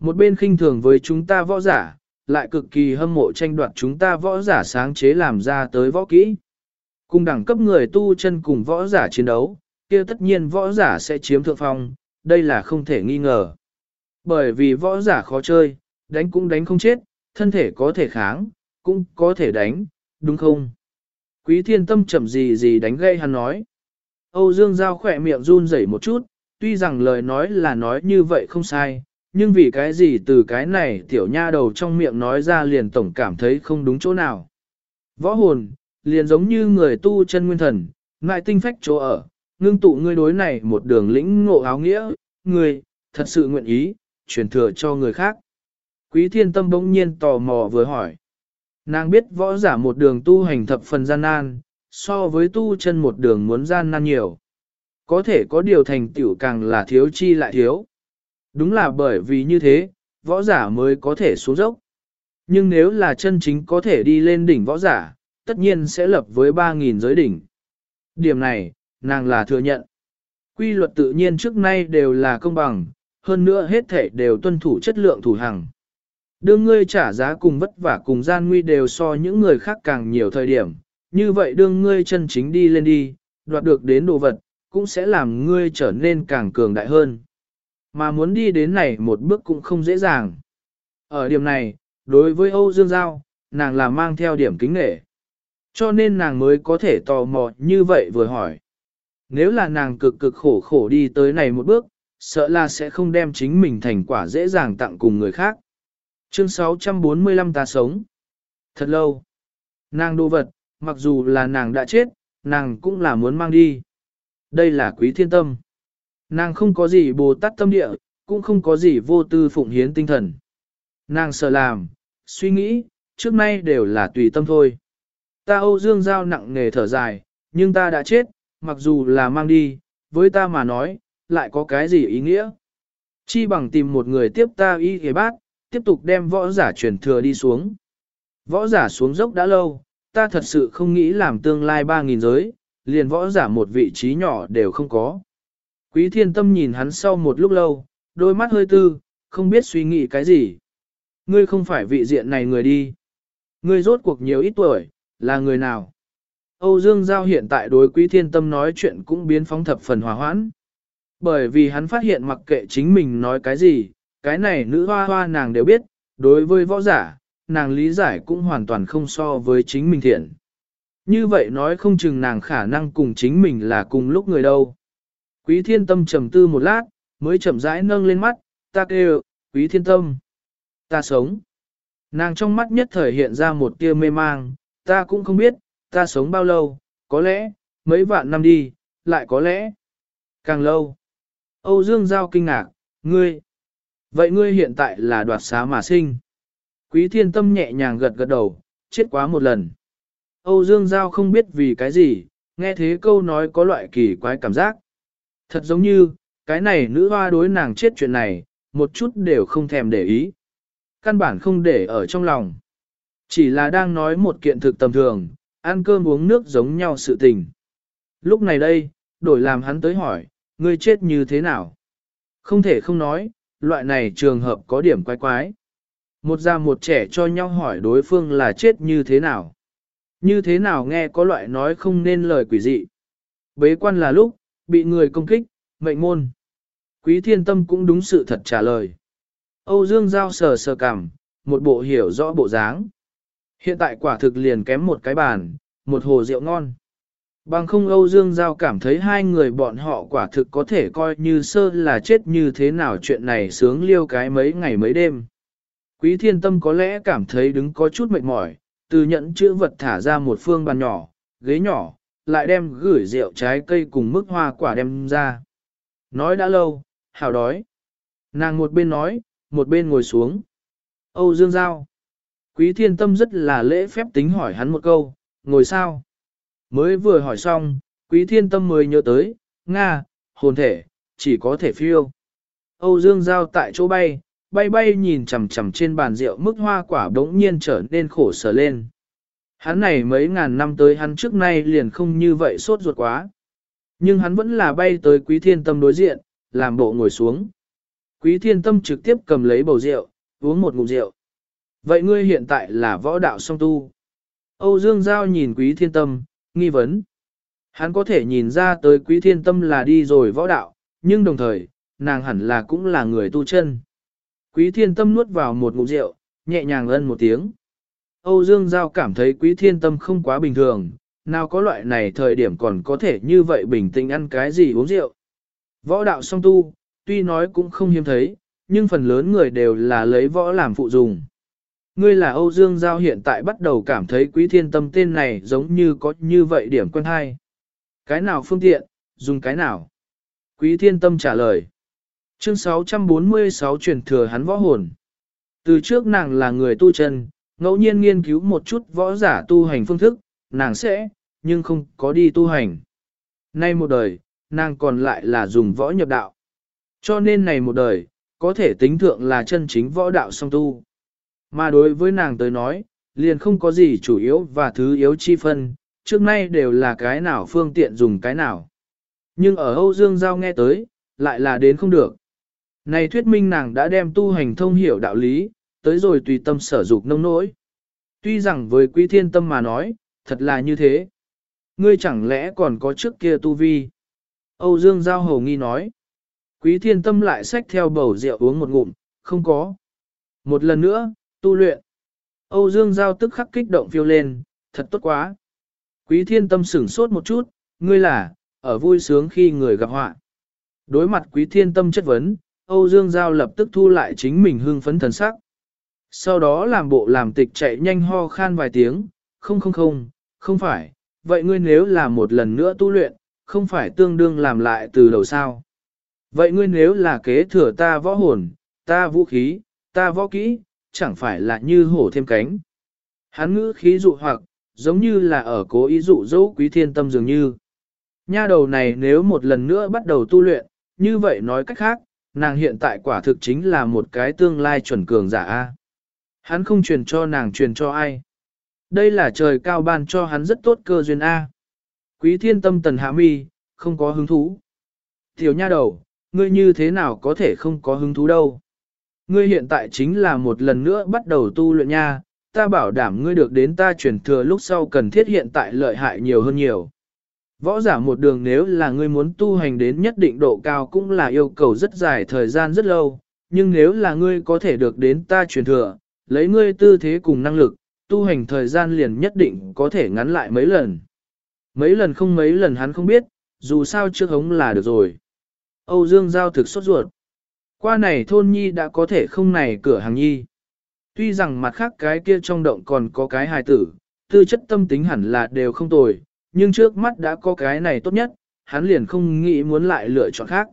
Một bên khinh thường với chúng ta võ giả, lại cực kỳ hâm mộ tranh đoạt chúng ta võ giả sáng chế làm ra tới võ kỹ. Cùng đẳng cấp người tu chân cùng võ giả chiến đấu, kia tất nhiên võ giả sẽ chiếm thượng phong, đây là không thể nghi ngờ. Bởi vì võ giả khó chơi, đánh cũng đánh không chết, thân thể có thể kháng, cũng có thể đánh, đúng không? Quý thiên tâm chậm gì gì đánh gây hắn nói. Âu Dương Giao khỏe miệng run rẩy một chút, tuy rằng lời nói là nói như vậy không sai, nhưng vì cái gì từ cái này tiểu nha đầu trong miệng nói ra liền tổng cảm thấy không đúng chỗ nào. Võ hồn, liền giống như người tu chân nguyên thần, ngại tinh phách chỗ ở, ngưng tụ ngươi đối này một đường lĩnh ngộ áo nghĩa, ngươi, thật sự nguyện ý, truyền thừa cho người khác. Quý thiên tâm bỗng nhiên tò mò vừa hỏi. Nàng biết võ giả một đường tu hành thập phần gian nan, so với tu chân một đường muốn gian nan nhiều. Có thể có điều thành tiểu càng là thiếu chi lại thiếu. Đúng là bởi vì như thế, võ giả mới có thể xuống dốc. Nhưng nếu là chân chính có thể đi lên đỉnh võ giả, tất nhiên sẽ lập với 3.000 giới đỉnh. Điểm này, nàng là thừa nhận. Quy luật tự nhiên trước nay đều là công bằng, hơn nữa hết thể đều tuân thủ chất lượng thủ hàng. Đương ngươi trả giá cùng vất vả cùng gian nguy đều so những người khác càng nhiều thời điểm, như vậy đương ngươi chân chính đi lên đi, đoạt được đến đồ vật, cũng sẽ làm ngươi trở nên càng cường đại hơn. Mà muốn đi đến này một bước cũng không dễ dàng. Ở điểm này, đối với Âu Dương Giao, nàng là mang theo điểm kính nghệ. Cho nên nàng mới có thể tò mò như vậy vừa hỏi. Nếu là nàng cực cực khổ khổ đi tới này một bước, sợ là sẽ không đem chính mình thành quả dễ dàng tặng cùng người khác. Chương 645 ta sống. Thật lâu. Nàng đồ vật, mặc dù là nàng đã chết, nàng cũng là muốn mang đi. Đây là quý thiên tâm. Nàng không có gì bồ tát tâm địa, cũng không có gì vô tư phụng hiến tinh thần. Nàng sợ làm, suy nghĩ, trước nay đều là tùy tâm thôi. Ta Âu Dương Giao nặng nghề thở dài, nhưng ta đã chết, mặc dù là mang đi, với ta mà nói, lại có cái gì ý nghĩa? Chi bằng tìm một người tiếp ta y ghế bát, tiếp tục đem võ giả truyền thừa đi xuống. Võ giả xuống dốc đã lâu, ta thật sự không nghĩ làm tương lai 3.000 giới, liền võ giả một vị trí nhỏ đều không có. Quý thiên tâm nhìn hắn sau một lúc lâu, đôi mắt hơi tư, không biết suy nghĩ cái gì. Ngươi không phải vị diện này người đi. Ngươi rốt cuộc nhiều ít tuổi, là người nào? Âu Dương Giao hiện tại đối quý thiên tâm nói chuyện cũng biến phóng thập phần hòa hoãn. Bởi vì hắn phát hiện mặc kệ chính mình nói cái gì, cái này nữ hoa hoa nàng đều biết, đối với võ giả, nàng lý giải cũng hoàn toàn không so với chính mình thiện. Như vậy nói không chừng nàng khả năng cùng chính mình là cùng lúc người đâu. Quý thiên tâm trầm tư một lát, mới chậm rãi nâng lên mắt, ta kêu, quý thiên tâm. Ta sống. Nàng trong mắt nhất thời hiện ra một tia mê mang, ta cũng không biết, ta sống bao lâu, có lẽ, mấy vạn năm đi, lại có lẽ, càng lâu. Âu Dương Giao kinh ngạc, ngươi. Vậy ngươi hiện tại là đoạt xá mà sinh. Quý thiên tâm nhẹ nhàng gật gật đầu, chết quá một lần. Âu Dương Giao không biết vì cái gì, nghe thế câu nói có loại kỳ quái cảm giác. Thật giống như, cái này nữ hoa đối nàng chết chuyện này, một chút đều không thèm để ý. Căn bản không để ở trong lòng. Chỉ là đang nói một kiện thực tầm thường, ăn cơm uống nước giống nhau sự tình. Lúc này đây, đổi làm hắn tới hỏi, ngươi chết như thế nào? Không thể không nói, loại này trường hợp có điểm quái quái. Một già một trẻ cho nhau hỏi đối phương là chết như thế nào. Như thế nào nghe có loại nói không nên lời quỷ dị. Bế quan là lúc, bị người công kích, mệnh môn. Quý thiên tâm cũng đúng sự thật trả lời. Âu Dương Giao sờ sờ cảm, một bộ hiểu rõ bộ dáng. Hiện tại quả thực liền kém một cái bàn, một hồ rượu ngon. Bằng không Âu Dương Giao cảm thấy hai người bọn họ quả thực có thể coi như sơ là chết như thế nào chuyện này sướng liêu cái mấy ngày mấy đêm. Quý thiên tâm có lẽ cảm thấy đứng có chút mệt mỏi, từ nhận chữ vật thả ra một phương bàn nhỏ, ghế nhỏ, lại đem gửi rượu trái cây cùng mức hoa quả đem ra. Nói đã lâu, hảo đói. Nàng một bên nói, một bên ngồi xuống. Âu Dương Giao. Quý thiên tâm rất là lễ phép tính hỏi hắn một câu, ngồi sao? Mới vừa hỏi xong, quý thiên tâm mới nhớ tới, Nga, hồn thể, chỉ có thể phiêu. Âu Dương Giao tại chỗ bay, bay bay nhìn chằm chằm trên bàn rượu mức hoa quả đống nhiên trở nên khổ sở lên. Hắn này mấy ngàn năm tới hắn trước nay liền không như vậy sốt ruột quá. Nhưng hắn vẫn là bay tới quý thiên tâm đối diện, làm bộ ngồi xuống. Quý thiên tâm trực tiếp cầm lấy bầu rượu, uống một ngụm rượu. Vậy ngươi hiện tại là võ đạo song tu. Âu Dương Giao nhìn quý thiên tâm, nghi vấn. Hắn có thể nhìn ra tới quý thiên tâm là đi rồi võ đạo, nhưng đồng thời, nàng hẳn là cũng là người tu chân. Quý thiên tâm nuốt vào một ngụm rượu, nhẹ nhàng ân một tiếng. Âu Dương Giao cảm thấy quý thiên tâm không quá bình thường, nào có loại này thời điểm còn có thể như vậy bình tĩnh ăn cái gì uống rượu. Võ đạo song tu, tuy nói cũng không hiếm thấy, nhưng phần lớn người đều là lấy võ làm phụ dùng. Ngươi là Âu Dương Giao hiện tại bắt đầu cảm thấy quý thiên tâm tên này giống như có như vậy điểm quen hay. Cái nào phương tiện, dùng cái nào? Quý thiên tâm trả lời. Chương 646 truyền thừa hắn võ hồn. Từ trước nàng là người tu chân, ngẫu nhiên nghiên cứu một chút võ giả tu hành phương thức, nàng sẽ, nhưng không có đi tu hành. Nay một đời, nàng còn lại là dùng võ nhập đạo. Cho nên này một đời, có thể tính thượng là chân chính võ đạo song tu. Mà đối với nàng tới nói, liền không có gì chủ yếu và thứ yếu chi phân, trước nay đều là cái nào phương tiện dùng cái nào. Nhưng ở Âu Dương Giao nghe tới, lại là đến không được. Này thuyết minh nàng đã đem tu hành thông hiểu đạo lý, tới rồi tùy tâm sở dục nông nỗi. Tuy rằng với quý thiên tâm mà nói, thật là như thế. Ngươi chẳng lẽ còn có trước kia tu vi? Âu Dương Giao Hầu nghi nói. Quý thiên tâm lại xách theo bầu rượu uống một ngụm, không có. Một lần nữa, tu luyện. Âu Dương Giao tức khắc kích động phiêu lên, thật tốt quá. Quý thiên tâm sửng sốt một chút, ngươi là, ở vui sướng khi người gặp họa. Đối mặt quý thiên tâm chất vấn, Âu Dương Giao lập tức thu lại chính mình hưng phấn thần sắc. Sau đó làm bộ làm tịch chạy nhanh ho khan vài tiếng, không không không, không phải, vậy ngươi nếu là một lần nữa tu luyện, không phải tương đương làm lại từ đầu sao. Vậy ngươi nếu là kế thừa ta võ hồn, ta vũ khí, ta võ kỹ, chẳng phải là như hổ thêm cánh. Hắn ngữ khí dụ hoặc, giống như là ở cố ý dụ dỗ quý thiên tâm dường như. Nha đầu này nếu một lần nữa bắt đầu tu luyện, như vậy nói cách khác, nàng hiện tại quả thực chính là một cái tương lai chuẩn cường giả A. Hắn không truyền cho nàng truyền cho ai. Đây là trời cao ban cho hắn rất tốt cơ duyên A. Quý thiên tâm tần hạ mi, không có hứng thú. Tiểu nha đầu, ngươi như thế nào có thể không có hứng thú đâu. Ngươi hiện tại chính là một lần nữa bắt đầu tu luyện nha, ta bảo đảm ngươi được đến ta truyền thừa lúc sau cần thiết hiện tại lợi hại nhiều hơn nhiều. Võ giả một đường nếu là ngươi muốn tu hành đến nhất định độ cao cũng là yêu cầu rất dài thời gian rất lâu, nhưng nếu là ngươi có thể được đến ta truyền thừa, lấy ngươi tư thế cùng năng lực, tu hành thời gian liền nhất định có thể ngắn lại mấy lần. Mấy lần không mấy lần hắn không biết, dù sao trước hống là được rồi. Âu Dương Giao thực sốt ruột. Qua này thôn nhi đã có thể không này cửa hàng nhi. Tuy rằng mặt khác cái kia trong động còn có cái hài tử, tư chất tâm tính hẳn là đều không tồi, nhưng trước mắt đã có cái này tốt nhất, hắn liền không nghĩ muốn lại lựa chọn khác.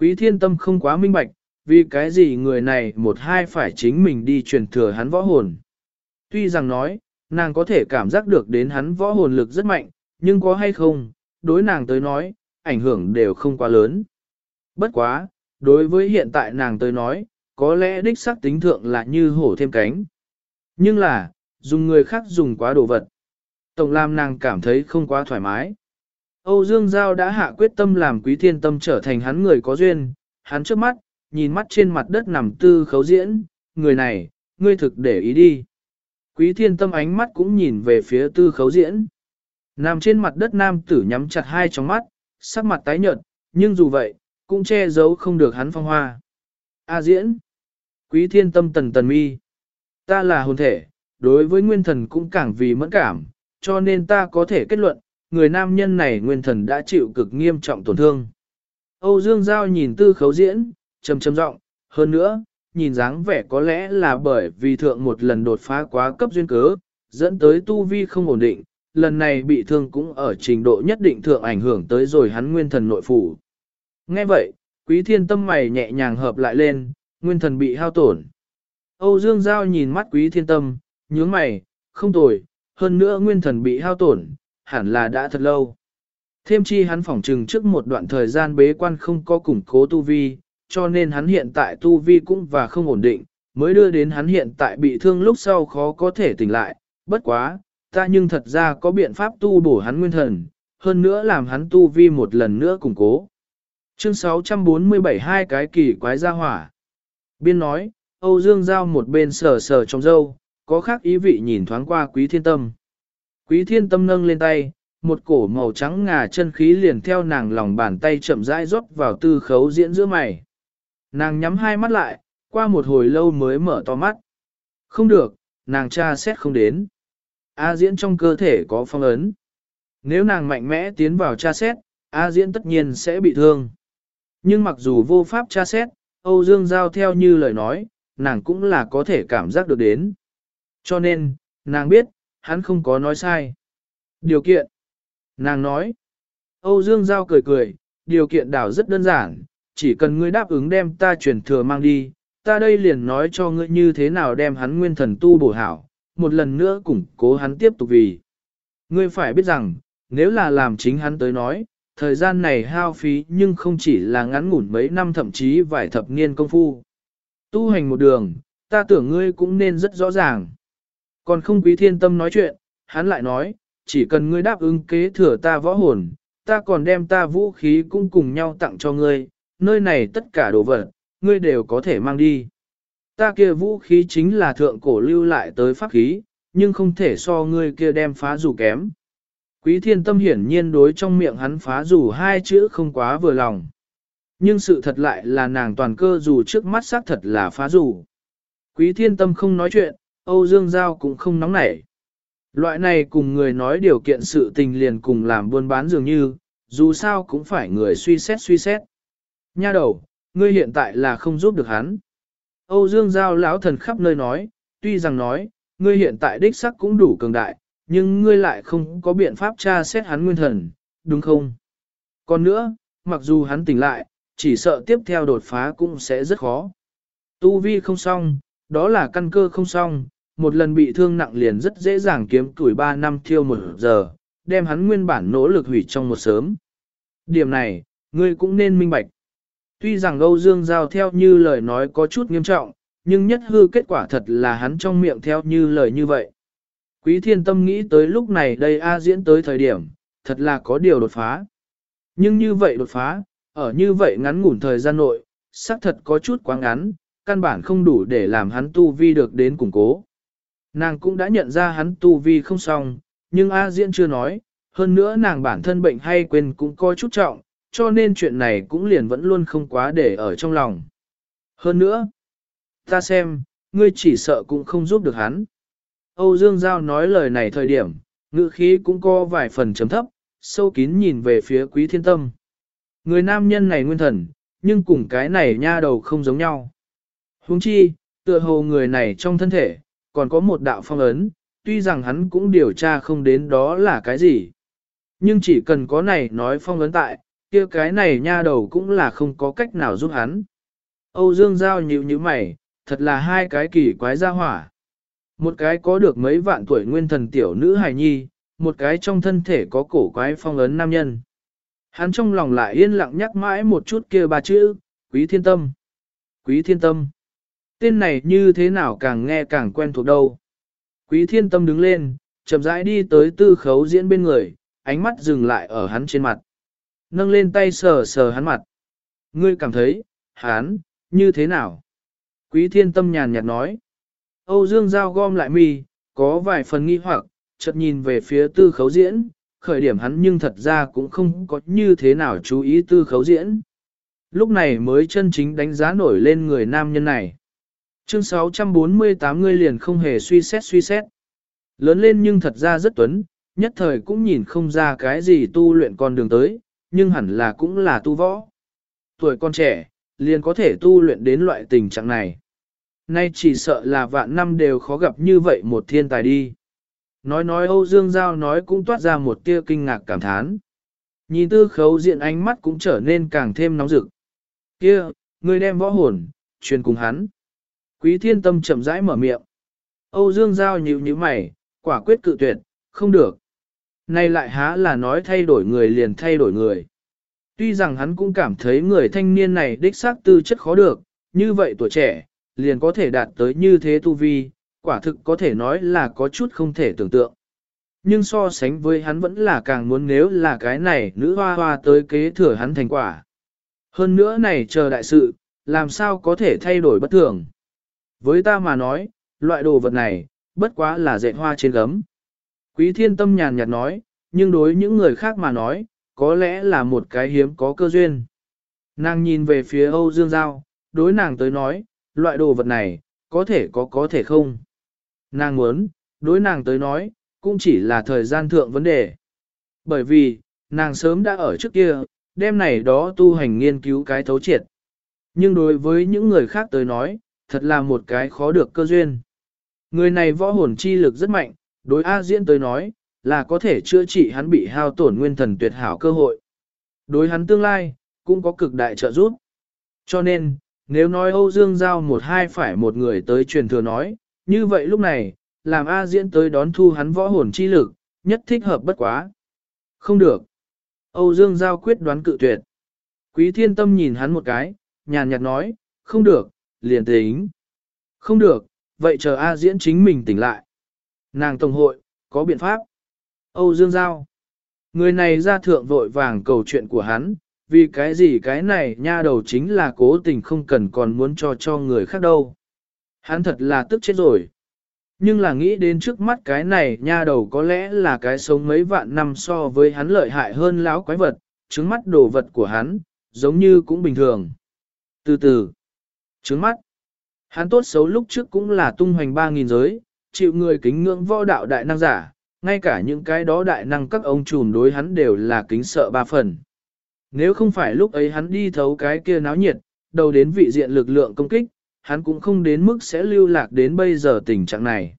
Quý thiên tâm không quá minh bạch, vì cái gì người này một hai phải chính mình đi truyền thừa hắn võ hồn. Tuy rằng nói, nàng có thể cảm giác được đến hắn võ hồn lực rất mạnh, nhưng có hay không, đối nàng tới nói, ảnh hưởng đều không quá lớn. Bất quá, đối với hiện tại nàng tới nói, có lẽ đích xác tính thượng là như hổ thêm cánh. Nhưng là, dùng người khác dùng quá đồ vật. Tổng làm nàng cảm thấy không quá thoải mái. Âu Dương Giao đã hạ quyết tâm làm quý thiên tâm trở thành hắn người có duyên, hắn trước mắt, nhìn mắt trên mặt đất nằm tư khấu diễn, người này, ngươi thực để ý đi. Quý thiên tâm ánh mắt cũng nhìn về phía tư khấu diễn. Nằm trên mặt đất nam tử nhắm chặt hai tròng mắt, sắc mặt tái nhợt, nhưng dù vậy, cũng che giấu không được hắn phong hoa. A diễn, quý thiên tâm tần tần mi, ta là hồn thể, đối với nguyên thần cũng càng vì mẫn cảm, cho nên ta có thể kết luận, người nam nhân này nguyên thần đã chịu cực nghiêm trọng tổn thương. Âu Dương Giao nhìn tư khấu diễn, trầm trầm giọng hơn nữa, nhìn dáng vẻ có lẽ là bởi vì thượng một lần đột phá quá cấp duyên cớ, dẫn tới tu vi không ổn định, lần này bị thương cũng ở trình độ nhất định thượng ảnh hưởng tới rồi hắn nguyên thần nội phủ. Nghe vậy, quý thiên tâm mày nhẹ nhàng hợp lại lên, nguyên thần bị hao tổn. Âu Dương Giao nhìn mắt quý thiên tâm, nhướng mày, không tồi, hơn nữa nguyên thần bị hao tổn, hẳn là đã thật lâu. Thêm chi hắn phỏng trừng trước một đoạn thời gian bế quan không có củng cố tu vi, cho nên hắn hiện tại tu vi cũng và không ổn định, mới đưa đến hắn hiện tại bị thương lúc sau khó có thể tỉnh lại, bất quá, ta nhưng thật ra có biện pháp tu bổ hắn nguyên thần, hơn nữa làm hắn tu vi một lần nữa củng cố. Chương 647 hai cái kỳ quái gia hỏa. Biên nói, Âu Dương Giao một bên sờ sờ trong dâu, có khác ý vị nhìn thoáng qua quý thiên tâm. Quý thiên tâm nâng lên tay, một cổ màu trắng ngà chân khí liền theo nàng lòng bàn tay chậm rãi rót vào tư khấu diễn giữa mày. Nàng nhắm hai mắt lại, qua một hồi lâu mới mở to mắt. Không được, nàng cha xét không đến. A diễn trong cơ thể có phong ấn. Nếu nàng mạnh mẽ tiến vào tra xét, A diễn tất nhiên sẽ bị thương. Nhưng mặc dù vô pháp tra xét, Âu Dương Giao theo như lời nói, nàng cũng là có thể cảm giác được đến. Cho nên, nàng biết, hắn không có nói sai. Điều kiện. Nàng nói. Âu Dương Giao cười cười, điều kiện đảo rất đơn giản, chỉ cần ngươi đáp ứng đem ta truyền thừa mang đi, ta đây liền nói cho ngươi như thế nào đem hắn nguyên thần tu bổ hảo, một lần nữa củng cố hắn tiếp tục vì. Ngươi phải biết rằng, nếu là làm chính hắn tới nói, thời gian này hao phí nhưng không chỉ là ngắn ngủn mấy năm thậm chí vài thập niên công phu. Tu hành một đường, ta tưởng ngươi cũng nên rất rõ ràng. Còn không quý thiên tâm nói chuyện, hắn lại nói, chỉ cần ngươi đáp ứng kế thừa ta võ hồn, ta còn đem ta vũ khí cũng cùng nhau tặng cho ngươi, nơi này tất cả đồ vật, ngươi đều có thể mang đi. Ta kia vũ khí chính là thượng cổ lưu lại tới pháp khí, nhưng không thể so ngươi kia đem phá dù kém. Quý thiên tâm hiển nhiên đối trong miệng hắn phá dù hai chữ không quá vừa lòng. Nhưng sự thật lại là nàng toàn cơ dù trước mắt xác thật là phá dù. Quý thiên tâm không nói chuyện, Âu Dương Giao cũng không nóng nảy. Loại này cùng người nói điều kiện sự tình liền cùng làm buôn bán dường như, dù sao cũng phải người suy xét suy xét. Nha đầu, ngươi hiện tại là không giúp được hắn. Âu Dương Giao lão thần khắp nơi nói, tuy rằng nói, ngươi hiện tại đích sắc cũng đủ cường đại, nhưng ngươi lại không có biện pháp tra xét hắn nguyên thần, đúng không? Còn nữa, mặc dù hắn tỉnh lại, chỉ sợ tiếp theo đột phá cũng sẽ rất khó. Tu vi không xong, đó là căn cơ không xong, một lần bị thương nặng liền rất dễ dàng kiếm tuổi 3 năm thiêu một giờ, đem hắn nguyên bản nỗ lực hủy trong một sớm. Điểm này, ngươi cũng nên minh bạch. Tuy rằng Âu Dương Giao theo như lời nói có chút nghiêm trọng, nhưng nhất hư kết quả thật là hắn trong miệng theo như lời như vậy. Quý thiên tâm nghĩ tới lúc này đây A diễn tới thời điểm, thật là có điều đột phá. Nhưng như vậy đột phá, ở như vậy ngắn ngủn thời gian nội, xác thật có chút quá ngắn, căn bản không đủ để làm hắn tu vi được đến củng cố. Nàng cũng đã nhận ra hắn tu vi không xong, nhưng A diễn chưa nói, hơn nữa nàng bản thân bệnh hay quên cũng coi chút trọng, cho nên chuyện này cũng liền vẫn luôn không quá để ở trong lòng. Hơn nữa, ta xem, ngươi chỉ sợ cũng không giúp được hắn. Âu Dương Giao nói lời này thời điểm, ngữ khí cũng có vài phần chấm thấp, sâu kín nhìn về phía quý thiên tâm. Người nam nhân này nguyên thần, nhưng cùng cái này nha đầu không giống nhau. Huống chi, tựa hồ người này trong thân thể, còn có một đạo phong ấn, tuy rằng hắn cũng điều tra không đến đó là cái gì. Nhưng chỉ cần có này nói phong ấn tại, kia cái này nha đầu cũng là không có cách nào giúp hắn. Âu Dương Giao nhịu như mày, thật là hai cái kỳ quái gia hỏa. Một cái có được mấy vạn tuổi nguyên thần tiểu nữ hài nhi, một cái trong thân thể có cổ quái phong ấn nam nhân. Hắn trong lòng lại yên lặng nhắc mãi một chút kia ba chữ, quý thiên tâm. Quý thiên tâm. Tên này như thế nào càng nghe càng quen thuộc đâu. Quý thiên tâm đứng lên, chậm rãi đi tới tư khấu diễn bên người, ánh mắt dừng lại ở hắn trên mặt nâng lên tay sờ sờ hắn mặt. Ngươi cảm thấy, hắn, như thế nào? Quý thiên tâm nhàn nhạt nói. Âu Dương Giao gom lại mi, có vài phần nghi hoặc, chợt nhìn về phía tư khấu diễn, khởi điểm hắn nhưng thật ra cũng không có như thế nào chú ý tư khấu diễn. Lúc này mới chân chính đánh giá nổi lên người nam nhân này. Chương 648 ngươi liền không hề suy xét suy xét. Lớn lên nhưng thật ra rất tuấn, nhất thời cũng nhìn không ra cái gì tu luyện con đường tới, nhưng hẳn là cũng là tu võ. Tuổi con trẻ, liền có thể tu luyện đến loại tình trạng này. Nay chỉ sợ là vạn năm đều khó gặp như vậy một thiên tài đi. Nói nói Âu Dương Giao nói cũng toát ra một tia kinh ngạc cảm thán. Nhìn tư khấu diện ánh mắt cũng trở nên càng thêm nóng rực. Kia, người đem võ hồn, truyền cùng hắn. Quý thiên tâm chậm rãi mở miệng. Âu Dương Giao nhíu nhíu mày, quả quyết cự tuyệt, không được. Nay lại há là nói thay đổi người liền thay đổi người. Tuy rằng hắn cũng cảm thấy người thanh niên này đích xác tư chất khó được, như vậy tuổi trẻ, liền có thể đạt tới như thế tu vi, quả thực có thể nói là có chút không thể tưởng tượng. Nhưng so sánh với hắn vẫn là càng muốn nếu là cái này nữ hoa hoa tới kế thừa hắn thành quả. Hơn nữa này chờ đại sự, làm sao có thể thay đổi bất thường. Với ta mà nói, loại đồ vật này, bất quá là dạy hoa trên gấm. Quý thiên tâm nhàn nhạt nói, nhưng đối những người khác mà nói, có lẽ là một cái hiếm có cơ duyên. Nàng nhìn về phía Âu Dương Giao, đối nàng tới nói, loại đồ vật này, có thể có có thể không. Nàng muốn, đối nàng tới nói, cũng chỉ là thời gian thượng vấn đề. Bởi vì, nàng sớm đã ở trước kia, đêm này đó tu hành nghiên cứu cái thấu triệt. Nhưng đối với những người khác tới nói, thật là một cái khó được cơ duyên. Người này võ hồn chi lực rất mạnh, đối A Diễn tới nói, là có thể chữa trị hắn bị hao tổn nguyên thần tuyệt hảo cơ hội. Đối hắn tương lai, cũng có cực đại trợ giúp. Cho nên, nếu nói Âu Dương Giao một hai phải một người tới truyền thừa nói, như vậy lúc này, làm A Diễn tới đón thu hắn võ hồn chi lực, nhất thích hợp bất quá. Không được. Âu Dương Giao quyết đoán cự tuyệt. Quý thiên tâm nhìn hắn một cái, nhàn nhạt nói, không được, liền tính. Không được, vậy chờ A Diễn chính mình tỉnh lại. Nàng Tổng hội, có biện pháp. Âu Dương Giao. Người này ra thượng vội vàng cầu chuyện của hắn, vì cái gì cái này nha đầu chính là cố tình không cần còn muốn cho cho người khác đâu. Hắn thật là tức chết rồi. Nhưng là nghĩ đến trước mắt cái này nha đầu có lẽ là cái sống mấy vạn năm so với hắn lợi hại hơn lão quái vật, trứng mắt đồ vật của hắn, giống như cũng bình thường. Từ từ, trứng mắt, hắn tốt xấu lúc trước cũng là tung hoành ba nghìn giới, chịu người kính ngưỡng võ đạo đại năng giả, ngay cả những cái đó đại năng các ông trùm đối hắn đều là kính sợ ba phần. Nếu không phải lúc ấy hắn đi thấu cái kia náo nhiệt, đầu đến vị diện lực lượng công kích, hắn cũng không đến mức sẽ lưu lạc đến bây giờ tình trạng này.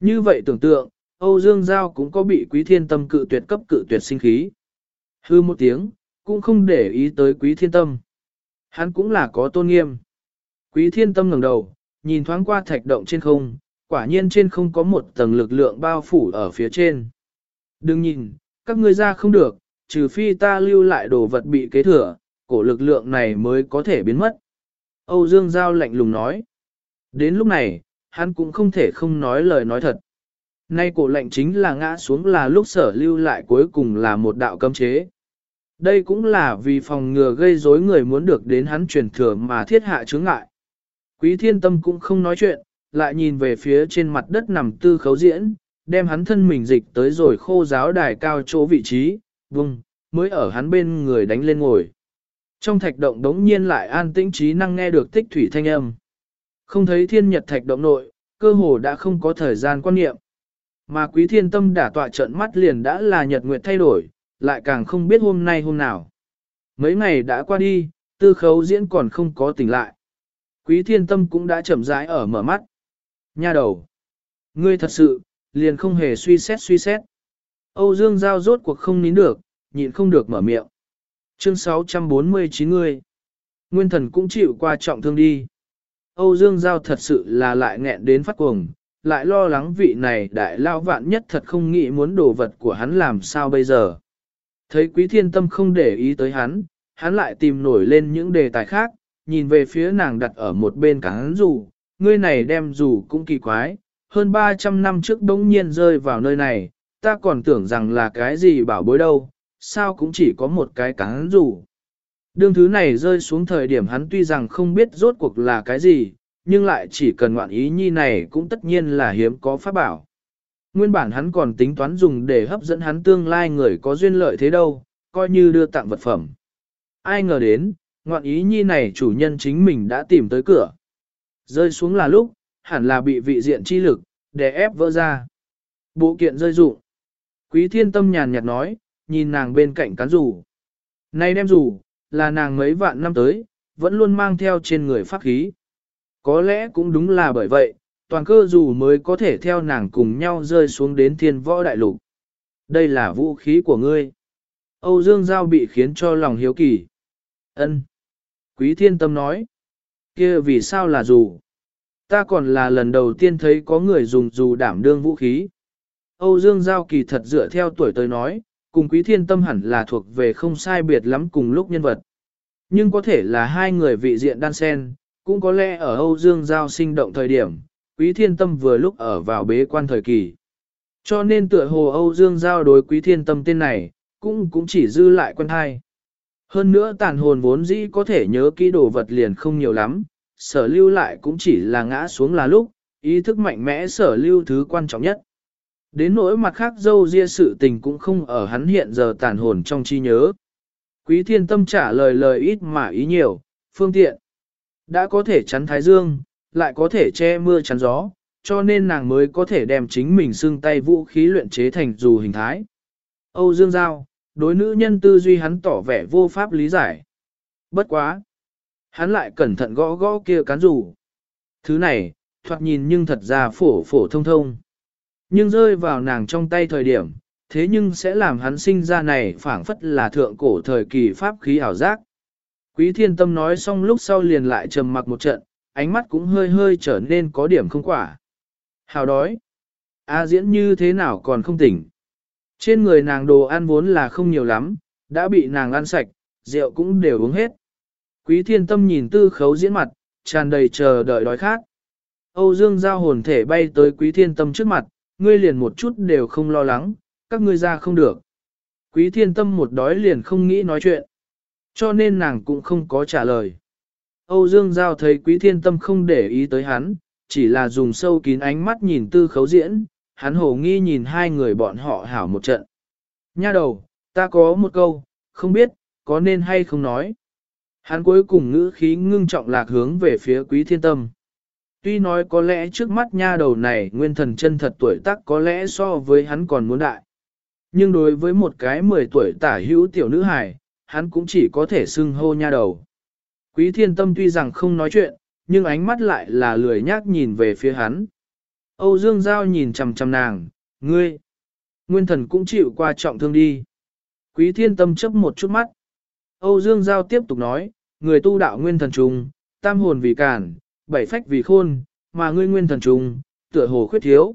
Như vậy tưởng tượng, Âu Dương Giao cũng có bị quý thiên tâm cự tuyệt cấp cự tuyệt sinh khí. Hư một tiếng, cũng không để ý tới quý thiên tâm. Hắn cũng là có tôn nghiêm. Quý thiên tâm ngẩng đầu, nhìn thoáng qua thạch động trên không, quả nhiên trên không có một tầng lực lượng bao phủ ở phía trên. Đừng nhìn, các ngươi ra không được, trừ phi ta lưu lại đồ vật bị kế thừa, cổ lực lượng này mới có thể biến mất. Âu Dương Giao lạnh lùng nói. Đến lúc này, hắn cũng không thể không nói lời nói thật. Nay cổ lệnh chính là ngã xuống là lúc sở lưu lại cuối cùng là một đạo cấm chế. Đây cũng là vì phòng ngừa gây rối người muốn được đến hắn truyền thừa mà thiết hạ chướng ngại. Quý thiên tâm cũng không nói chuyện, lại nhìn về phía trên mặt đất nằm tư khấu diễn, đem hắn thân mình dịch tới rồi khô giáo đài cao chỗ vị trí, vùng, mới ở hắn bên người đánh lên ngồi. Trong thạch động đống nhiên lại an tĩnh trí năng nghe được tích thủy thanh âm. Không thấy thiên nhật thạch động nội, cơ hồ đã không có thời gian quan niệm. Mà quý thiên tâm đả tọa trận mắt liền đã là nhật nguyệt thay đổi, lại càng không biết hôm nay hôm nào. Mấy ngày đã qua đi, tư khấu diễn còn không có tỉnh lại. Quý thiên tâm cũng đã chậm rãi ở mở mắt. Nha đầu. Ngươi thật sự, liền không hề suy xét suy xét. Âu Dương Giao rốt cuộc không nín được, nhịn không được mở miệng. Chương 649 người. Nguyên thần cũng chịu qua trọng thương đi. Âu Dương Giao thật sự là lại nghẹn đến phát cuồng, lại lo lắng vị này đại lao vạn nhất thật không nghĩ muốn đồ vật của hắn làm sao bây giờ. Thấy quý thiên tâm không để ý tới hắn, hắn lại tìm nổi lên những đề tài khác, nhìn về phía nàng đặt ở một bên cả hắn dù, ngươi này đem dù cũng kỳ quái, hơn 300 năm trước đống nhiên rơi vào nơi này, ta còn tưởng rằng là cái gì bảo bối đâu, sao cũng chỉ có một cái cán dù. Đương thứ này rơi xuống thời điểm hắn tuy rằng không biết rốt cuộc là cái gì, nhưng lại chỉ cần ngoạn ý nhi này cũng tất nhiên là hiếm có pháp bảo. Nguyên bản hắn còn tính toán dùng để hấp dẫn hắn tương lai người có duyên lợi thế đâu, coi như đưa tặng vật phẩm. Ai ngờ đến, ngoạn ý nhi này chủ nhân chính mình đã tìm tới cửa. Rơi xuống là lúc, hẳn là bị vị diện chi lực, để ép vỡ ra. Bộ kiện rơi rụng. Quý thiên tâm nhàn nhạt nói, nhìn nàng bên cạnh cán rủ. nay đem rủ, là nàng mấy vạn năm tới, vẫn luôn mang theo trên người pháp khí. Có lẽ cũng đúng là bởi vậy, toàn cơ dù mới có thể theo nàng cùng nhau rơi xuống đến thiên võ đại lục. Đây là vũ khí của ngươi. Âu Dương Giao bị khiến cho lòng hiếu kỳ. Ân. Quý thiên tâm nói kia vì sao là dù? Ta còn là lần đầu tiên thấy có người dùng dù đảm đương vũ khí. Âu Dương Giao kỳ thật dựa theo tuổi tới nói, cùng quý thiên tâm hẳn là thuộc về không sai biệt lắm cùng lúc nhân vật. Nhưng có thể là hai người vị diện đan sen, cũng có lẽ ở Âu Dương Giao sinh động thời điểm, quý thiên tâm vừa lúc ở vào bế quan thời kỳ. Cho nên tựa hồ Âu Dương Giao đối quý thiên tâm tên này, cũng cũng chỉ dư lại quân hai. Hơn nữa tàn hồn vốn dĩ có thể nhớ kỹ đồ vật liền không nhiều lắm, sở lưu lại cũng chỉ là ngã xuống là lúc, ý thức mạnh mẽ sở lưu thứ quan trọng nhất. Đến nỗi mặt khác dâu ria sự tình cũng không ở hắn hiện giờ tàn hồn trong chi nhớ. Quý thiên tâm trả lời lời ít mà ý nhiều, phương tiện. Đã có thể chắn thái dương, lại có thể che mưa chắn gió, cho nên nàng mới có thể đem chính mình xương tay vũ khí luyện chế thành dù hình thái. Âu Dương Giao, đối nữ nhân tư duy hắn tỏ vẻ vô pháp lý giải. Bất quá. Hắn lại cẩn thận gõ gõ kia cán rủ. Thứ này, thoạt nhìn nhưng thật ra phổ phổ thông thông. Nhưng rơi vào nàng trong tay thời điểm, thế nhưng sẽ làm hắn sinh ra này phảng phất là thượng cổ thời kỳ pháp khí ảo giác. Quý thiên tâm nói xong lúc sau liền lại trầm mặc một trận, ánh mắt cũng hơi hơi trở nên có điểm không quả. Hào đói. A diễn như thế nào còn không tỉnh. Trên người nàng đồ ăn vốn là không nhiều lắm, đã bị nàng ăn sạch, rượu cũng đều uống hết. Quý thiên tâm nhìn tư khấu diễn mặt, tràn đầy chờ đợi đói khát. Âu Dương giao hồn thể bay tới quý thiên tâm trước mặt, ngươi liền một chút đều không lo lắng, các ngươi ra không được. Quý thiên tâm một đói liền không nghĩ nói chuyện, cho nên nàng cũng không có trả lời. Âu Dương Giao thấy quý thiên tâm không để ý tới hắn, chỉ là dùng sâu kín ánh mắt nhìn tư khấu diễn, hắn hồ nghi nhìn hai người bọn họ hảo một trận. Nha đầu, ta có một câu, không biết, có nên hay không nói. Hắn cuối cùng ngữ khí ngưng trọng lạc hướng về phía quý thiên tâm. Tuy nói có lẽ trước mắt nha đầu này nguyên thần chân thật tuổi tác có lẽ so với hắn còn muốn đại. Nhưng đối với một cái 10 tuổi tả hữu tiểu nữ hài, hắn cũng chỉ có thể xưng hô nha đầu. Quý thiên tâm tuy rằng không nói chuyện, nhưng ánh mắt lại là lười nhác nhìn về phía hắn. Âu Dương Giao nhìn chằm chằm nàng, ngươi, nguyên thần cũng chịu qua trọng thương đi. Quý thiên tâm chấp một chút mắt. Âu Dương Giao tiếp tục nói, người tu đạo nguyên thần trùng, tam hồn vì cản, bảy phách vì khôn, mà ngươi nguyên thần trùng, tựa hồ khuyết thiếu.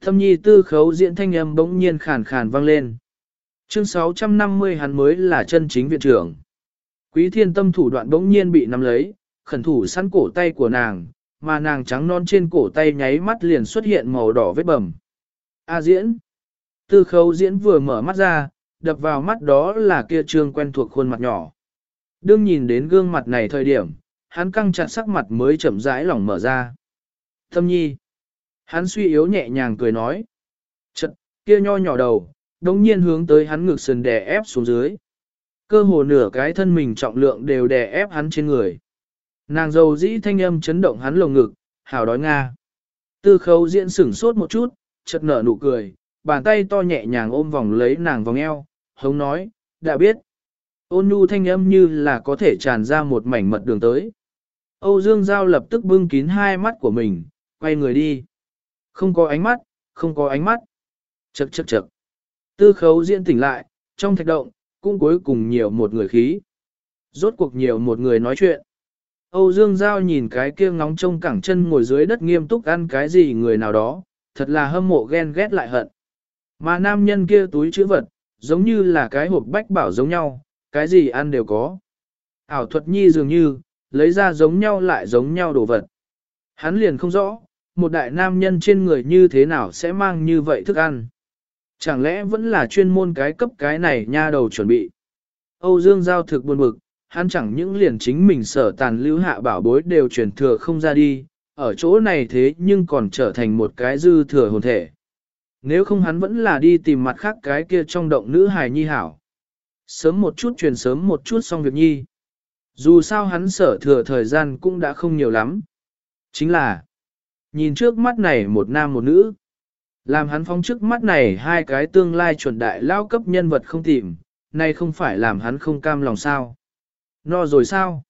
Thâm nhi tư khấu diễn thanh âm bỗng nhiên khàn khàn vang lên. Chương 650 hắn mới là chân chính viện trưởng. Quý thiên tâm thủ đoạn bỗng nhiên bị nắm lấy, khẩn thủ săn cổ tay của nàng, mà nàng trắng non trên cổ tay nháy mắt liền xuất hiện màu đỏ vết bầm. A diễn. Tư khấu diễn vừa mở mắt ra, đập vào mắt đó là kia trương quen thuộc khuôn mặt nhỏ. Đương nhìn đến gương mặt này thời điểm, hắn căng chặt sắc mặt mới chậm rãi lỏng mở ra. Thâm nhi. Hắn suy yếu nhẹ nhàng cười nói. Chật, kia nho nhỏ đầu, đồng nhiên hướng tới hắn ngực sườn đè ép xuống dưới. Cơ hồ nửa cái thân mình trọng lượng đều đè ép hắn trên người. Nàng dầu dĩ thanh âm chấn động hắn lồng ngực, hào đói nga. Tư khấu diễn sửng sốt một chút, chợt nở nụ cười, bàn tay to nhẹ nhàng ôm vòng lấy nàng vòng eo, hống nói, đã biết. Ôn nhu thanh âm như là có thể tràn ra một mảnh mật đường tới. Âu Dương Giao lập tức bưng kín hai mắt của mình, quay người đi. Không có ánh mắt, không có ánh mắt. Chậc chậc chậc. Tư khấu diễn tỉnh lại, trong thạch động, cũng cuối cùng nhiều một người khí. Rốt cuộc nhiều một người nói chuyện. Âu Dương Giao nhìn cái kia ngóng trông cẳng chân ngồi dưới đất nghiêm túc ăn cái gì người nào đó, thật là hâm mộ ghen ghét lại hận. Mà nam nhân kia túi chữ vật, giống như là cái hộp bách bảo giống nhau, cái gì ăn đều có. Ảo thuật nhi dường như, lấy ra giống nhau lại giống nhau đồ vật. Hắn liền không rõ, một đại nam nhân trên người như thế nào sẽ mang như vậy thức ăn. Chẳng lẽ vẫn là chuyên môn cái cấp cái này nha đầu chuẩn bị. Âu Dương Giao thực buồn bực, hắn chẳng những liền chính mình sở tàn lưu hạ bảo bối đều truyền thừa không ra đi, ở chỗ này thế nhưng còn trở thành một cái dư thừa hồn thể. Nếu không hắn vẫn là đi tìm mặt khác cái kia trong động nữ hài nhi hảo. Sớm một chút truyền sớm một chút xong việc nhi. Dù sao hắn sở thừa thời gian cũng đã không nhiều lắm. Chính là, nhìn trước mắt này một nam một nữ. Làm hắn phong trước mắt này hai cái tương lai chuẩn đại lao cấp nhân vật không tìm, nay không phải làm hắn không cam lòng sao. No rồi sao?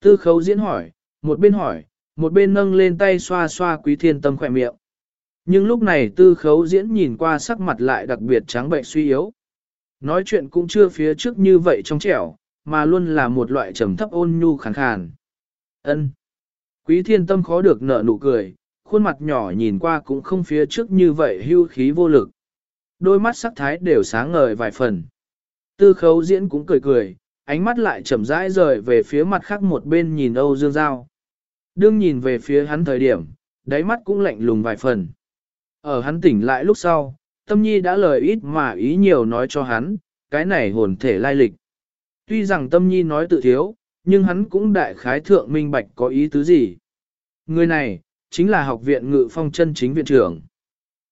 Tư khấu diễn hỏi, một bên hỏi, một bên nâng lên tay xoa xoa quý thiên tâm khỏe miệng. Nhưng lúc này tư khấu diễn nhìn qua sắc mặt lại đặc biệt trắng bệnh suy yếu. Nói chuyện cũng chưa phía trước như vậy trong trẻo, mà luôn là một loại trầm thấp ôn nhu khàn khàn. Ân. Quý thiên tâm khó được nở nụ cười, khuôn mặt nhỏ nhìn qua cũng không phía trước như vậy hưu khí vô lực. Đôi mắt sắc thái đều sáng ngời vài phần. Tư khấu diễn cũng cười cười, ánh mắt lại chậm rãi rời về phía mặt khác một bên nhìn Âu Dương Giao. Đương nhìn về phía hắn thời điểm, đáy mắt cũng lạnh lùng vài phần. Ở hắn tỉnh lại lúc sau, Tâm Nhi đã lời ít mà ý nhiều nói cho hắn, cái này hồn thể lai lịch. Tuy rằng Tâm Nhi nói tự thiếu, nhưng hắn cũng đại khái thượng minh bạch có ý tứ gì. Người này, chính là học viện ngự phong chân chính viện trưởng.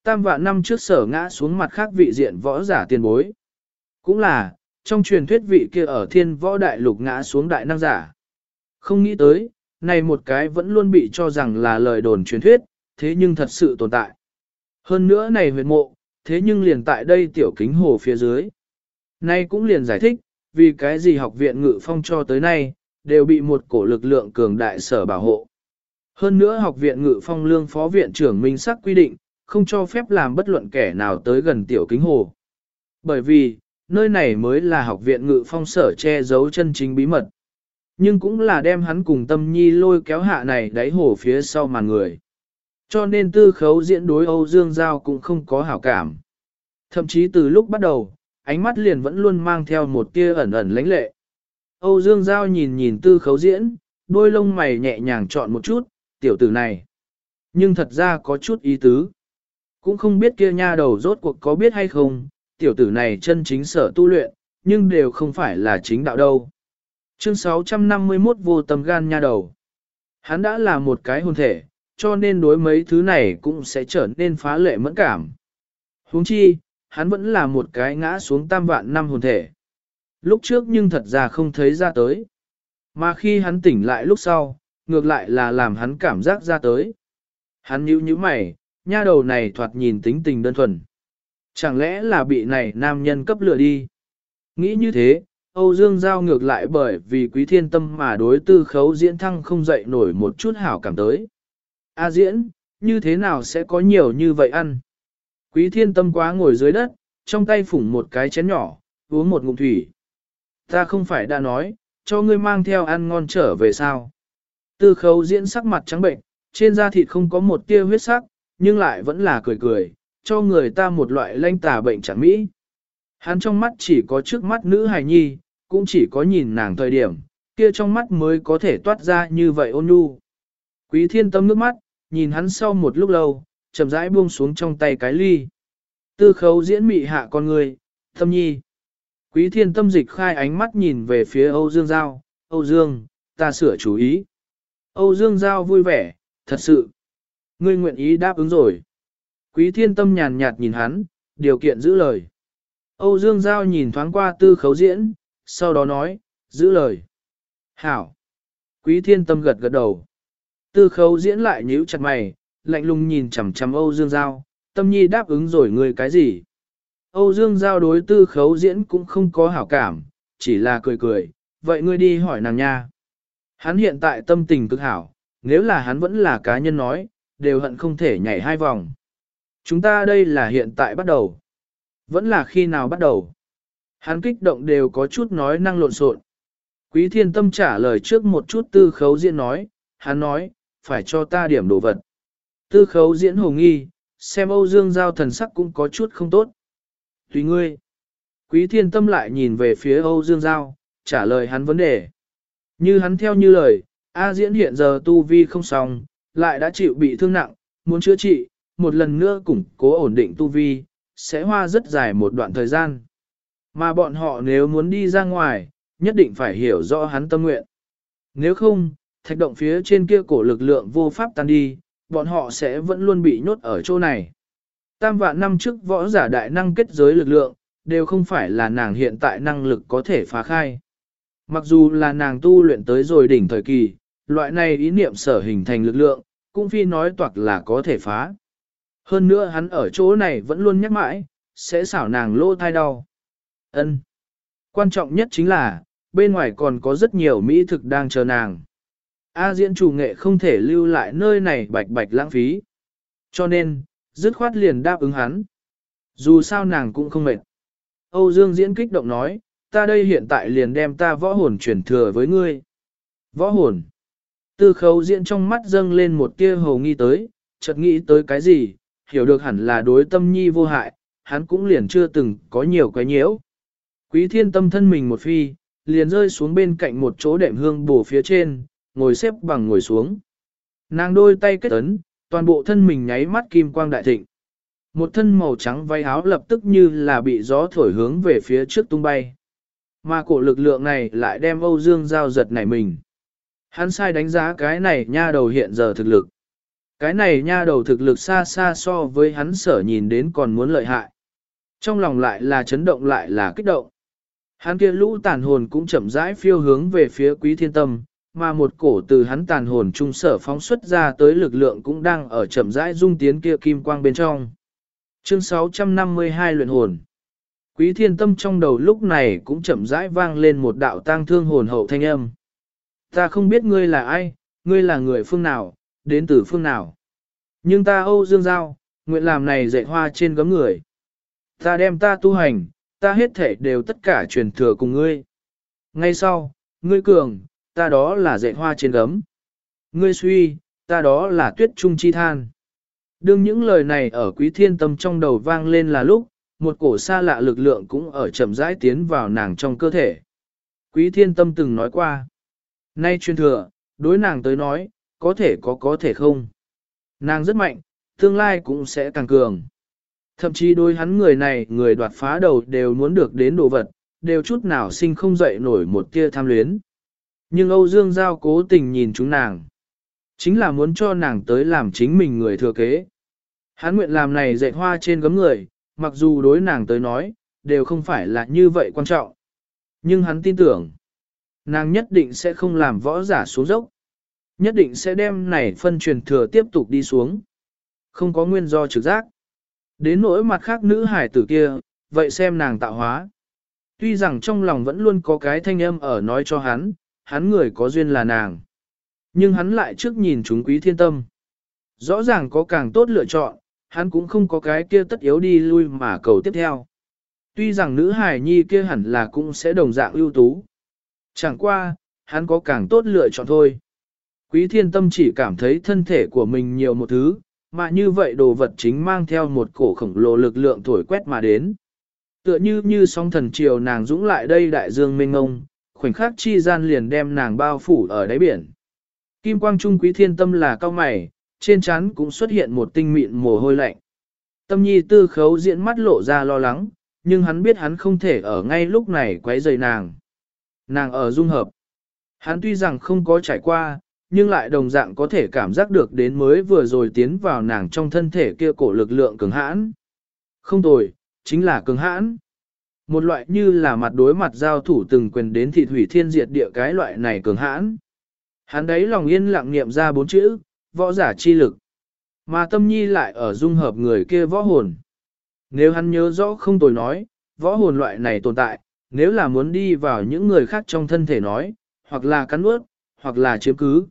Tam vạn năm trước sở ngã xuống mặt khác vị diện võ giả tiền bối. Cũng là, trong truyền thuyết vị kia ở thiên võ đại lục ngã xuống đại năng giả. Không nghĩ tới, này một cái vẫn luôn bị cho rằng là lời đồn truyền thuyết, thế nhưng thật sự tồn tại. Hơn nữa này huyệt mộ, thế nhưng liền tại đây tiểu kính hồ phía dưới. Nay cũng liền giải thích, vì cái gì học viện ngự phong cho tới nay, đều bị một cổ lực lượng cường đại sở bảo hộ. Hơn nữa học viện ngự phong lương phó viện trưởng minh sắc quy định, không cho phép làm bất luận kẻ nào tới gần tiểu kính hồ. Bởi vì, nơi này mới là học viện ngự phong sở che giấu chân chính bí mật. Nhưng cũng là đem hắn cùng tâm nhi lôi kéo hạ này đáy hồ phía sau màn người. Cho nên tư khấu diễn đối Âu Dương Giao cũng không có hảo cảm. Thậm chí từ lúc bắt đầu, ánh mắt liền vẫn luôn mang theo một tia ẩn ẩn lãnh lệ. Âu Dương Giao nhìn nhìn tư khấu diễn, đôi lông mày nhẹ nhàng chọn một chút, tiểu tử này. Nhưng thật ra có chút ý tứ. Cũng không biết kia nha đầu rốt cuộc có biết hay không, tiểu tử này chân chính sở tu luyện, nhưng đều không phải là chính đạo đâu. Chương 651 vô tâm gan nha đầu. Hắn đã là một cái hồn thể, cho nên đối mấy thứ này cũng sẽ trở nên phá lệ mẫn cảm. huống chi, hắn vẫn là một cái ngã xuống tam vạn năm hồn thể. Lúc trước nhưng thật ra không thấy ra tới. Mà khi hắn tỉnh lại lúc sau, ngược lại là làm hắn cảm giác ra tới. Hắn nhíu nhíu mày, nha đầu này thoạt nhìn tính tình đơn thuần. Chẳng lẽ là bị này nam nhân cấp lừa đi? Nghĩ như thế, Âu Dương Giao ngược lại bởi vì quý thiên tâm mà đối tư khấu diễn thăng không dậy nổi một chút hảo cảm tới. A diễn, như thế nào sẽ có nhiều như vậy ăn? Quý thiên tâm quá ngồi dưới đất, trong tay phủng một cái chén nhỏ, uống một ngụm thủy. Ta không phải đã nói, cho ngươi mang theo ăn ngon trở về sao? Tư khấu diễn sắc mặt trắng bệnh, trên da thịt không có một tia huyết sắc, nhưng lại vẫn là cười cười, cho người ta một loại lanh tà bệnh chẳng mỹ. Hắn trong mắt chỉ có trước mắt nữ hài nhi, cũng chỉ có nhìn nàng thời điểm, kia trong mắt mới có thể toát ra như vậy ôn nhu. Quý thiên tâm nước mắt, nhìn hắn sau một lúc lâu, chậm rãi buông xuống trong tay cái ly. Tư khấu diễn mị hạ con người, tâm nhi. Quý thiên tâm dịch khai ánh mắt nhìn về phía Âu Dương Giao, Âu Dương, ta sửa chú ý. Âu Dương Giao vui vẻ, thật sự. Ngươi nguyện ý đáp ứng rồi. Quý thiên tâm nhàn nhạt nhìn hắn, điều kiện giữ lời. Âu Dương Giao nhìn thoáng qua tư khấu diễn, sau đó nói, giữ lời. Hảo. Quý thiên tâm gật gật đầu. Tư khấu diễn lại nhíu chặt mày, lạnh lùng nhìn chằm chằm Âu Dương Giao, tâm nhi đáp ứng rồi người cái gì. Âu Dương Giao đối tư khấu diễn cũng không có hảo cảm, chỉ là cười cười, vậy ngươi đi hỏi nàng nha. Hắn hiện tại tâm tình cực hảo, nếu là hắn vẫn là cá nhân nói, đều hận không thể nhảy hai vòng. Chúng ta đây là hiện tại bắt đầu. Vẫn là khi nào bắt đầu. Hắn kích động đều có chút nói năng lộn xộn. Quý thiên tâm trả lời trước một chút tư khấu diễn nói, hắn nói, phải cho ta điểm đồ vật. Tư khấu diễn hồ nghi, xem Âu Dương Giao thần sắc cũng có chút không tốt. Tùy ngươi. Quý thiên tâm lại nhìn về phía Âu Dương Giao, trả lời hắn vấn đề. Như hắn theo như lời, A diễn hiện giờ tu vi không xong, lại đã chịu bị thương nặng, muốn chữa trị, một lần nữa củng cố ổn định tu vi, sẽ hoa rất dài một đoạn thời gian. Mà bọn họ nếu muốn đi ra ngoài, nhất định phải hiểu rõ hắn tâm nguyện. Nếu không, thạch động phía trên kia cổ lực lượng vô pháp tan đi, bọn họ sẽ vẫn luôn bị nhốt ở chỗ này. Tam vạn năm trước võ giả đại năng kết giới lực lượng, đều không phải là nàng hiện tại năng lực có thể phá khai. Mặc dù là nàng tu luyện tới rồi đỉnh thời kỳ, loại này ý niệm sở hình thành lực lượng, cũng phi nói toạc là có thể phá. Hơn nữa hắn ở chỗ này vẫn luôn nhắc mãi, sẽ xảo nàng lô thai đau. Ân. Quan trọng nhất chính là, bên ngoài còn có rất nhiều mỹ thực đang chờ nàng. A diễn chủ nghệ không thể lưu lại nơi này bạch bạch lãng phí. Cho nên, dứt khoát liền đáp ứng hắn. Dù sao nàng cũng không mệt. Âu Dương diễn kích động nói, ta đây hiện tại liền đem ta võ hồn chuyển thừa với ngươi. Võ hồn. Tư khấu diễn trong mắt dâng lên một tia hầu nghi tới, chợt nghĩ tới cái gì, hiểu được hẳn là đối tâm nhi vô hại, hắn cũng liền chưa từng có nhiều cái nhiễu. Quý thiên tâm thân mình một phi, liền rơi xuống bên cạnh một chỗ đệm hương bổ phía trên, ngồi xếp bằng ngồi xuống. Nàng đôi tay kết ấn, toàn bộ thân mình nháy mắt kim quang đại thịnh. Một thân màu trắng váy áo lập tức như là bị gió thổi hướng về phía trước tung bay. Mà cổ lực lượng này lại đem Âu Dương giao giật nảy mình. Hắn sai đánh giá cái này nha đầu hiện giờ thực lực. Cái này nha đầu thực lực xa xa so với hắn sở nhìn đến còn muốn lợi hại. Trong lòng lại là chấn động lại là kích động. Hắn kia lũ tàn hồn cũng chậm rãi phiêu hướng về phía quý thiên tâm, mà một cổ từ hắn tàn hồn trung sở phóng xuất ra tới lực lượng cũng đang ở chậm rãi dung tiến kia kim quang bên trong. Chương 652 luyện hồn Quý thiên tâm trong đầu lúc này cũng chậm rãi vang lên một đạo tang thương hồn hậu thanh âm. Ta không biết ngươi là ai, ngươi là người phương nào, đến từ phương nào. Nhưng ta Âu Dương Giao, nguyện làm này dạy hoa trên gấm người. Ta đem ta tu hành, ta hết thể đều tất cả truyền thừa cùng ngươi. Ngay sau, ngươi cường, ta đó là dạy hoa trên gấm. Ngươi suy, ta đó là tuyết trung chi than. Đương những lời này ở quý thiên tâm trong đầu vang lên là lúc, một cổ xa lạ lực lượng cũng ở chậm rãi tiến vào nàng trong cơ thể. Quý thiên tâm từng nói qua. Nay truyền thừa, đối nàng tới nói, có thể có có thể không. Nàng rất mạnh, tương lai cũng sẽ càng cường. Thậm chí đối hắn người này, người đoạt phá đầu đều muốn được đến đồ vật, đều chút nào sinh không dậy nổi một tia tham luyến. Nhưng Âu Dương Giao cố tình nhìn chúng nàng. Chính là muốn cho nàng tới làm chính mình người thừa kế. Hắn nguyện làm này dạy hoa trên gấm người, mặc dù đối nàng tới nói, đều không phải là như vậy quan trọng. Nhưng hắn tin tưởng, nàng nhất định sẽ không làm võ giả xuống dốc. Nhất định sẽ đem này phân truyền thừa tiếp tục đi xuống. Không có nguyên do trực giác. Đến nỗi mặt khác nữ hải tử kia, vậy xem nàng tạo hóa. Tuy rằng trong lòng vẫn luôn có cái thanh âm ở nói cho hắn, hắn người có duyên là nàng. Nhưng hắn lại trước nhìn chúng quý thiên tâm. Rõ ràng có càng tốt lựa chọn, hắn cũng không có cái kia tất yếu đi lui mà cầu tiếp theo. Tuy rằng nữ hải nhi kia hẳn là cũng sẽ đồng dạng ưu tú. Chẳng qua, hắn có càng tốt lựa chọn thôi. Quý thiên tâm chỉ cảm thấy thân thể của mình nhiều một thứ, mà như vậy đồ vật chính mang theo một cổ khổng lồ lực lượng thổi quét mà đến. Tựa như như sóng thần chiều nàng dũng lại đây đại dương mênh ngông, khoảnh khắc chi gian liền đem nàng bao phủ ở đáy biển. Kim quang trung quý thiên tâm là cao mày, trên trán cũng xuất hiện một tinh mịn mồ hôi lạnh. Tâm nhi tư khấu diễn mắt lộ ra lo lắng, nhưng hắn biết hắn không thể ở ngay lúc này quấy rầy nàng. Nàng ở dung hợp. Hắn tuy rằng không có trải qua, nhưng lại đồng dạng có thể cảm giác được đến mới vừa rồi tiến vào nàng trong thân thể kia cổ lực lượng cường hãn. Không tồi, chính là cường hãn. Một loại như là mặt đối mặt giao thủ từng quyền đến thị thủy thiên diệt địa cái loại này cường hãn. Hắn đấy lòng yên lặng niệm ra bốn chữ, võ giả chi lực. Mà tâm nhi lại ở dung hợp người kia võ hồn. Nếu hắn nhớ rõ không tồi nói, võ hồn loại này tồn tại, nếu là muốn đi vào những người khác trong thân thể nói, hoặc là cắn ướt, hoặc là chiếm cứ.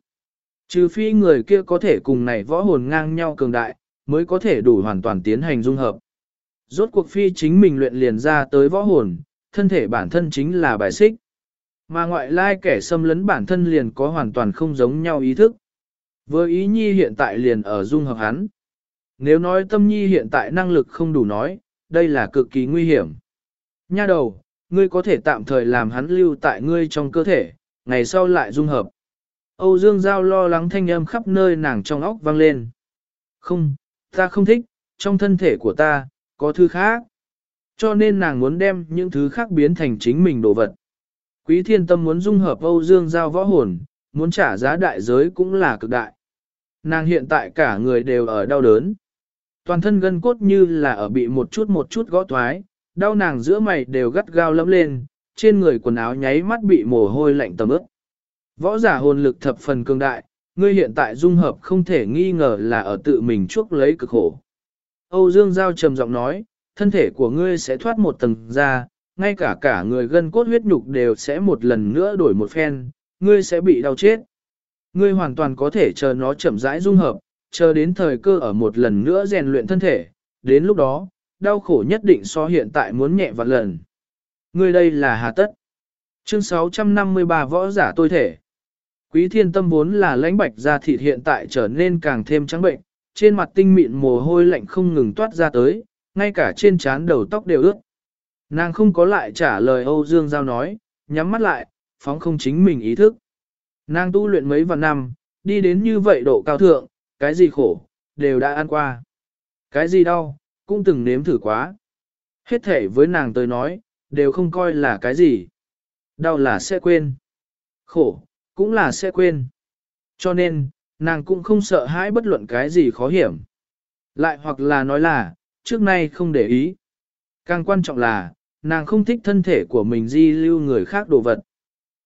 Trừ phi người kia có thể cùng này võ hồn ngang nhau cường đại, mới có thể đủ hoàn toàn tiến hành dung hợp. Rốt cuộc phi chính mình luyện liền ra tới võ hồn, thân thể bản thân chính là bài xích. Mà ngoại lai kẻ xâm lấn bản thân liền có hoàn toàn không giống nhau ý thức. Với ý nhi hiện tại liền ở dung hợp hắn. Nếu nói tâm nhi hiện tại năng lực không đủ nói, đây là cực kỳ nguy hiểm. Nha đầu, ngươi có thể tạm thời làm hắn lưu tại ngươi trong cơ thể, ngày sau lại dung hợp. Âu Dương Giao lo lắng thanh âm khắp nơi nàng trong óc vang lên. Không, ta không thích, trong thân thể của ta, có thứ khác. Cho nên nàng muốn đem những thứ khác biến thành chính mình đồ vật. Quý thiên tâm muốn dung hợp Âu Dương Giao võ hồn, muốn trả giá đại giới cũng là cực đại. Nàng hiện tại cả người đều ở đau đớn. Toàn thân gân cốt như là ở bị một chút một chút gõ thoái, đau nàng giữa mày đều gắt gao lắm lên, trên người quần áo nháy mắt bị mồ hôi lạnh tầm ướt. Võ giả hồn lực thập phần cường đại, ngươi hiện tại dung hợp không thể nghi ngờ là ở tự mình chuốc lấy cực khổ. Âu Dương Giao trầm giọng nói, thân thể của ngươi sẽ thoát một tầng ra, ngay cả cả người gân cốt huyết nhục đều sẽ một lần nữa đổi một phen, ngươi sẽ bị đau chết. Ngươi hoàn toàn có thể chờ nó chậm rãi dung hợp, chờ đến thời cơ ở một lần nữa rèn luyện thân thể, đến lúc đó, đau khổ nhất định so hiện tại muốn nhẹ vạn lần. Ngươi đây là hà tất. Chương 653 võ giả tôi thể. Quý thiên tâm vốn là lãnh bạch da thịt hiện tại trở nên càng thêm trắng bệnh, trên mặt tinh mịn mồ hôi lạnh không ngừng toát ra tới, ngay cả trên trán đầu tóc đều ướt. Nàng không có lại trả lời Âu Dương Giao nói, nhắm mắt lại, phóng không chính mình ý thức. Nàng tu luyện mấy vạn năm, đi đến như vậy độ cao thượng, cái gì khổ, đều đã ăn qua. Cái gì đau, cũng từng nếm thử quá. Hết thể với nàng tới nói, đều không coi là cái gì. Đau là sẽ quên. Khổ, cũng là sẽ quên. Cho nên, nàng cũng không sợ hãi bất luận cái gì khó hiểm. Lại hoặc là nói là, trước nay không để ý. Càng quan trọng là, nàng không thích thân thể của mình di lưu người khác đồ vật.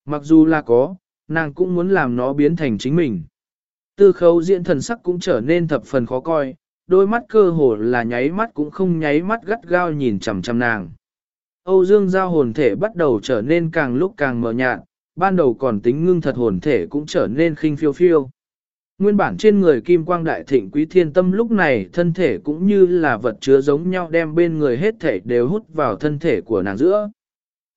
Mặc dù là có, nàng cũng muốn làm nó biến thành chính mình. Tư khấu diễn thần sắc cũng trở nên thập phần khó coi, đôi mắt cơ hồ là nháy mắt cũng không nháy mắt gắt gao nhìn chằm chằm nàng. Âu Dương giao hồn thể bắt đầu trở nên càng lúc càng mờ nhạt, ban đầu còn tính ngưng thật hồn thể cũng trở nên khinh phiêu phiêu. Nguyên bản trên người kim quang đại thịnh quý thiên tâm lúc này thân thể cũng như là vật chứa giống nhau đem bên người hết thể đều hút vào thân thể của nàng giữa.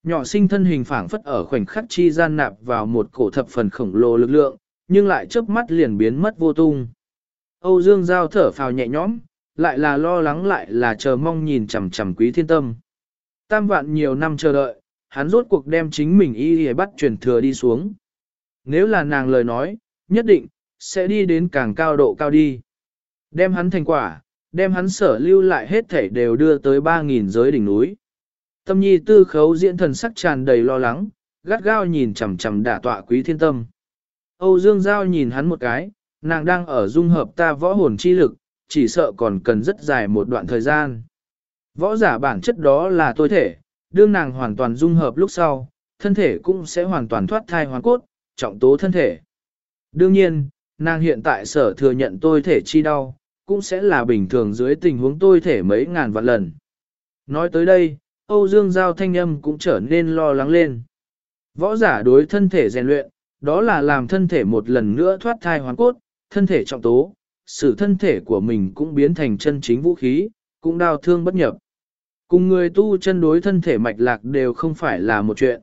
Nhỏ sinh thân hình phảng phất ở khoảnh khắc chi gian nạp vào một cổ thập phần khổng lồ lực lượng, nhưng lại chớp mắt liền biến mất vô tung. Âu Dương Giao thở phào nhẹ nhõm, lại là lo lắng lại là chờ mong nhìn chằm chằm quý thiên tâm. Tam vạn nhiều năm chờ đợi, hắn rốt cuộc đem chính mình y y bắt truyền thừa đi xuống. Nếu là nàng lời nói, nhất định, sẽ đi đến càng cao độ cao đi. Đem hắn thành quả, đem hắn sở lưu lại hết thảy đều đưa tới 3.000 giới đỉnh núi. Tâm nhi tư khấu diễn thần sắc tràn đầy lo lắng, gắt gao nhìn chằm chằm đả tọa quý thiên tâm. Âu Dương Giao nhìn hắn một cái, nàng đang ở dung hợp ta võ hồn chi lực, chỉ sợ còn cần rất dài một đoạn thời gian. Võ giả bản chất đó là tôi thể, đương nàng hoàn toàn dung hợp lúc sau, thân thể cũng sẽ hoàn toàn thoát thai hoàn cốt, trọng tố thân thể. Đương nhiên, nàng hiện tại sở thừa nhận tôi thể chi đau, cũng sẽ là bình thường dưới tình huống tôi thể mấy ngàn vạn lần. Nói tới đây, Âu Dương Giao thanh âm cũng trở nên lo lắng lên. Võ giả đối thân thể rèn luyện, đó là làm thân thể một lần nữa thoát thai hoàn cốt, thân thể trọng tố, sự thân thể của mình cũng biến thành chân chính vũ khí, cũng đau thương bất nhập. Cùng người tu chân đối thân thể mạch lạc đều không phải là một chuyện.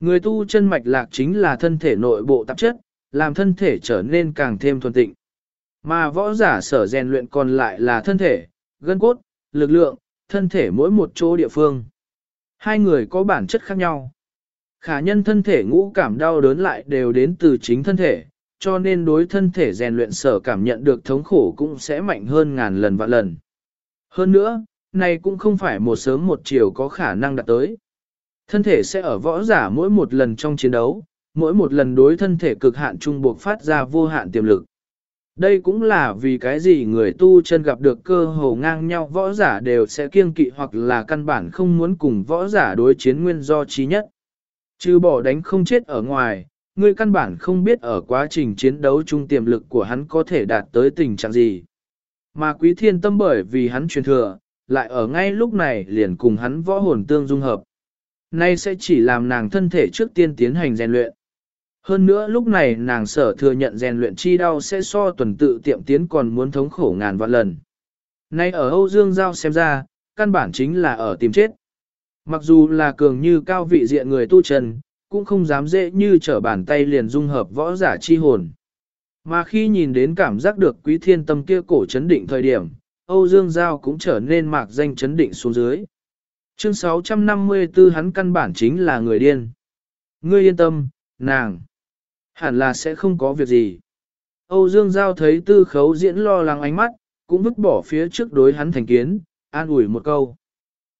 Người tu chân mạch lạc chính là thân thể nội bộ tạp chất, làm thân thể trở nên càng thêm thuần tịnh. Mà võ giả sở rèn luyện còn lại là thân thể, gân cốt, lực lượng, thân thể mỗi một chỗ địa phương. Hai người có bản chất khác nhau. Khả nhân thân thể ngũ cảm đau đớn lại đều đến từ chính thân thể, cho nên đối thân thể rèn luyện sở cảm nhận được thống khổ cũng sẽ mạnh hơn ngàn lần vạn lần. Hơn nữa, này cũng không phải một sớm một chiều có khả năng đạt tới. Thân thể sẽ ở võ giả mỗi một lần trong chiến đấu, mỗi một lần đối thân thể cực hạn trung buộc phát ra vô hạn tiềm lực. Đây cũng là vì cái gì người tu chân gặp được cơ hồ ngang nhau võ giả đều sẽ kiêng kỵ hoặc là căn bản không muốn cùng võ giả đối chiến nguyên do trí nhất. Chứ bỏ đánh không chết ở ngoài, người căn bản không biết ở quá trình chiến đấu chung tiềm lực của hắn có thể đạt tới tình trạng gì. Mà quý thiên tâm bởi vì hắn truyền thừa, lại ở ngay lúc này liền cùng hắn võ hồn tương dung hợp. Nay sẽ chỉ làm nàng thân thể trước tiên tiến hành rèn luyện. Hơn nữa lúc này nàng sở thừa nhận rèn luyện chi đau sẽ so tuần tự tiệm tiến còn muốn thống khổ ngàn vạn lần. Nay ở Âu Dương Giao xem ra, căn bản chính là ở tìm chết. Mặc dù là cường như cao vị diện người tu trần, cũng không dám dễ như trở bàn tay liền dung hợp võ giả chi hồn. Mà khi nhìn đến cảm giác được quý thiên tâm kia cổ chấn định thời điểm, Âu Dương Giao cũng trở nên mạc danh chấn định xuống dưới. Chương 654 hắn căn bản chính là người điên. Ngươi yên tâm, nàng. Hẳn là sẽ không có việc gì. Âu Dương Giao thấy tư khấu diễn lo lắng ánh mắt, cũng vứt bỏ phía trước đối hắn thành kiến, an ủi một câu.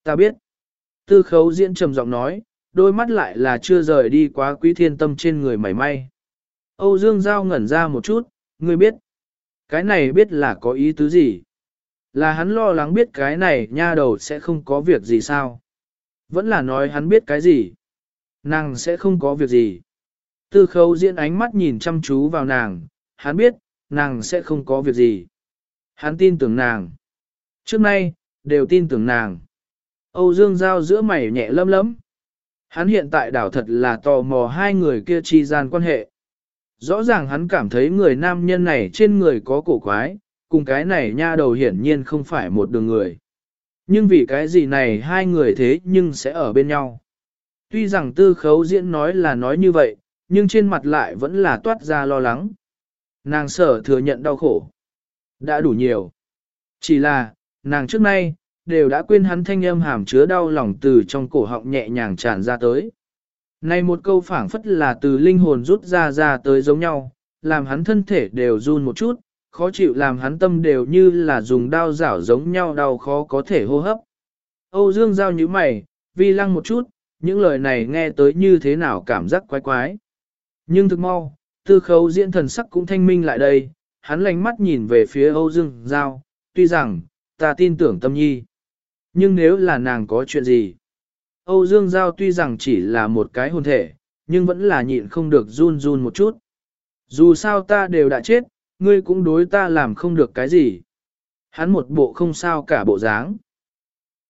Ta biết. Tư khấu diễn trầm giọng nói, đôi mắt lại là chưa rời đi quá quý thiên tâm trên người mảy may. Âu Dương Giao ngẩn ra một chút, ngươi biết. Cái này biết là có ý tứ gì? Là hắn lo lắng biết cái này nha đầu sẽ không có việc gì sao? Vẫn là nói hắn biết cái gì? Nàng sẽ không có việc gì. Tư khấu diễn ánh mắt nhìn chăm chú vào nàng, hắn biết, nàng sẽ không có việc gì. Hắn tin tưởng nàng. Trước nay, đều tin tưởng nàng. Âu Dương Giao giữa mày nhẹ lâm lấm, Hắn hiện tại đảo thật là tò mò hai người kia chi gian quan hệ. Rõ ràng hắn cảm thấy người nam nhân này trên người có cổ quái, cùng cái này nha đầu hiển nhiên không phải một đường người. Nhưng vì cái gì này hai người thế nhưng sẽ ở bên nhau. Tuy rằng tư khấu diễn nói là nói như vậy, nhưng trên mặt lại vẫn là toát ra lo lắng. Nàng sở thừa nhận đau khổ. Đã đủ nhiều. Chỉ là, nàng trước nay, đều đã quên hắn thanh âm hàm chứa đau lòng từ trong cổ họng nhẹ nhàng tràn ra tới. Này một câu phảng phất là từ linh hồn rút ra ra tới giống nhau, làm hắn thân thể đều run một chút, khó chịu làm hắn tâm đều như là dùng đao rảo giống nhau đau khó có thể hô hấp. Âu Dương giao như mày, vi lăng một chút, những lời này nghe tới như thế nào cảm giác quái quái. Nhưng thực mau, tư khấu diễn thần sắc cũng thanh minh lại đây, hắn lánh mắt nhìn về phía Âu Dương Giao, tuy rằng, ta tin tưởng tâm nhi. Nhưng nếu là nàng có chuyện gì? Âu Dương Giao tuy rằng chỉ là một cái hồn thể, nhưng vẫn là nhịn không được run run một chút. Dù sao ta đều đã chết, ngươi cũng đối ta làm không được cái gì. Hắn một bộ không sao cả bộ dáng.